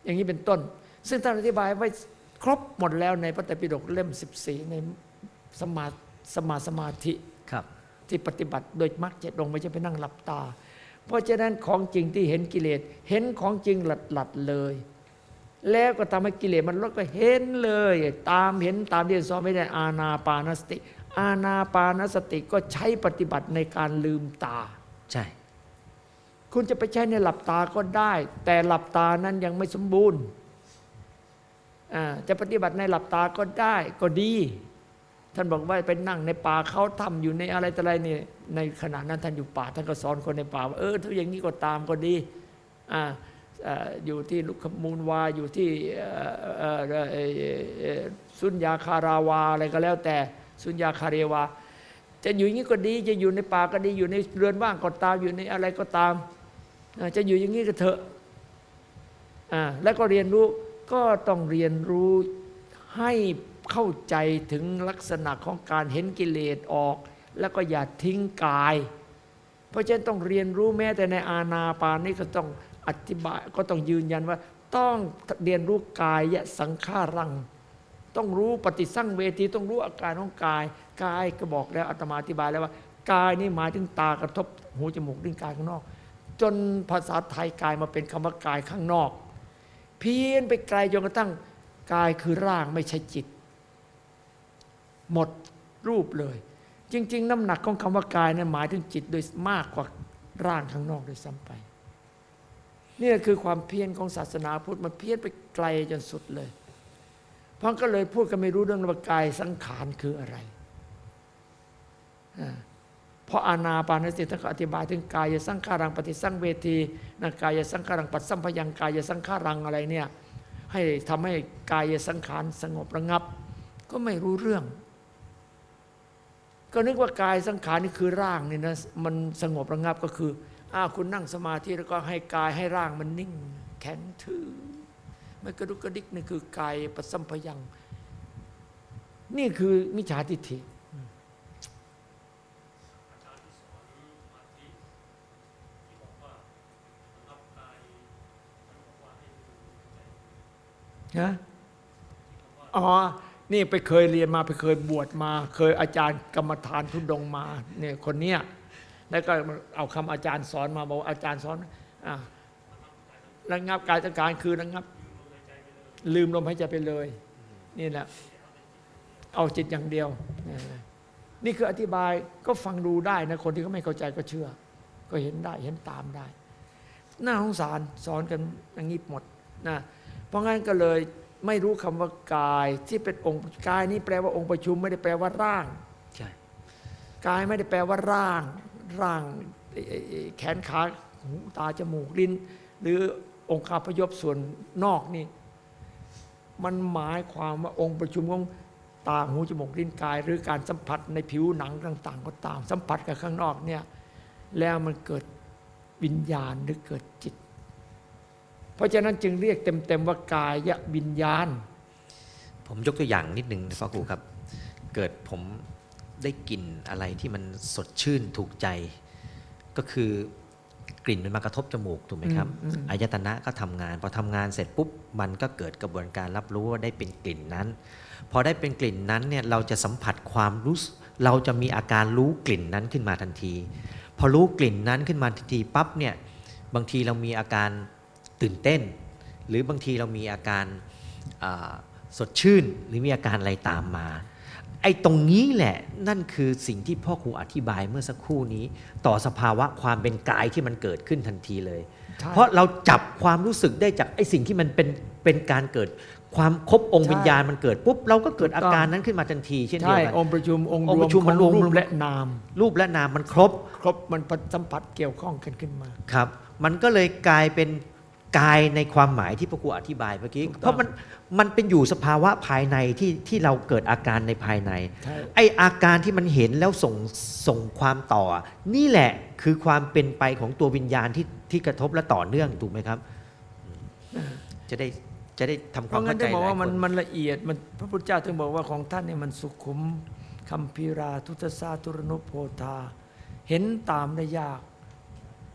อย่างนี้เป็นต้น ซึ่งท่านอธิบายไว้ครบหมดแล้วในพระไตรปิฎกเล่ม 14 ในสมาสมาสมาธิครับ ที่ปฏิบัติโดยมักเจ็ดองค์ไม่ใช่ไปนั่งหลับตา เพราะฉะนั้นของจริงที่เห็นกิเลสเห็นของจริงหลัดหลัดๆเลย แล้วก็ทำให้กิเลสมันลดก็เห็นเลย ตามเห็นตามที่สอนไม่ได้อาณาปานสติ อาณาปานสติก็ใช้ปฏิบัติในการลืมตา ใช่ คุณจะไปใช้ในหลับตาก็ได้ แต่หลับตานั้นยังไม่สมบูรณ์อ่าจะปฏิบัติในหลับตาก็ได้ก็ดี ท่านบอกว่าไปนั่งในป่าเขาทำอยู่ในอะไรต่ออะไรนี่ในขณะนั้นท่านอยู่ป่า ท่านก็สอนคนในป่าว่าเออถ้าอย่างนี้ก็ตามก็ดีอ่าเอยู่ที่ลุกมูลวา อยู่ที่สุญญาคาราวาอะไรก็แล้วแต่ สุญญาคาเรวา จะอยู่อย่างนี้ก็ดี จะอยู่ในป่าก็ดี อยู่ในเรือนว่างก็ตาม อยู่ในอะไรก็ตาม จะอยู่อย่างนี้ก็เถอะแล้วก็เรียนรู้ ก็ต้องเรียนรู้ให้เข้าใจถึงลักษณะของการเห็นกิเลสออก แล้วก็อย่าทิ้งกาย เพราะฉะนั้นต้องเรียนรู้แม้แต่ในอาณาปานนี่ก็ต้อง อธิบายก็ต้องยืนยันว่าต้องเรียนรู้กายะสังขารัง ต้องรู้ปฏิสั่งเวทีต้องรู้อาการของกาย กายก็บอกแล้วอาตมาอธิบายแล้วว่ากายนี่หมายถึงตากระทบหูจมูกลิ้นกายข้างนอก จนภาษาไทยกายมาเป็นคำว่ากายข้างนอก เพี้ยนไปไกลจนกระทั่งกายคือร่างไม่ใช่จิต หมดรูปเลย จริง ๆ น้ำหนักของคำว่ากายนั้นหมายถึงจิตโดยมากกว่าร่างข้างนอกโดยซ้ำไป นี่คือความเพี้ยนของศาสนาพุทธมันเพี้ยนไปไกลจนสุดเลยเพราะก็เลยพูดกันไม่รู้เรื่องว่ากายสังขารคืออะไรเพราะอานาปานสติท่านก็อธิบายถึงกายสังขารังปฏิสังเวทีนะกายสังขารังปัดสัมพยังกายสังขารังอะไรเนี่ยให้ทำให้กายสังขารสงบระงับ ก็ไม่รู้เรื่อง ก็นึกว่ากายสังขารนี่คือร่างนี่นะมันสงบระงับก็คือ อ้าวคุณนั่งสมาธิแล้วก็ให้กายให้ร่างมันนิ่ง แข็งทื่อไม่กระดุกกระดิกนี่คือกายปัสสัมพยัง นี่คือมิจฉาทิฏฐินะอ๋อ นี่ไปเคยเรียนมาไปเคยบวชมา เคยอาจารย์กรรมฐานทุดงมาเนี่ยคนเนี้ย แล้วก็เอาคำอาจารย์สอนมาบอกว่าอาจารย์สอนอะระงับกายสังการคือระงับ ลืมลมหายใจไปเลย นี่แหละ เอาจิตอย่างเดียวนี่นะนี่คืออธิบายก็ฟังดูได้นะ คนที่เขาไม่เข้าใจก็เชื่อ ก็เห็นได้เห็นตามได้น่าสงสารสอนกันอย่างนี้หมดนะเพราะงั้นก็เลยไม่รู้คำว่ากายที่เป็นองค์กายนี่แปลว่าองค์ประชุม ไม่ได้แปลว่าร่าง ใช่ กายไม่ได้แปลว่าร่าง ร่างแขนขาหูตาจมูกลิ้น หรือองค์คาพยพส่วนนอกนี่ มันหมายความว่าองค์ประชุมของตาหูจมูกลิ้นกาย หรือการสัมผัสในผิวหนังต่าง ๆ ก็ตาม สัมผัสกับข้างนอกเนี่ยแล้วมันเกิดวิญญาณหรือเกิดจิต เพราะฉะนั้นจึงเรียกเต็มๆว่ากายวิญญาณ ผมยกตัวอย่างนิดหนึ่งพ่อครูครับ เกิดผม ได้กลิ่นอะไรที่มันสดชื่นถูกใจ ก็คือกลิ่นมันมากระทบจมูกถูกไหมครับอืมอืมอายตนะก็ทำงาน พอทำงานเสร็จปุ๊บมันก็เกิดกระบวนการรับรู้ว่าได้เป็นกลิ่นนั้น พอได้เป็นกลิ่นนั้นเนี่ยเราจะสัมผัสความรู้สึกเราจะมีอาการรู้กลิ่นนั้นขึ้นมาทันที พอรู้กลิ่นนั้นขึ้นมาทันทีปั๊บเนี่ยบางทีเรามีอาการตื่นเต้น หรือบางทีเรามีอาการอ่าสดชื่นหรือมีอาการอะไรตามมา ไอ้ตรงนี้แหละนั่นคือสิ่งที่พ่อครูอธิบายเมื่อสักครู่นี้ ต่อสภาวะความเป็นกายที่มันเกิดขึ้นทันทีเลยใช่เพราะเราจับความรู้สึกได้จากไอ้สิ่งที่มันเป็นเป็นการเกิดความครบองค์ใช่วิญญาณมันเกิดปุ๊บเราก็เกิดถูกอาต้องการนั้นขึ้นมาทันทีเช่นเดียใช่วกันองค์ประชุมองค์องค์รปวมระชุมขมัอนงรวมรูปและนาม รูปและนามมันครบ ครบมันสัมผัสเกี่ยวข้องกันขึ้นมาครับ มันก็เลยกลายเป็น กายในความหมายที่พระครูอธิบายเมื่อกี้ถูกต้องเพราะมันมันเป็นอยู่สภาวะภายในที่ที่เราเกิดอาการในภายในใช่ไออาการที่มันเห็นแล้วส่งส่งความต่อ นี่แหละคือความเป็นไปของตัววิญญาณที่ที่กระทบและต่อเนื่องถูกไหมครับ จะได้จะได้ทำคเพวามราะงั้เข้านใจได้บอกหลายว่ามันคนมันละเอียดมันพระพุทธเจ้าถึงบอกว่าของท่านเนี่ยมันสุขุมคัมภีราทุตสาตุรนุโพธา เห็นตามได้ยาก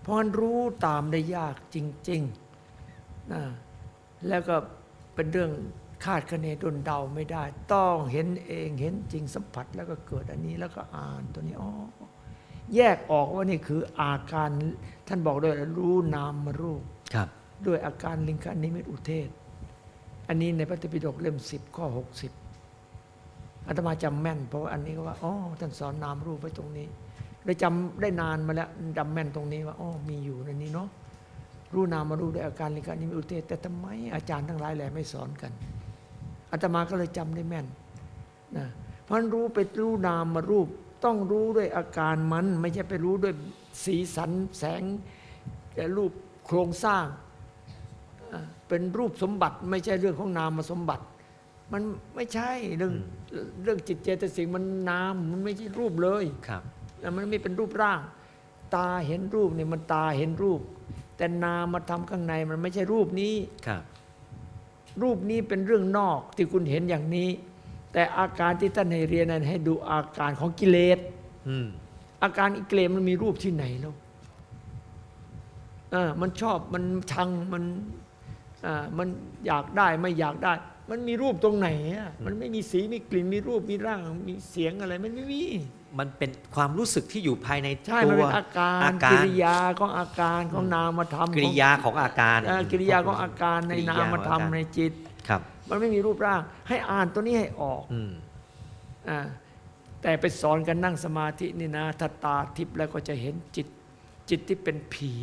เพราะงั้นรู้ตามได้ยากจริงๆนะ แล้วก็เป็นเรื่องคาดคะเนดนเดาไม่ได้ ต้องเห็นเองเห็นจริงสัมผัสแล้วก็เกิดอันนี้แล้วก็อ่านตัวนี้อ๋อแยกออกว่านี่คืออาการท่านบอกด้วยรู้นามมารูปครับ ด้วยอาการลิงคานิมิตอุเทศ อันนี้ในพระไตรปิฎกเล่มสิบข้อหกสิบอาตมาจำแม่น เพราะว่าอันนี้ก็ว่าอ๋อท่านสอนนามรูปไว้ตรงนี้ได้จำได้นานมาแล้วจำแม่นตรงนี้ว่าอ๋อมีอยู่ในนี้เนาะ รู้นามมารู้ด้วยอาการลิงคานิมิตอุเทศแต่ทำไมอาจารย์ทั้งหลายแหล่ไม่สอนกันอาตมาก็เลยจำได้แม่นนะเพราะฉะนั้นรู้ไปรู้นามมารูป ต้องรู้ด้วยอาการมันไม่ใช่ไปรู้ด้วยสีสันแสงแต่รูปโครงสร้างอะเป็นรูปสมบัติไม่ใช่เรื่องของนามสมบัติ มันไม่ใช่เรื่องเรื่องจิตเจตสิกมันนามมันไม่ใช่รูปเลยครับแล้วมันไม่เป็นรูปร่าง ตาเห็นรูปเนี่ยมันตาเห็นรูป แต่นามมาทำข้างในมันไม่ใช่รูปนี้ครับ รูปนี้เป็นเรื่องนอกที่คุณเห็นอย่างนี้ แต่อาการที่ท่านให้เรียนนั้นให้ดูอาการของกิเลสอืมอาการอิเกเลมันมีรูปที่ไหนแล้วอ่ามันชอบมันชังมันอ่ามันอยากได้ไม่อยากได้ มันมีรูปตรงไหนอะมันไม่มีสีมีกลิ่นมีรูปมีร่าง มีเสียงอะไร มันไม่มี มันเป็นความรู้สึกที่อยู่ภายในใช่ตัมันวเป็นอาการอากิการริยาของอาการของนามธรรมกิริยาของอาการอ่ากิริยาของอาการในกิรินายมของธรรมอากในจิตครับ มันไม่มีรูปร่าง ให้อ่านตัวนี้ให้ออกอืมอ่าแต่ไปสอนกันนั่งสมาธินี่นะถ้าตาทิพย์แล้วก็จะเห็นจิต จิตที่เป็นผี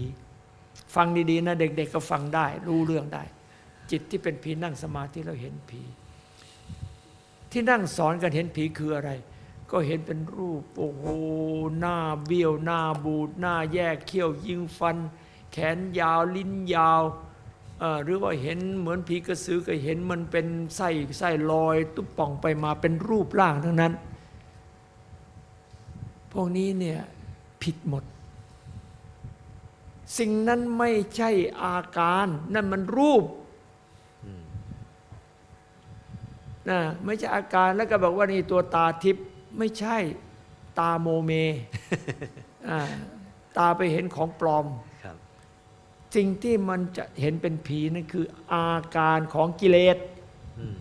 ฟังดีๆนะเด็ก ๆ ก็ฟังได้ รู้เรื่องได้ จิตที่เป็นผีนั่งสมาธิแล้วเห็นผี ที่นั่งสอนกันเห็นผีคืออะไร ก็เห็นเป็นรูป โอ้โห หน้าเบี้ยว หน้าบูด หน้าแยกเขี้ยวยิงฟัน แขนยาวลิ้นยาวเอ่อหรือว่าเห็นเหมือนผีกระสือก็เห็นมันเป็นไส้ไส้ลอย ตุ๊บป่องไปมาเป็นรูปร่างทั้งนั้น พวกนี้เนี่ยผิดหมด สิ่งนั้นไม่ใช่อาการ นั่นมันรูปนะไม่ใช่อาการแล้วก็บอกว่านี่ตัวตาทิพย์ ไม่ใช่ตาโมเมอ่าตาไปเห็นของปลอมครับสิ่งที่มันจะเห็นเป็นผีนั่นคือ อาการของกิเลสอืม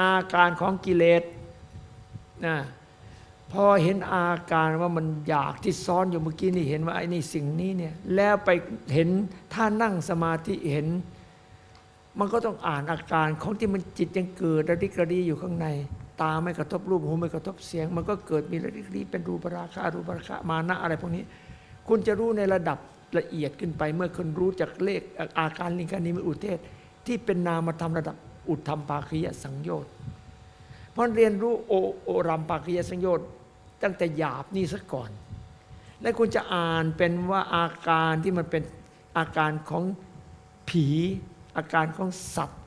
อาการของกิเลสนะพอเห็นอาการว่ามันอยากที่ซ้อนอยู่เมื่อกี้นี่เห็นว่าไอ้นี่สิ่งนี้เนี่ย แล้วไปเห็นถ้านั่งสมาธิเห็น มันก็ต้องอ่านอาการของที่มันจิตยังเกิดระดิกระดีอยู่ข้างใน ตาไม่กระทบรูปหูไม่กระทบเสียง มันก็เกิดมีระดิกระดีเป็นรูปราคะอรูปราคะมานะอะไรพวกนี้ คุณจะรู้ในระดับละเอียดขึ้นไป เมื่อคุณรู้จากเลขอาการลิงกานิมิตอุเทศ ที่เป็นนามธรรมระดับอุทธรรมปาคิยสังโยชน์เพราะเรียนรู้โอโอรัมปากิยสังโยชน์ตั้งแต่หยาบนี่ซะก่อน และคุณจะอ่านเป็นว่าอาการที่มันเป็นอาการของผี อาการของสัตว์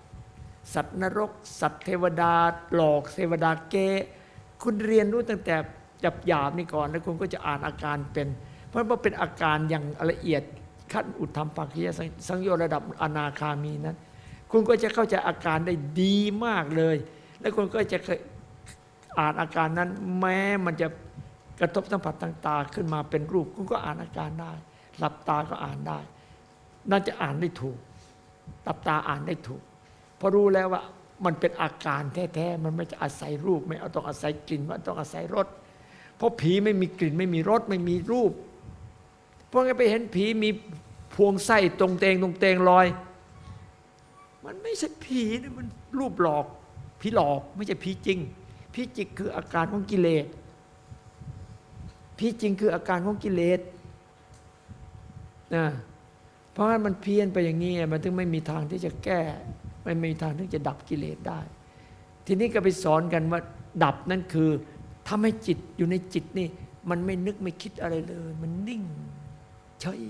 สัตว์นรก สัตว์เทวดาหลอกเทวดาเกคุณเรียนรู้ตั้งแต่หยาบหยาบนี่ก่อน แล้วคุณก็จะอ่านอาการเป็น เพราะว่าเป็นอาการอย่างละเอียดขั้นอุทธรรมปากิยสังโยชน์ระดับอนาคามีนั้น คุณก็จะเข้าใจอาการได้ดีมากเลย แล้วคุณก็จะเคยอ่านอาการนั้น แม้มันจะกระทบสัมผัสทางตาขึ้นมาเป็นรูป คุณก็อ่านอาการได้ หลับตาก็อ่านได้ น่าจะอ่านได้ถูกหลับตาอ่านได้ถูก พราะรู้แล้วว่ามันเป็นอาการแท้ๆ มันไม่จะอาศัยรูป ไม่เอาต้องอาศัยกลิ่นมันต้องอาศัยรส เพราะผีไม่มีกลิ่นไม่มีรสไม่มีรูป เพราะงั้นไปเห็นผีมีพวงไส้ตรงเตงตรงเตงลอย มันไม่ใช่ผีนะมันรูปหลอก ผีหลอกไม่ใช่ผีจริง ผีจริงคืออาการของกิเลส ผีจริงคืออาการของกิเลสนะเพราะงั้นมันเพี้ยนไปอย่างนี้มันถึงไม่มีทางที่จะแก้ ไม่มีทางที่จะดับกิเลสได้ ทีนี้ก็ไปสอนกันว่าดับนั่นคือทำให้จิตอยู่ในจิตนี่ มันไม่นึกไม่คิดอะไรเลย มันนิ่งเฉย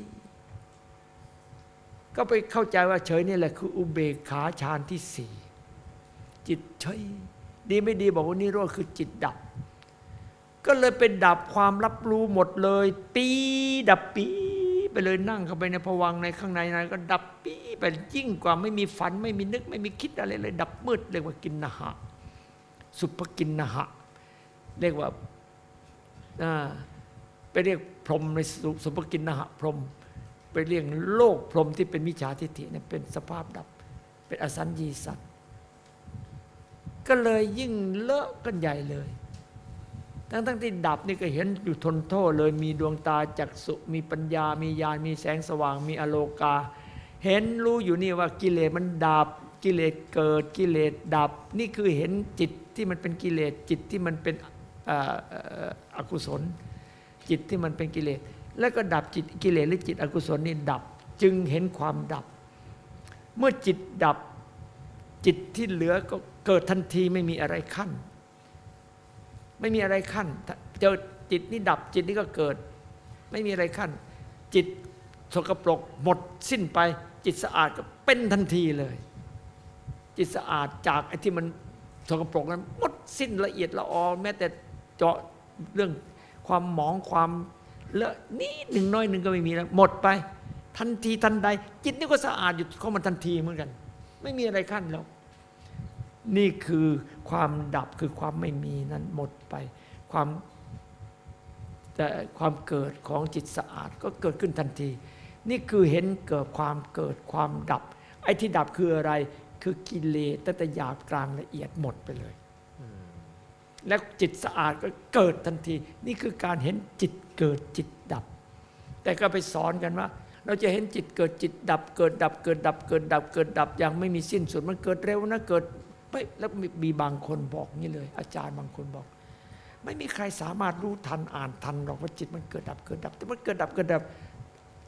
ก็ไปเข้าใจว่าเฉยนี่แหละคืออุเบกขาฌานที่สี่จิตเฉยดีไม่ดีบอกว่านี่รดคือจิตดับ ก็เลยเป็นดับความรับรู้หมดเลยปีดับปี ไปเลยนั่งเข้าไปในภวังในข้างในนั้นก็ดับปี้ไปยิ่งกว่าไม่มีฝันไม่มีนึกไม่มีคิดอะไรเลย ดับมืดเรียกว่ากินนะหะสุภกินนะหะเรียกว่าไปเรียกพรหมในสุภกินนะหะพรหมไปเรียกโลกพรหมที่เป็นมิจฉาทิฏฐิเนี่ยเป็นสภาพดับ เป็นอสัญญีสัตว์ก็เลยยิ่งเลอะกันใหญ่เลย ทั้งทั้งที่ดับนี่ก็เห็นอยู่ทนโทษเลยมีดวงตาจักสุมีปัญญา มีญาณมีแสงสว่าง มีอโลกา เห็นรู้อยู่นี่ว่ากิเลสมันดับกิเลสเกิดกิเลสดับ นี่คือเห็นจิตที่มันเป็นกิเลสจิตที่มันเป็นอกุศล จิตที่มันเป็นกิเลสแล้วก็ดับจิตกิเลสหรือจิตอกุศลนี่ดับ จึงเห็นความดับ เมื่อจิตดับจิตที่เหลือก็เกิดทันทีไม่มีอะไรขั้น ไม่มีอะไรขั้นเจอจิตนี่ดับจิตนี่ก็เกิด ไม่มีอะไรขั้น จิตสกปรกหมดสิ้นไป จิตสะอาดก็เป็นทันทีเลย จิตสะอาดจากไอ้ที่มันสกปรกนั้นหมดสิ้นละเอียดละออแม้แต่เจาะเรื่องความหมองความเลอะนี่หนึ่งน้อยหนึ่งก็ไม่มีแล้วหมดไป ทันทีทันใด จิตนี่ก็สะอาดอยู่เข้ามาทันทีเหมือนกัน ไม่มีอะไรขั้นแล้ว นี่คือความดับคือความไม่มีนั้นหมดไป ความแต่ความเกิดของจิตสะอาดก็เกิดขึ้นทันที นี่คือเห็นเกิดความเกิดความดับ ไอ้ที่ดับคืออะไรคือกิเลสตั้งแต่หยาบกลางละเอียดหมดไปเลยแล้วจิตสะอาดก็เกิดทันที นี่คือการเห็นจิตเกิดจิตดับ แต่ก็ไปสอนกันว่า เราจะเห็นจิตเกิดจิตดับ เกิดดับเกิดดับเกิดดับเกิดดับอย่างไม่มีสิ้นสุดมันเกิดเร็วนะเกิด ไม่แล้วมีบางคนบอกนี่เลย อาจารย์บางคนบอก ไม่มีใครสามารถรู้ทันอ่านทันหรอกว่าจิตมันเกิดดับเกิดดับ แต่มันเกิดดับเกิดดับ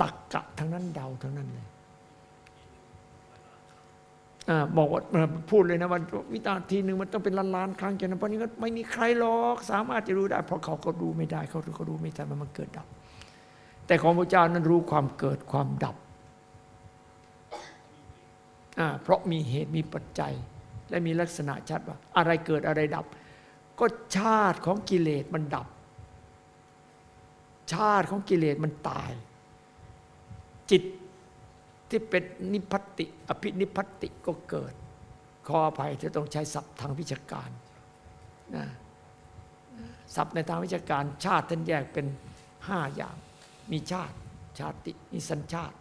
ตักกะทั้งนั้นเดาทั้งนั้นเลยบอกว่าพูดเลยนะว่าวิตาทีหนึ่งมันต้องเป็นล้านล้านครั้งจนเพราะนี้ก็ไม่มีใครหรอกสามารถจะรู้ได้ เพราะเขาก็รู้ไม่ได้เขาเขารู้ไม่ทันมันเกิดดับ แต่ของพระเจ้านั้นรู้ความเกิดความดับเพราะมีเหตุมีปัจจัย และมีลักษณะชัดว่า อะไรเกิดอะไรดับ ก็ชาติของกิเลสมันดับ ชาติของกิเลสมันตาย จิตที่เป็นนิพัติ อภินิพัติก็เกิด ขออภัยจะต้องใช้ศัพท์ทางวิชาการนะศัพท์ในทางวิชาการ ชาติท่านแยกเป็นห้าอย่าง มีชาติ ชาติมีสัญชาติ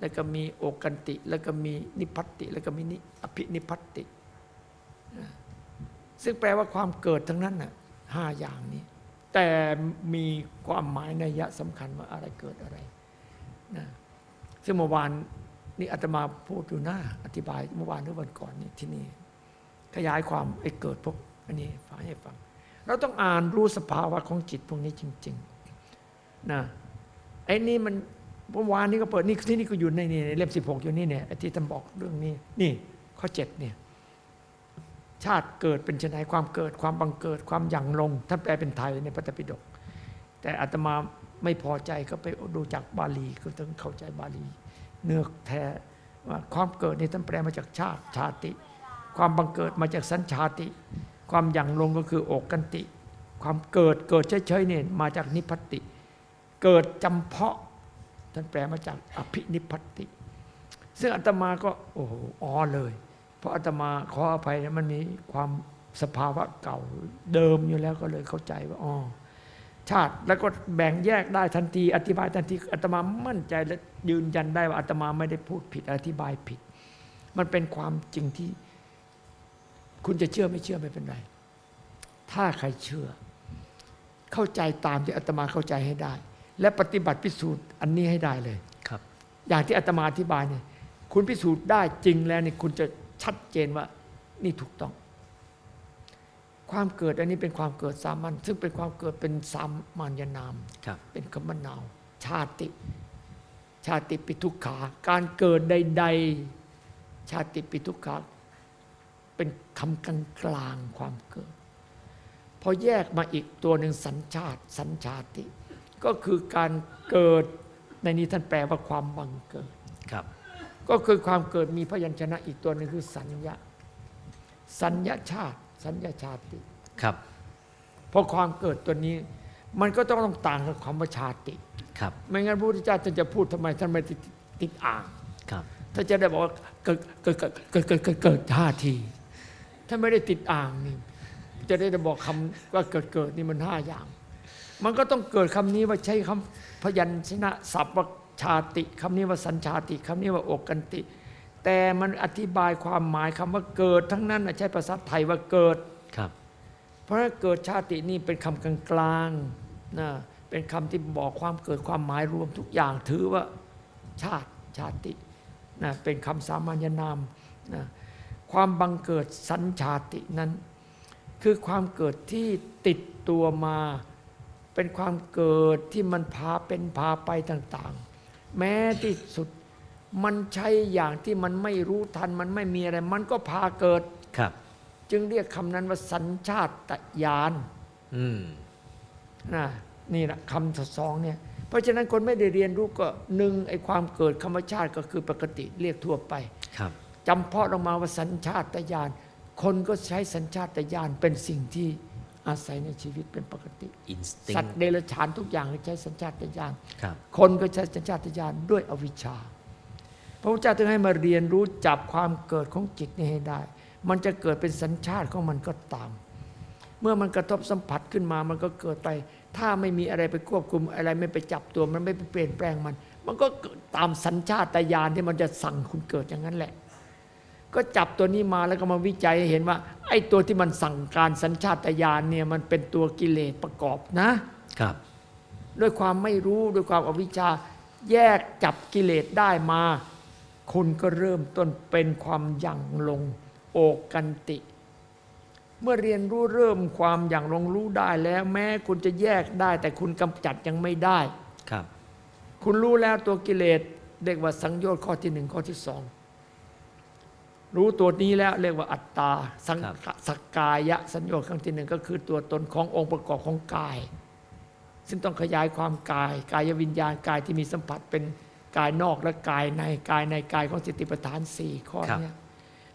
แล้วก็มีโอกันติ แล้วก็มีนิพัติแล้วก็มีนิอภินิพัติ ซึ่งแปลว่าความเกิดทั้งนั้นน่ะห้าอย่างนี้ แต่มีความหมายในยะสำคัญว่าอะไรเกิดอะไรนะซึ่งเมื่อวานนี่อาตมาพูดอยู่หน้า อธิบายเมื่อวานหรือวันก่อนนี่ที่นี่ขยายความไอ้เกิดพวกอันนี้ฟังให้ฟัง เราต้องอ่านรู้สภาวะของจิตพวกนี้จริงๆนะไอ้นี่มันเมื่อวานนี้ก็เปิดนี่ที่นี่ก็อยู่ในนี่เล่มสิบหกอยู่นี่เนี่ยที่ท่านบอกเรื่องนี้ นี่ข้อเจ็ดเนี่ย ชาติเกิดเป็นชนายความเกิดความบังเกิดความหยั่งลง ท่านแปลเป็นไทยในพระตปิฎกแต่อาตมาไม่พอใจก็ไปดูจากบาลีก็ต้องเข้าใจบาลี เนื้อแท้ว่าความเกิดนี่ท่านแปลมาจากชาติชาติ ความบังเกิดมาจากสัญชาติ ความหยั่งลงก็คืออกกันติ ความเกิดเกิดเฉยๆเนี่ยมาจากนิพพติ เกิดจำเพาะ ท่านแปลมาจากอภินิพพติ ซึ่งอาตมาก็โอ้โหอ๋อเลย เพราะอาตมาขออภัยนะมันมีความสภาวะเก่าเดิมอยู่แล้วก็เลยเข้าใจว่าอ๋อชาติแล้วก็แบ่งแยกได้ทันที อธิบายทันทีอาตมามั่นใจและยืนยันได้ว่าอาตมาไม่ได้พูดผิด อธิบายผิด มันเป็นความจริงที่ คุณจะเชื่อไม่เชื่อไม่เป็นไร ถ้าใครเชื่อ เข้าใจตามที่อาตมาเข้าใจให้ได้ และปฏิบัติพิสูจน์อันนี้ให้ได้เลยครับ อย่างที่อาตมาอธิบายเนี่ยคุณพิสูจน์ได้จริงแล้วนี่คุณจะ ชัดเจนว่านี่ถูกต้อง ความเกิดอันนี้เป็นความเกิดสามัญซึ่งเป็นความเกิดเป็นสามัญนามครับเป็นคำมนาวชาติ ชาติปิทุกขา การเกิดใด ๆ ชาติปิทุกขา เป็นคำกลางกลางๆความเกิด พอแยกมาอีกตัวหนึ่งสัญชาติสัญชาติ ก็คือการเกิดในนี้ท่านแปลว่าความบังเกิดครับ ก็คือความเกิดมีพยัญชนะอีกตัวหนึ่งคือสัญญาสัญญาชาติ สัญญาชาติครับเพราะความเกิดตัวนี้ มันก็ต้องต้องต่างกับคำว่าชาติครับ ไม่งั้นพระพุทธเจ้าท่านจะพูดทำไมท่านไม่ติดติดอ่างครับถ้าจะได้บอกว่าเกิดเกิดเกิดเกิดเกิดเกิดห้าทีถ้าไม่ได้ติดอ่างนี่จะได้บอกคำว่าเกิดเกิดนี่มันห้าอย่าง มันก็ต้องเกิดคำนี้ว่าใช้คำพยัญชนะศัพท์ว่า ชาติคำนี้ว่าสัญชาติคำนี้ว่าอกกันติ แต่มันอธิบายความหมายคำว่าเกิด ทั้งนั้นน่ะใช้ภาษาไทยว่าเกิดครับ เพราะฉะนั้นเกิดชาตินี่เป็นคำกลางๆนะเป็นคำที่บอกความเกิดความหมายรวมทุกอย่างถือว่าชาติชาตินะเป็นคำสามัญนามนะความบังเกิดสัญชาตินั้น คือความเกิดที่ติดตัวมา เป็นความเกิดที่มันพาเป็นพาไปต่างๆ แม้ที่สุด มันใช่อย่างที่มันไม่รู้ทัน มันไม่มีอะไร มันก็พาเกิดครับ จึงเรียกคำนั้นว่าสัญชาตญาณอืมนะนี่แหละคำสองเนี่ย เพราะฉะนั้นคนไม่ได้เรียนรู้ก็หนึ่งไอ้ความเกิดธรรมชาติก็คือปกติเรียกทั่วไปครับจำเพาะลงมาว่าสัญชาตญาณคนก็ใช้สัญชาตญาณเป็นสิ่งที่ อาศัยในชีวิตเป็นปกติอินสติ้งสัตว์เดรัจฉานทุกอย่างก็ใช้สัญชาตญาณครับ คนก็ใช้สัญชาตญาณด้วยอวิชชา พระพุทธเจ้าถึงให้มาเรียนรู้จับความเกิดของจิตนี้ให้ได้ มันจะเกิดเป็นสัญชาติของมันก็ตาม เมื่อมันกระทบสัมผัสขึ้นมามันก็เกิดไป ถ้าไม่มีอะไรไปควบคุมอะไรไม่ไปจับตัวมันไม่ไปเปลี่ยนแปลงมัน มันก็เกิดตามสัญชาตญาณที่มันจะสั่งคุณเกิดอย่างนั้นแหละ ก็จับตัวนี้มาแล้วก็มาวิจัยให้เห็นว่า ไอ้ตัวที่มันสั่งการสัญชาตญาณเนี่ยมันเป็นตัวกิเลสประกอบนะครับ ด้วยความไม่รู้ด้วยความอวิชชาแยกจับกิเลสได้มา คุณก็เริ่มต้นเป็นความหยั่งลงโอกันติ เมื่อเรียนรู้เริ่มความหยั่งลงรู้ได้แล้วแม้คุณจะแยกได้ แต่คุณกำจัดยังไม่ได้ครับ คุณรู้แล้วตัวกิเลสเรียกว่าสังโยชน์ข้อที่หนึ่งข้อที่สอง รู้ตัวนี้แล้วเรียกว่าอัตตาสังครับสกกายะสัญโยชน์ครั้งที่หนึ่งก็คือตัวตนขององค์ประกอบของกาย ซึ่งต้องขยายความกาย กายวิญญาณกายที่มีสัมผัสเป็นกายนอกและกายในกายในกายของสติปัฏฐานสี่ข้อเนี้ย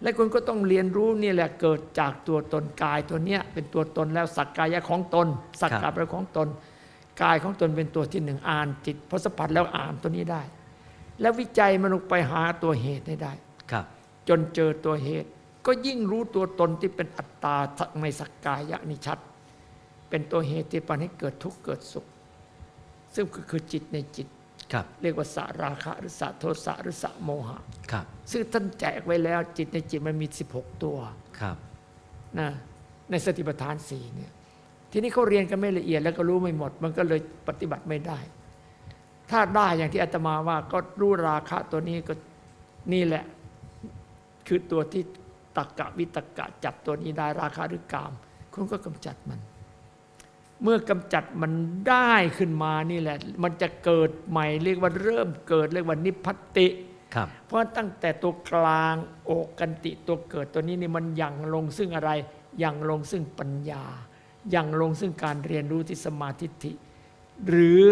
และคุณก็ต้องเรียนรู้นี่แหละเกิดจากตัวตนกายตัวเนี้ยเป็นตัวตนแล้วสักกายะของตน สักกายะของตน กายของตนเป็นตัวที่หนึ่งอ่านจิตพอสัมผัสแล้วอ่านตัวนี้ได้ แล้ววิจัยมันลงไปหาตัวเหตุให้ได้ครับ จนเจอตัวเหตุ ก็ยิ่งรู้ตัวตนที่เป็นอัตตาไม่สักกายะนี่ชัด เป็นตัวเหตุที่ปันให้เกิดทุกข์เกิดสุข ซึ่งก็คือจิตในจิตครับเรียกว่าสาราคะหรือสาโทสะหรือสะโมหะครับซึ่งท่านแจกไว้แล้วจิตในจิตมันมี 16 ตัวครับนะในสติปัฏฐานสี่เนี่ยทีนี้เขาเรียนกันไม่ละเอียดแล้วก็รู้ไม่หมด มันก็เลยปฏิบัติไม่ได้ ถ้าได้อย่างที่อาตมาว่าก็รู้ราคะตัวนี้ก็นี่แหละ คือตัวที่ตักกะวิตกกะจับตัวนี้ได้ราคะหรือกาม คุณก็กำจัดมัน เมื่อกำจัดมันได้ขึ้นมานี่แหละ มันจะเกิดใหม่เรียกว่าเริ่มเกิดเรียกว่านิพพติครับเพราะตั้งแต่ตัวกลางโอกกันติตัวเกิดตัวนี้นี่มันยังลงซึ่งอะไรยังลงซึ่งปัญญายังลงซึ่งการเรียนรู้ที่สมาธิิหรือ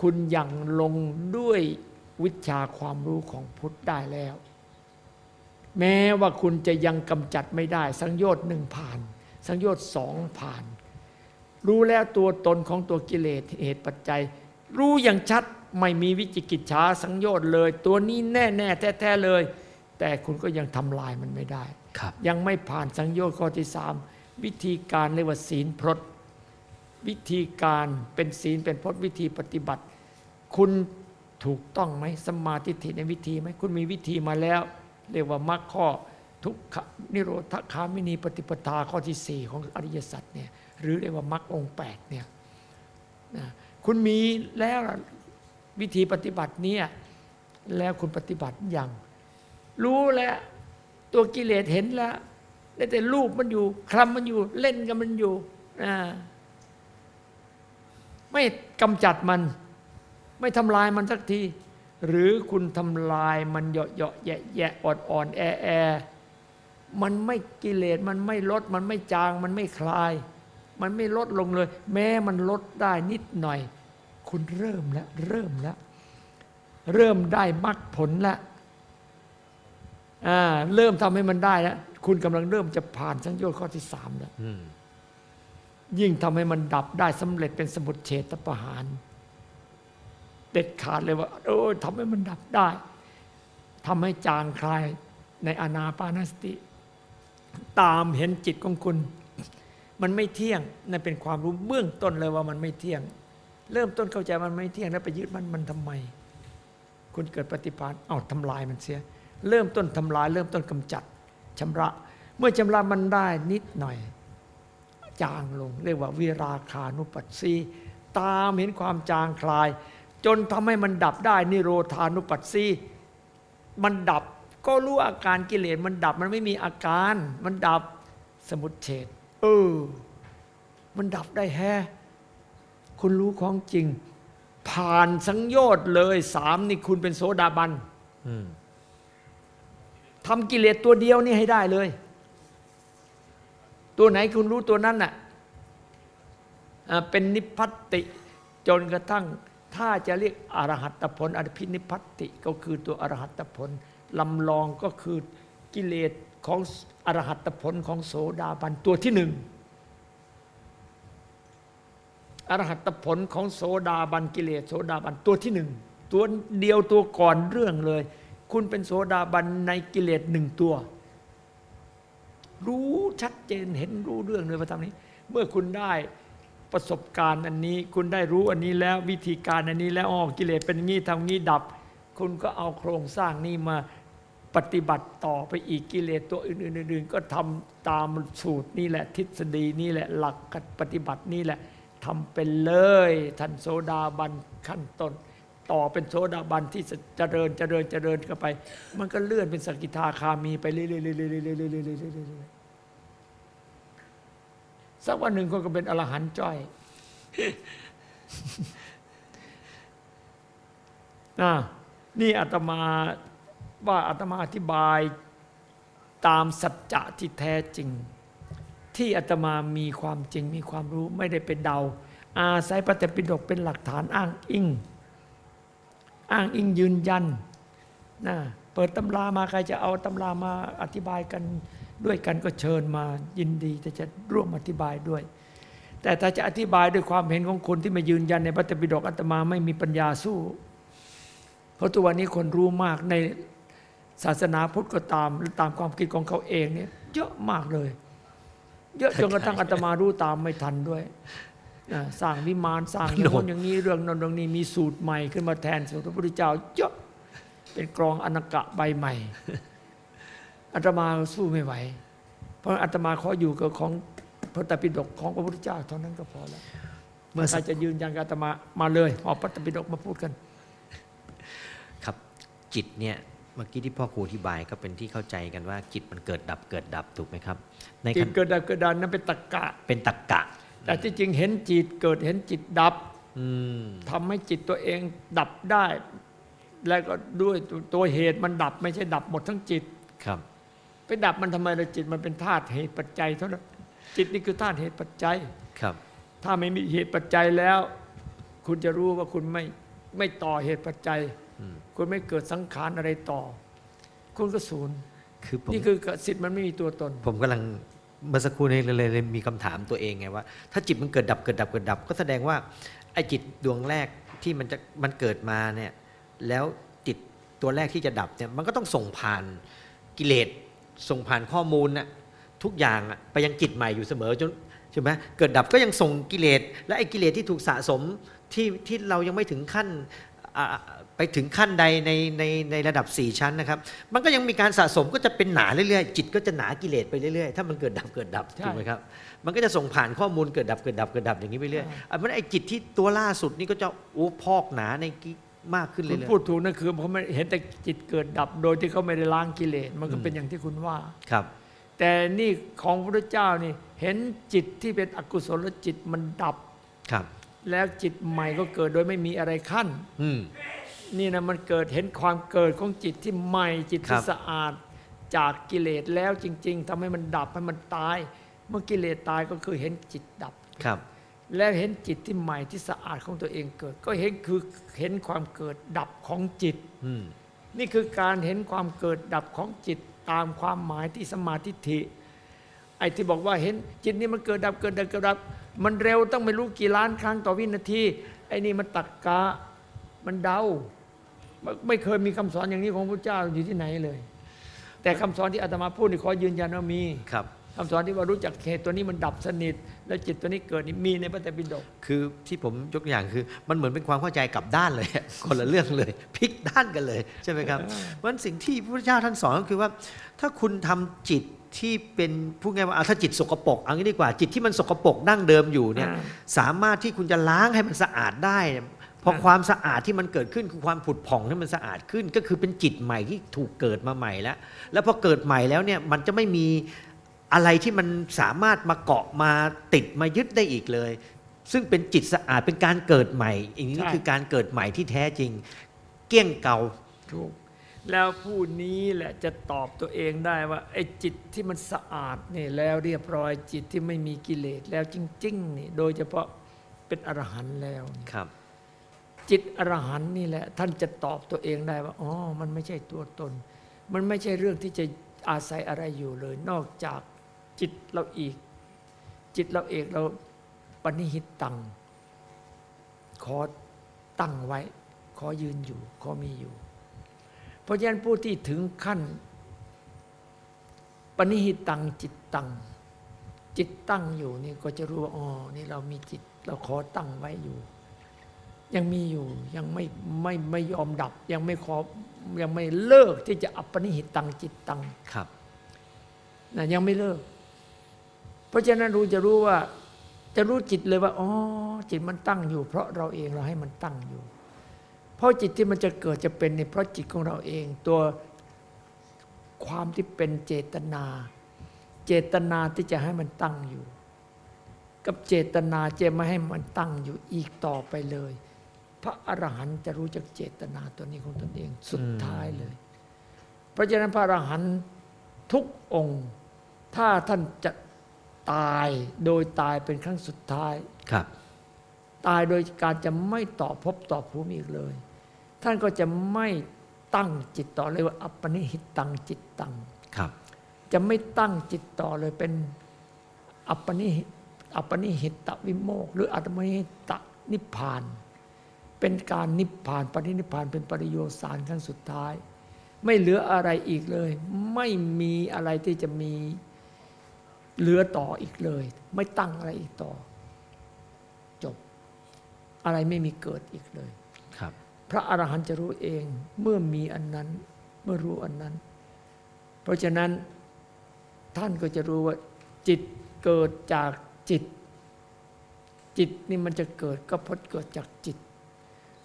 คุณยังลงด้วยวิชาความรู้ของพุทธได้แล้ว แม้ว่าคุณจะยังกำจัดไม่ได้ สังโยชน์หนึ่งผ่าน สังโยชน์สองผ่าน รู้แล้วตัวตนของตัวกิเลสเหตุปัจจัย รู้อย่างชัดไม่มีวิจิกิจฉาสังโยชน์เลย ตัวนี้แน่แน่แท้แท้ๆเลย แต่คุณก็ยังทำลายมันไม่ได้ครับยังไม่ผ่านสังโยชน์ข้อที่สามวิธีการเรียกว่าศีลพรตวิธีการเป็นศีลเป็นพรตวิธีปฏิบัติ คุณถูกต้องไหมสมมาธิฏฐิในวิธีไหมคุณมีวิธีมาแล้ว เรียกว่ามรรคข้อทุกขนิโรธคามินีปฏิปทาข้อที่สี่ของอริยสัจเนี่ยหรือเรียกว่ามรรคองค์แปดเนี่ยนะคุณมีแล้ววิธีปฏิบัติเนี่ยแล้วคุณปฏิบัติอย่าง รู้แล้วตัวกิเลสเห็นแล้วได้แต่รูปมันอยู่คลำมันอยู่เล่นกับมันอยู่อ่าไม่กำจัดมัน ไม่ทำลายมันสักที หรือคุณทำลายมันเหยาะเหยาะแยะแยะอ่อนอ่อนแอแอมันไม่กิเลสมันไม่ลด มันไม่จางมันไม่คลาย มันไม่ลดลงเลย แม้มันลดได้นิดหน่อย คุณเริ่มแล้วเริ่มแล้ว เริ่มได้มรรคผลแล้วอ่าเริ่มทำให้มันได้แล้วคุณกำลังเริ่มจะผ่านสังโยชน์ข้อที่สามแล้วอืมยิ่งทำให้มันดับได้สำเร็จเป็นสมุทเฉตประหาร เด็ดขาดเลยว่าโอ้ยทำให้มันดับได้ทำให้จางคลายในอนาปานสติ ตามเห็นจิตของคุณ มันไม่เที่ยงนั่นเป็นความรู้เบื้องต้นเลยว่ามันไม่เที่ยง เริ่มต้นเข้าใจมันไม่เที่ยงแล้วไปยึดมันมันทำไม คุณเกิดปฏิภาณเอาทำลายมันเสีย เริ่มต้นทำลาย เริ่มต้นกำจัดชำระ เมื่อชำระมันได้นิดหน่อย จางลง เรียกว่าวิราคานุปัสสีตามเห็นความจางคลาย จนทำให้มันดับได้นิโรธานุปัสสีมันดับก็รู้อาการกิเลสมันดับมันไม่มีอาการ มันดับสมุทเฉดเออ มันดับได้แฮะคุณรู้ของจริง ผ่านสังโยชน์เลยสามนี่คุณเป็นโสดาบันอืมทำกิเลสตัวเดียวนี่ให้ได้เลย ตัวไหนคุณรู้ตัวนั้นน่ะอ่าเป็นนิพพัตติจนกระทั่ง ถ้าจะเรียกอรหัตผลอภินิพัตติก็คือตัวอรหัตผลลำลองก็คือกิเลสของอรหัตผลของโสดาบันตัวที่หนึ่งอรหัตผลของโสดาบันกิเลสโสดาบันตัวที่หนึ่งตัวเดียวตัวก่อนเรื่องเลย คุณเป็นโสดาบันในกิเลสหนึ่งตัว รู้ชัดเจนเห็นรู้เรื่องเลยว่าทำนี้ เมื่อคุณได้ ประสบการณ์อันนี้ คุณได้รู้อันนี้แล้ววิธีการอันนี้แล้วอ๋อกิเลสเป็นงี้ทำงี้ดับ คุณก็เอาโครงสร้างนี้มาปฏิบัติต่อไปอีกกิเลสตัวอื่น ๆ ก็ทำตามสูตรนี่แหละ ทฤษฎีนี่แหละหลักปฏิบัตินี่แหละทำเป็นเลยท่านโสดาบันขั้นต้นต่อเป็นโสดาบันที่เจริญเจริญเจริญเข้าไป มันก็เลื่อนเป็นสกิทาคามีไปเรื่อยๆ สักวันหนึ่งคนก็เป็นอรหันต์จ้อยอ่านี่อาตมาว่าอาตมาอธิบายตามสัจจะที่แท้จริง ที่อาตมามีความจริงมีความรู้ไม่ได้เป็นเดา อาศัยพระแต่ปิฎกเป็นหลักฐานอ้างอิง อ้างอิงยืนยันนะเปิดตำรามาใครจะเอาตำรามาอธิบายกัน ด้วยกันก็เชิญมายินดีที่จะร่วมอธิบายด้วย แต่ถ้าจะอธิบายด้วยความเห็นของคนที่ม่ยืนยันในพระตรปิฎกอาตมาไม่มีปัญญาสู้ เพราะตัววันนี้คนรู้มากในศาสนาพุทธก็ตามตามความคิดของเขาเองเนี่ยเยอะมากเลย เยอะจนกระทั่งอาตมารู้ตามไม่ทันด้วยสร้างวิมานสร้างอย่างโน้นอย่างนี้เรื่องนั้นเรื่องนี้มีสูตรใหม่ขึ้นมาแทนสูตรพระพุทธเจ้าเยอะเป็นกรองอนากะใบใหม่ อาตมาสู้ไม่ไหว เพราะอาตมาขออยู่กับของพระไตรปิฎกของพระพุทธเจ้าเท่านั้นก็พอแล้วเมื่อใคสัรกจะยืนยันกับอาตมามาเลยเอาพระไตรปิฎกมาพูดกัน ครับจิตเนี่ยเมื่อกี้ที่พ่อครูอธิบายก็เป็นที่เข้าใจกันว่าจิตมันเกิดดับเกิดดับถูกไหมครับในจิขตณะเกิดดับเกิดดับนั้นเป็นตรรกะ เป็นตักกะ แต่ที่จริงเห็นจิตเกิดเห็นจิตดับอืมทำให้จิตตัวเองดับได้ แล้วก็ด้วยตัวเหตุมันดับไม่ใช่ดับหมดทั้งจิตครับไป ดับมันทำไมล่ะจิตมันเป็นธาตุเหตุปัจจัยเท่านั้นจิตนี่คือธาตุเหตุปัจจัยครับ ถ้าไม่มีเหตุปัจจัยแล้ว คุณจะรู้ว่าคุณไม่ไม่ต่อเหตุปัจจัยอืมคุณไม่เกิดสังขารอะไรต่อ คุณก็ศูนย์คือผมนี่คือสิทธิ์มันไม่มีตัวตน ผมกำลังเมื่อสักครู่นี้เลยเลยเลยมีคำถามตัวเองไงว่า ถ้าจิตมันเกิดดับเกิดดับเกิดดับ ก็แสดงว่าไอ้จิตดวงแรกที่มันจะมันเกิดมาเนี่ยแล้วจิตตัวแรกที่จะดับเนี่ยมันก็ต้องส่งผ่านกิเลส ส่งผ่านข้อมูลน่ะทุกอย่างอะไปยังจิตใหม่อยู่เสมอจนใช่ไหมเกิดดับก็ยังส่งกิเลสและไอ้กิเลสที่ถูกสะสมที่ที่เรายังไม่ถึงขั้นอ่าไปถึงขั้นใดในในในระดับ 4 ชั้นนะครับ มันก็ยังมีการสะสมก็จะเป็นหนาเรื่อยๆ จิตก็จะหนากิเลสไปเรื่อยๆ ถ้ามันเกิดดับเกิดดับใช่ถูกไหมครับ มันก็จะส่งผ่านข้อมูลเกิดดับเกิดดับเกิดดับอย่างนี้ไปเรื่อยใช่อันนั้นไอ้จิตที่ตัวล่าสุดนี่ก็จะโอ้พอกหนาในกิ มากขึ้นคุเรื่ณอยพูดถูกนะคือเขาไม่เห็นแต่จิตเกิดดับโดยที่เขาไม่ได้ล้างกิเลสมันก็เป็นอย่างที่คุณว่าๆครับ แต่นี่ของพระเจ้านี่เห็นจิตที่เป็นอกุศลจิตมันดับครับ แล้วจิตใหม่ก็เกิดโดยไม่มีอะไรขั้นอืมนี่นะมันเกิดเห็นความเกิดของจิตที่ใหม่จิตครัที่บสะอาดจากกิเลสแล้วจริง ๆทำให้มันดับให้มันตาย เมื่อกิเลสตายก็คือเห็นจิตดับครับ และเห็นจิตที่ใหม่ที่สะอาดของตัวเองเกิด ก็เห็นคือเห็นความเกิดดับของจิตอืมนี่คือการเห็นความเกิดดับของจิตตามความหมายที่สมาธิฐิไอ้ที่บอกว่าเห็นจิตนี้มันเกิดดับเกิดดับเกิดดับ มันเร็วต้องไม่รู้กี่ล้านครั้งต่อวินาทีไอ้นี่มันตักกะมันเดาไม่ไม่เคยมีคำสอนอย่างนี้ของพระเจ้าอยู่ที่ไหนเลย แต่คำสอนที่อาตมาพูดนี่ขอยืนยันว่ามีครับคำสอนที่ว่ารู้จักเหตุตัวนี้มันดับสนิท แล้วจิตตัวนี้เกิดนี่มีในพระไตรปิฎกคือที่ผมยกตัวอย่างคือ มันเหมือนเป็นความเข้าใจกลับด้านเลย คนละเรื่องเลยพลิกด้านกันเลยใช่ไหมครับเพราะฉะนั้นสิ่งที่พระพุทธเจ้าท่านสอนก็คือว่า ถ้าคุณทำจิตที่เป็นพูดง่ายว่าอะถ้าจิตสกปรกเอันนี้ดีกว่าจิตที่มันสกปรกดั้งเดิมอยู่เนี่ยอ่าสามารถที่คุณจะล้างให้มันสะอาดได้เนี่ยพออ่าความสะอาดที่มันเกิดขึ้นคือความผุดผ่องที่มันสะอาดขึ้น ก็คือเป็นจิตใหม่ที่ถูกเกิดมาใหม่แล้ว แล้วพอเกิดใหม่แล้วเนี่ยมันจะไม่มี อะไรที่มันสามารถมาเกาะมาติดมายึดได้อีกเลย ซึ่งเป็นจิตสะอาดเป็นการเกิดใหม่อย่างนี้ใช่คือการเกิดใหม่ที่แท้จริง เกลี้ยงเก่าถูกแล้วผู้นี้แหละจะตอบตัวเองได้ว่าไอ้จิตที่มันสะอาดนี่แล้วเรียบร้อยจิตที่ไม่มีกิเลสแล้วจริงๆนี่โดยเฉพาะเป็นอรหันต์แล้วนี่ครับ จิตอรหันต์นี่แหละ ท่านจะตอบตัวเองได้ว่าอ๋อมันไม่ใช่ตัวตน มันไม่ใช่เรื่องที่จะอาศัยอะไรอยู่เลย นอกจาก จิตเราอีก จิตเราเอกเราปณิหิตตัง ขอตั้งไว้ ขอยืนอยู่ ขอมีอยู่ เพราะฉะนั้นผู้ที่ถึงขั้น ปณิหิตังจิตตัง จิตตั้งอยู่นี่ก็จะรู้ว่าอ๋อนี่เรามีจิต เราขอตั้งไว้อยู่ ยังมีอยู่ยังไม่ไม่ไม่ยอมดับ ยังไม่ขอยังไม่เลิกที่จะอัปปนิหิตังจิตตังครับนะยังไม่เลิก เพราะฉะนั้นรู้จะรู้ว่า จะรู้จิตเลยว่าอ๋อจิตมันตั้งอยู่ เพราะเราเองเราให้มันตั้งอยู่ เพราะจิตที่มันจะเกิดจะเป็นเนี่ยเพราะจิตของเราเองตัวความที่เป็นเจตนา เจตนาที่จะให้มันตั้งอยู่ กับเจตนาจะไม่ให้มันตั้งอยู่อีกต่อไปเลย พระอรหันต์จะรู้จักเจตนาตัวนี้ของตนเองสุดท้ายเลย เพราะฉะนั้นพระอรหันต์ทุกองค์ ถ้าท่านจะ ตายโดยตายเป็นครั้งสุดท้ายครับ ตายโดยการจะไม่ต่อภพต่อภูมิอีกเลย ท่านก็จะไม่ตั้งจิตต่อเลยว่าอัปปนิหิตตังจิตตังครับ จะไม่ตั้งจิตต่อเลยเป็นอัปปนิหิอัปปนิหิตตวิโมกข์หรืออัปปนิหิตนิพพาน เป็นการนิพพานปรินิพพานเป็นปริโยสารครั้งสุดท้าย ไม่เหลืออะไรอีกเลย ไม่มีอะไรที่จะมี เหลือต่ออีกเลย ไม่ตั้งอะไรอีกต่อ จบ อะไรไม่มีเกิดอีกเลยครับ พระอรหันต์จะรู้เองเมื่อมีอันนั้น เมื่อรู้อันนั้น เพราะฉะนั้นท่านก็จะรู้ว่า จิตเกิดจากจิต จิตนี่มันจะเกิดก็เพราะเกิดจากจิต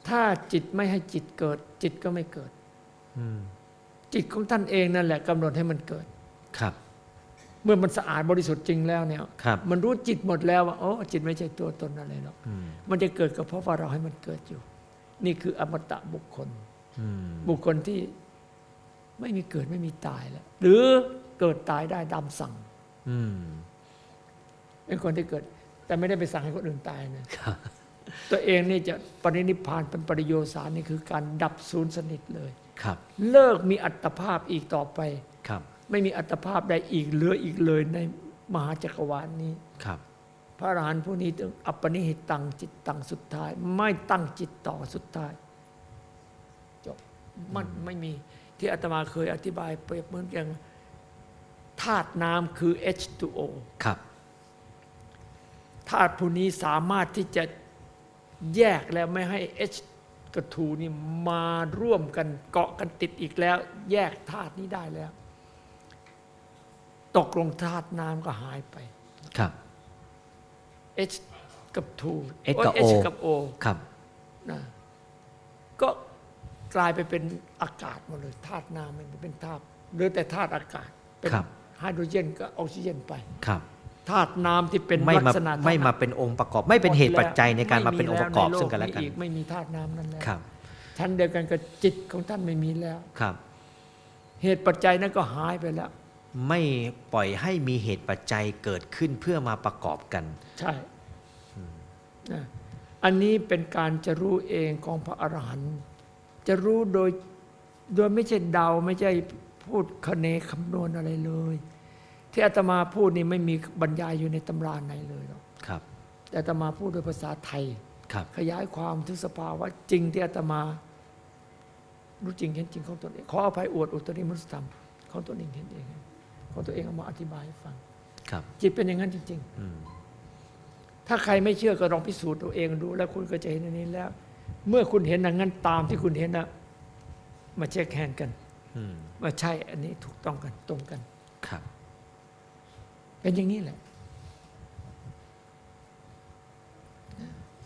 ถ้าจิตไม่ให้จิตเกิด จิตก็ไม่เกิดอืมจิตของท่านเองนั่นแหละกำหนดให้มันเกิดครับ เมื่อมันสะอาดบริสุทธิ์จริงแล้วเนี่ยครับมันรู้จิตหมดแล้วว่าโอ้จิตไม่ใช่ตัวตนอะไรหรอกอืมมันจะเกิดก็เพราะว่าเราให้มันเกิดอยู่ นี่คืออมตะบุคคลอืมบุคคลที่ไม่มีเกิดไม่มีตายแล้ว หรือเกิดตายได้ดำสั่งอืมเป็นคนที่เกิด แต่ไม่ได้ไปสั่งให้คนอื่นตายนะตัวเองนี่จะปรินิพพานเป็นปริโยสารนี่คือการดับศูนย์สนิทเลยครับ เลิกมีอัตภาพอีกต่อไปครับ ไม่มีอัตภาพใดอีกเหลืออีกเลยในมหาจักรวาลนี้ครับ พระอรหันต์ผู้นี้ถึงอัปปนิหิตตังจิตตังสุดท้าย ไม่ตั้งจิตต่อสุดท้ายจบมันไม่มีที่อาตมาเคยอธิบายเปรียบเหมือนอย่างธาตุน้ำคือ H2O ครับธาตุผู้นี้สามารถที่จะแยกแล้วไม่ให้ H กับ 2 นี่มาร่วมกันเกาะกันติดอีกแล้ว แยกธาตุนี้ได้แล้ว ตกลงธาตุน้ำก็หายไป ครับ H กับ2 H กับโอ้ O H กับ O ครับนะก็กลายไปเป็นอากาศหมดเลยธาตุน้ำมันเป็นธาตุเหลือแต่ธาตุอากาศเป็นครับไฮโดรเจนกับออกซิเจนไปครับธาตุน้ำที่เป็นไม่ลัมากษณะธตุไม่มาเป็นองค์ประกอบ ไม่เป็นเหตุปัจจัยในการมาเป็นองค์ประกอบไแล้วซึ่งกันและกันใโลกไม่มีธาตุน้ำนั้นแล้วครับชั้นเดียวกันกับจิตของท่านไม่มีแล้วครับ เหตุปัจจัยนั้นก็หายไปแล้ว ไม่ปล่อยให้มีเหตุปัจจัยเกิดขึ้นเพื่อมาประกอบกัน ใช่นะอันนี้เป็นการจะรู้เองของพระอรหันต์จะรู้โดยโดยไม่ใช่เดาไม่ใช่พูดคะเนคำนวณอะไรเลย ที่อาตมาพูดนี่ไม่มีบรรยายอยู่ในตำราไหนเลยหรอกครับ แต่อาตมาพูดโดยภาษาไทยครับ ขยายความถึงสภาวะจริงที่อาตมารู้จริงเห็นจริงของตนเองขออภัยอวดอุตริมุสธรรมของตนเองเห็นเอง ของตัวเองเอามาอธิบายให้ฟังครับ จิตเป็นอย่างนั้นจริงอืมๆถ้าใครไม่เชื่อก็ลองพิสูจน์ตัวเองดู แล้วคุณก็จะเห็นอันนี้แล้ว เมื่อคุณเห็นอย่างนั้นตามที่คุณเห็นนะมาเช็คแฮนด์กันอืมว่าใช่อันนี้ถูกต้องกันตรงกัน ครับ เป็นอย่างนี้แหละ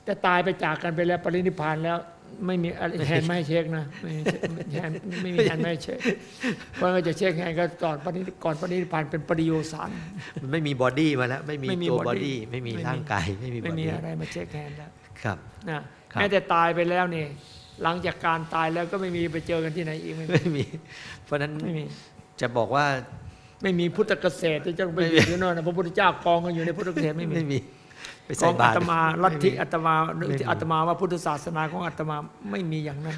แต่ตายไปจากกันไปแล้วปรินิพพานแล้ว ไม่มีอะไรแฮนด์ไม่ให้เช็คนะไม่มีแฮนด์ไม่มีแฮนด์ไม่ให้เช็คเพราะว่าจะเช็คแฮนด์ก็ก่อนปรินิก่อนปรินิพพานเป็นปริโยสารมันไม่มีบอดี้มาแล้วไม่มีไม่มีตัว body บอดี้ไม่มีไม่มีร่างกายไม่มีบไม่อมีดี้อะไรมาเช็คแฮนด์แล้วครับนะครับแม้แต่ตายไปแล้วนี่หลังจากการตายแล้วก็ไม่มีไปเจอกันที่ไหนอีกไม่มีไม่มีเพราะฉะนั้นไม่มีจะบอกว่า ไม่มีพุทธเกษตรที่จะไปไม่อมียู่ที่โนั่นนะพระพุทธเจ้ากองกันอยู่ในพุทธเกษตรไม่มีไม่มีไป ขใส่องบาอาตรตมาลัทธิไม่มีอาตมาหรือไม่มีที่อาตมาว่าพุทธศาสนาของอาตมาไม่มีอย่างนั้น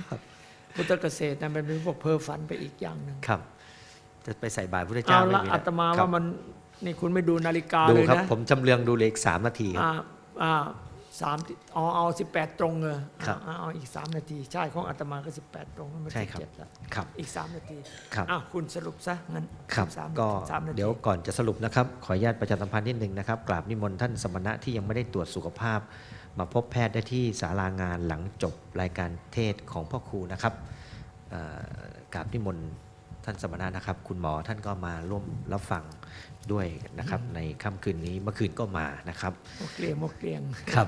พุทธเกษตรนั้นเป็นพวกเพ้อฝันไปอีกอย่างหนึ่งครับ จะไปใส่บาตรพระเจ้าเอาไม่ละมีอาตมาครัว่าบมันนี่คุณไม่ดูนาฬิกาดูเลยครับนะผมจำเรืองดูเลยอีกสามนาทีครับอ่าอ่า สามเอาเอาสิบแปดตรงเลยครับเอาเอาอีกสามนาที ใช่ของอาตมาก็สิบแปดตรงมันใช่ครับ17แล้วครับ อีกสามนาทีครับอ้าวคุณสรุปซะงั้นครับสามก็สามนาทีเดี๋ยวก่อนจะสรุปนะครับ ขออนุญาตประชาสัมพันธ์นิดหนึ่งนะครับกราบนิมนต์ท่านสมณะที่ยังไม่ได้ตรวจสุขภาพ มาพบแพทย์ได้ที่ศาลางานหลังจบรายการเทศของพ่อครูนะครับเอ่อกราบนิมนต์ท่านสมณะนะครับ คุณหมอท่านก็มาร่วมรับฟัง ด้วยนะครับในค่ำคืนนี้เมื่อคืนก็มานะครับโมเกลียงโมเกลียงครับ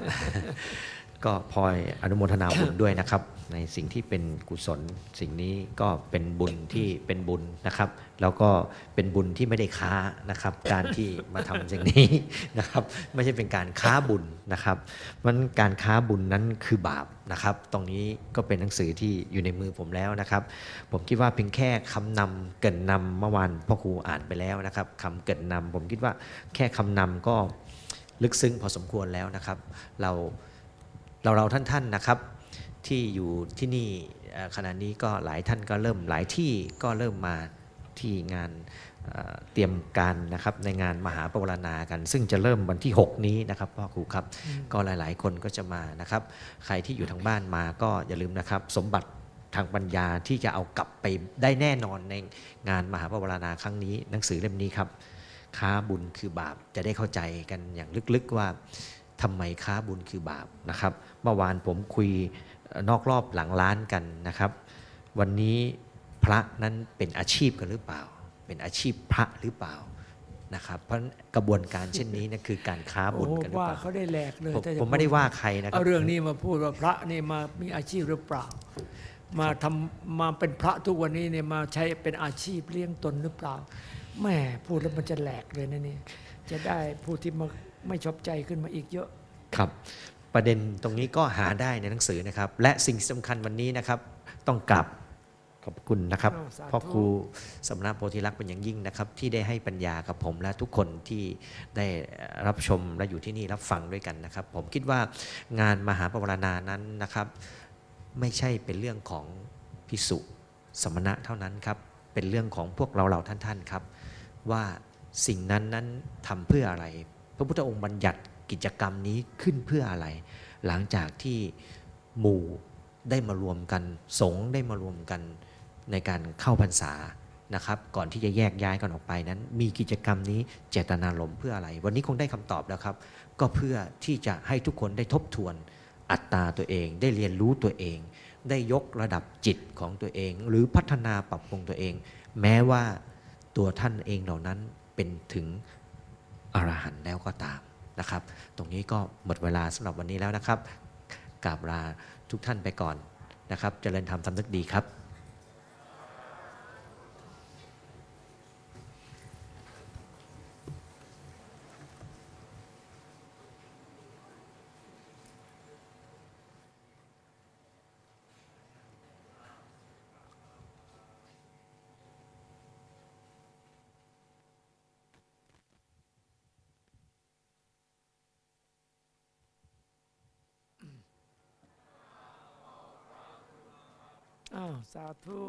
ก็พลอยอนุโมทนาบุญด้วยนะครับ ในสิ่งที่เป็นกุศล สิ่งนี้ก็เป็นบุญที่เป็นบุญนะครับ แล้วก็เป็นบุญที่ไม่ได้ค้านะครับ การที่มาทำสิ่งนี้นะครับ ไม่ใช่เป็นการค้าบุญนะครับมันการค้าบุญนั้นคือบาปนะครับ ตรงนี้ก็เป็นหนังสือที่อยู่ในมือผมแล้วนะครับ ผมคิดว่าเพียงแค่คำนำเกรินนำเมื่อวานพ่อครูอ่านไปแล้วนะครับคำเกรินนำผมคิดว่าแค่คำนำก็ลึกซึ้งพอสมควรแล้วนะครับ เรา เราเราท่านท่านๆนะครับ ที่อยู่ที่นี่เอ่อขณะนี้ก็หลายท่านก็เริ่มหลายที่ก็เริ่มมาที่งานเอ่อเตรียมการนะครับในงานมหาปวารณากัน ซึ่งจะเริ่มวันที่ 6 นี้นะครับพ่อครูครับก็หลาย ๆ คนก็จะมานะครับ ใครที่อยู่ทางบ้านมาก็อย่าลืมนะครับ สมบัติทางปัญญาที่จะเอากลับไปได้แน่นอนในงานมหาปวารณาครั้งนี้ หนังสือเล่มนี้ครับ ค้าบุญคือบาปจะได้เข้าใจกันอย่างลึกๆว่าทำไมค้าบุญคือบาปนะครับ เมื่อวานผมคุยเอ่อนอกรอบหลังร้านกันนะครับ วันนี้พระนั้นเป็นอาชีพกันหรือเปล่า เป็นอาชีพพระหรือเปล่านะครับ เพราะกระบวนการเช่นนี้นะคือการค้าโอ้บุญกันหรือว่าเปล่าเขาได้แหลกเลยผมถ้าจะผมไม่ได้ว่าใครนะครัเอาเรื่องนี้มาพูดว่าพระนี่มามีอาชีพหรือเปล่า มาทำมาเป็นพระทุกวันนี้เนี่ยมาใช้เป็นอาชีพเลี้ยงตนหรือเปล่าแม่พูดแล้วมันจะแหลกเลยนะนี่จะได้ผู้ที่มาไม่ชอบใจขึ้นมาอีกเยอะครับ ประเด็นตรงนี้ก็หาได้ในหนังสือนะครับ และสิ่งสำคัญวันนี้นะครับ ต้องกลับขอบคุณนะครับอ้าวสาธุพ่อครูสำนักโพธิลักษณ์เป็นอย่างยิ่งนะครับ ที่ได้ให้ปัญญากับผมและทุกคนที่ได้รับชมและอยู่ที่นี่รับฟังด้วยกันนะครับ ผมคิดว่างานมหาปวารณานั้นนะครับ ไม่ใช่เป็นเรื่องของพิสุสมณะเท่านั้นครับ เป็นเรื่องของพวกเราเราท่านๆครับ ว่าสิ่งนั้นนั้นทำเพื่ออะไร พระพุทธองค์บัญญัติ กิจกรรมนี้ขึ้นเพื่ออะไร หลังจากที่หมู่ได้มารวมกัน สงฆ์ได้มารวมกันในการเข้าพรรษานะครับ ก่อนที่จะแยกย้ายกันออกไปนั้น มีกิจกรรมนี้เจตนารมเพื่ออะไร วันนี้คงได้คำตอบแล้วครับ ก็เพื่อที่จะให้ทุกคนได้ทบทวนอัตตาตัวเอง ได้เรียนรู้ตัวเอง ได้ยกระดับจิตของตัวเอง หรือพัฒนาปรับปรุงตัวเอง แม้ว่าตัวท่านเองเหล่านั้นเป็นถึงอรหันต์แล้วก็ตาม นะครับ ตรงนี้ก็หมดเวลาสำหรับวันนี้แล้วนะครับกราบลาทุกท่านไปก่อนนะครับ เจริญธรรมสำนึกดีครับ อ้าวสาธุ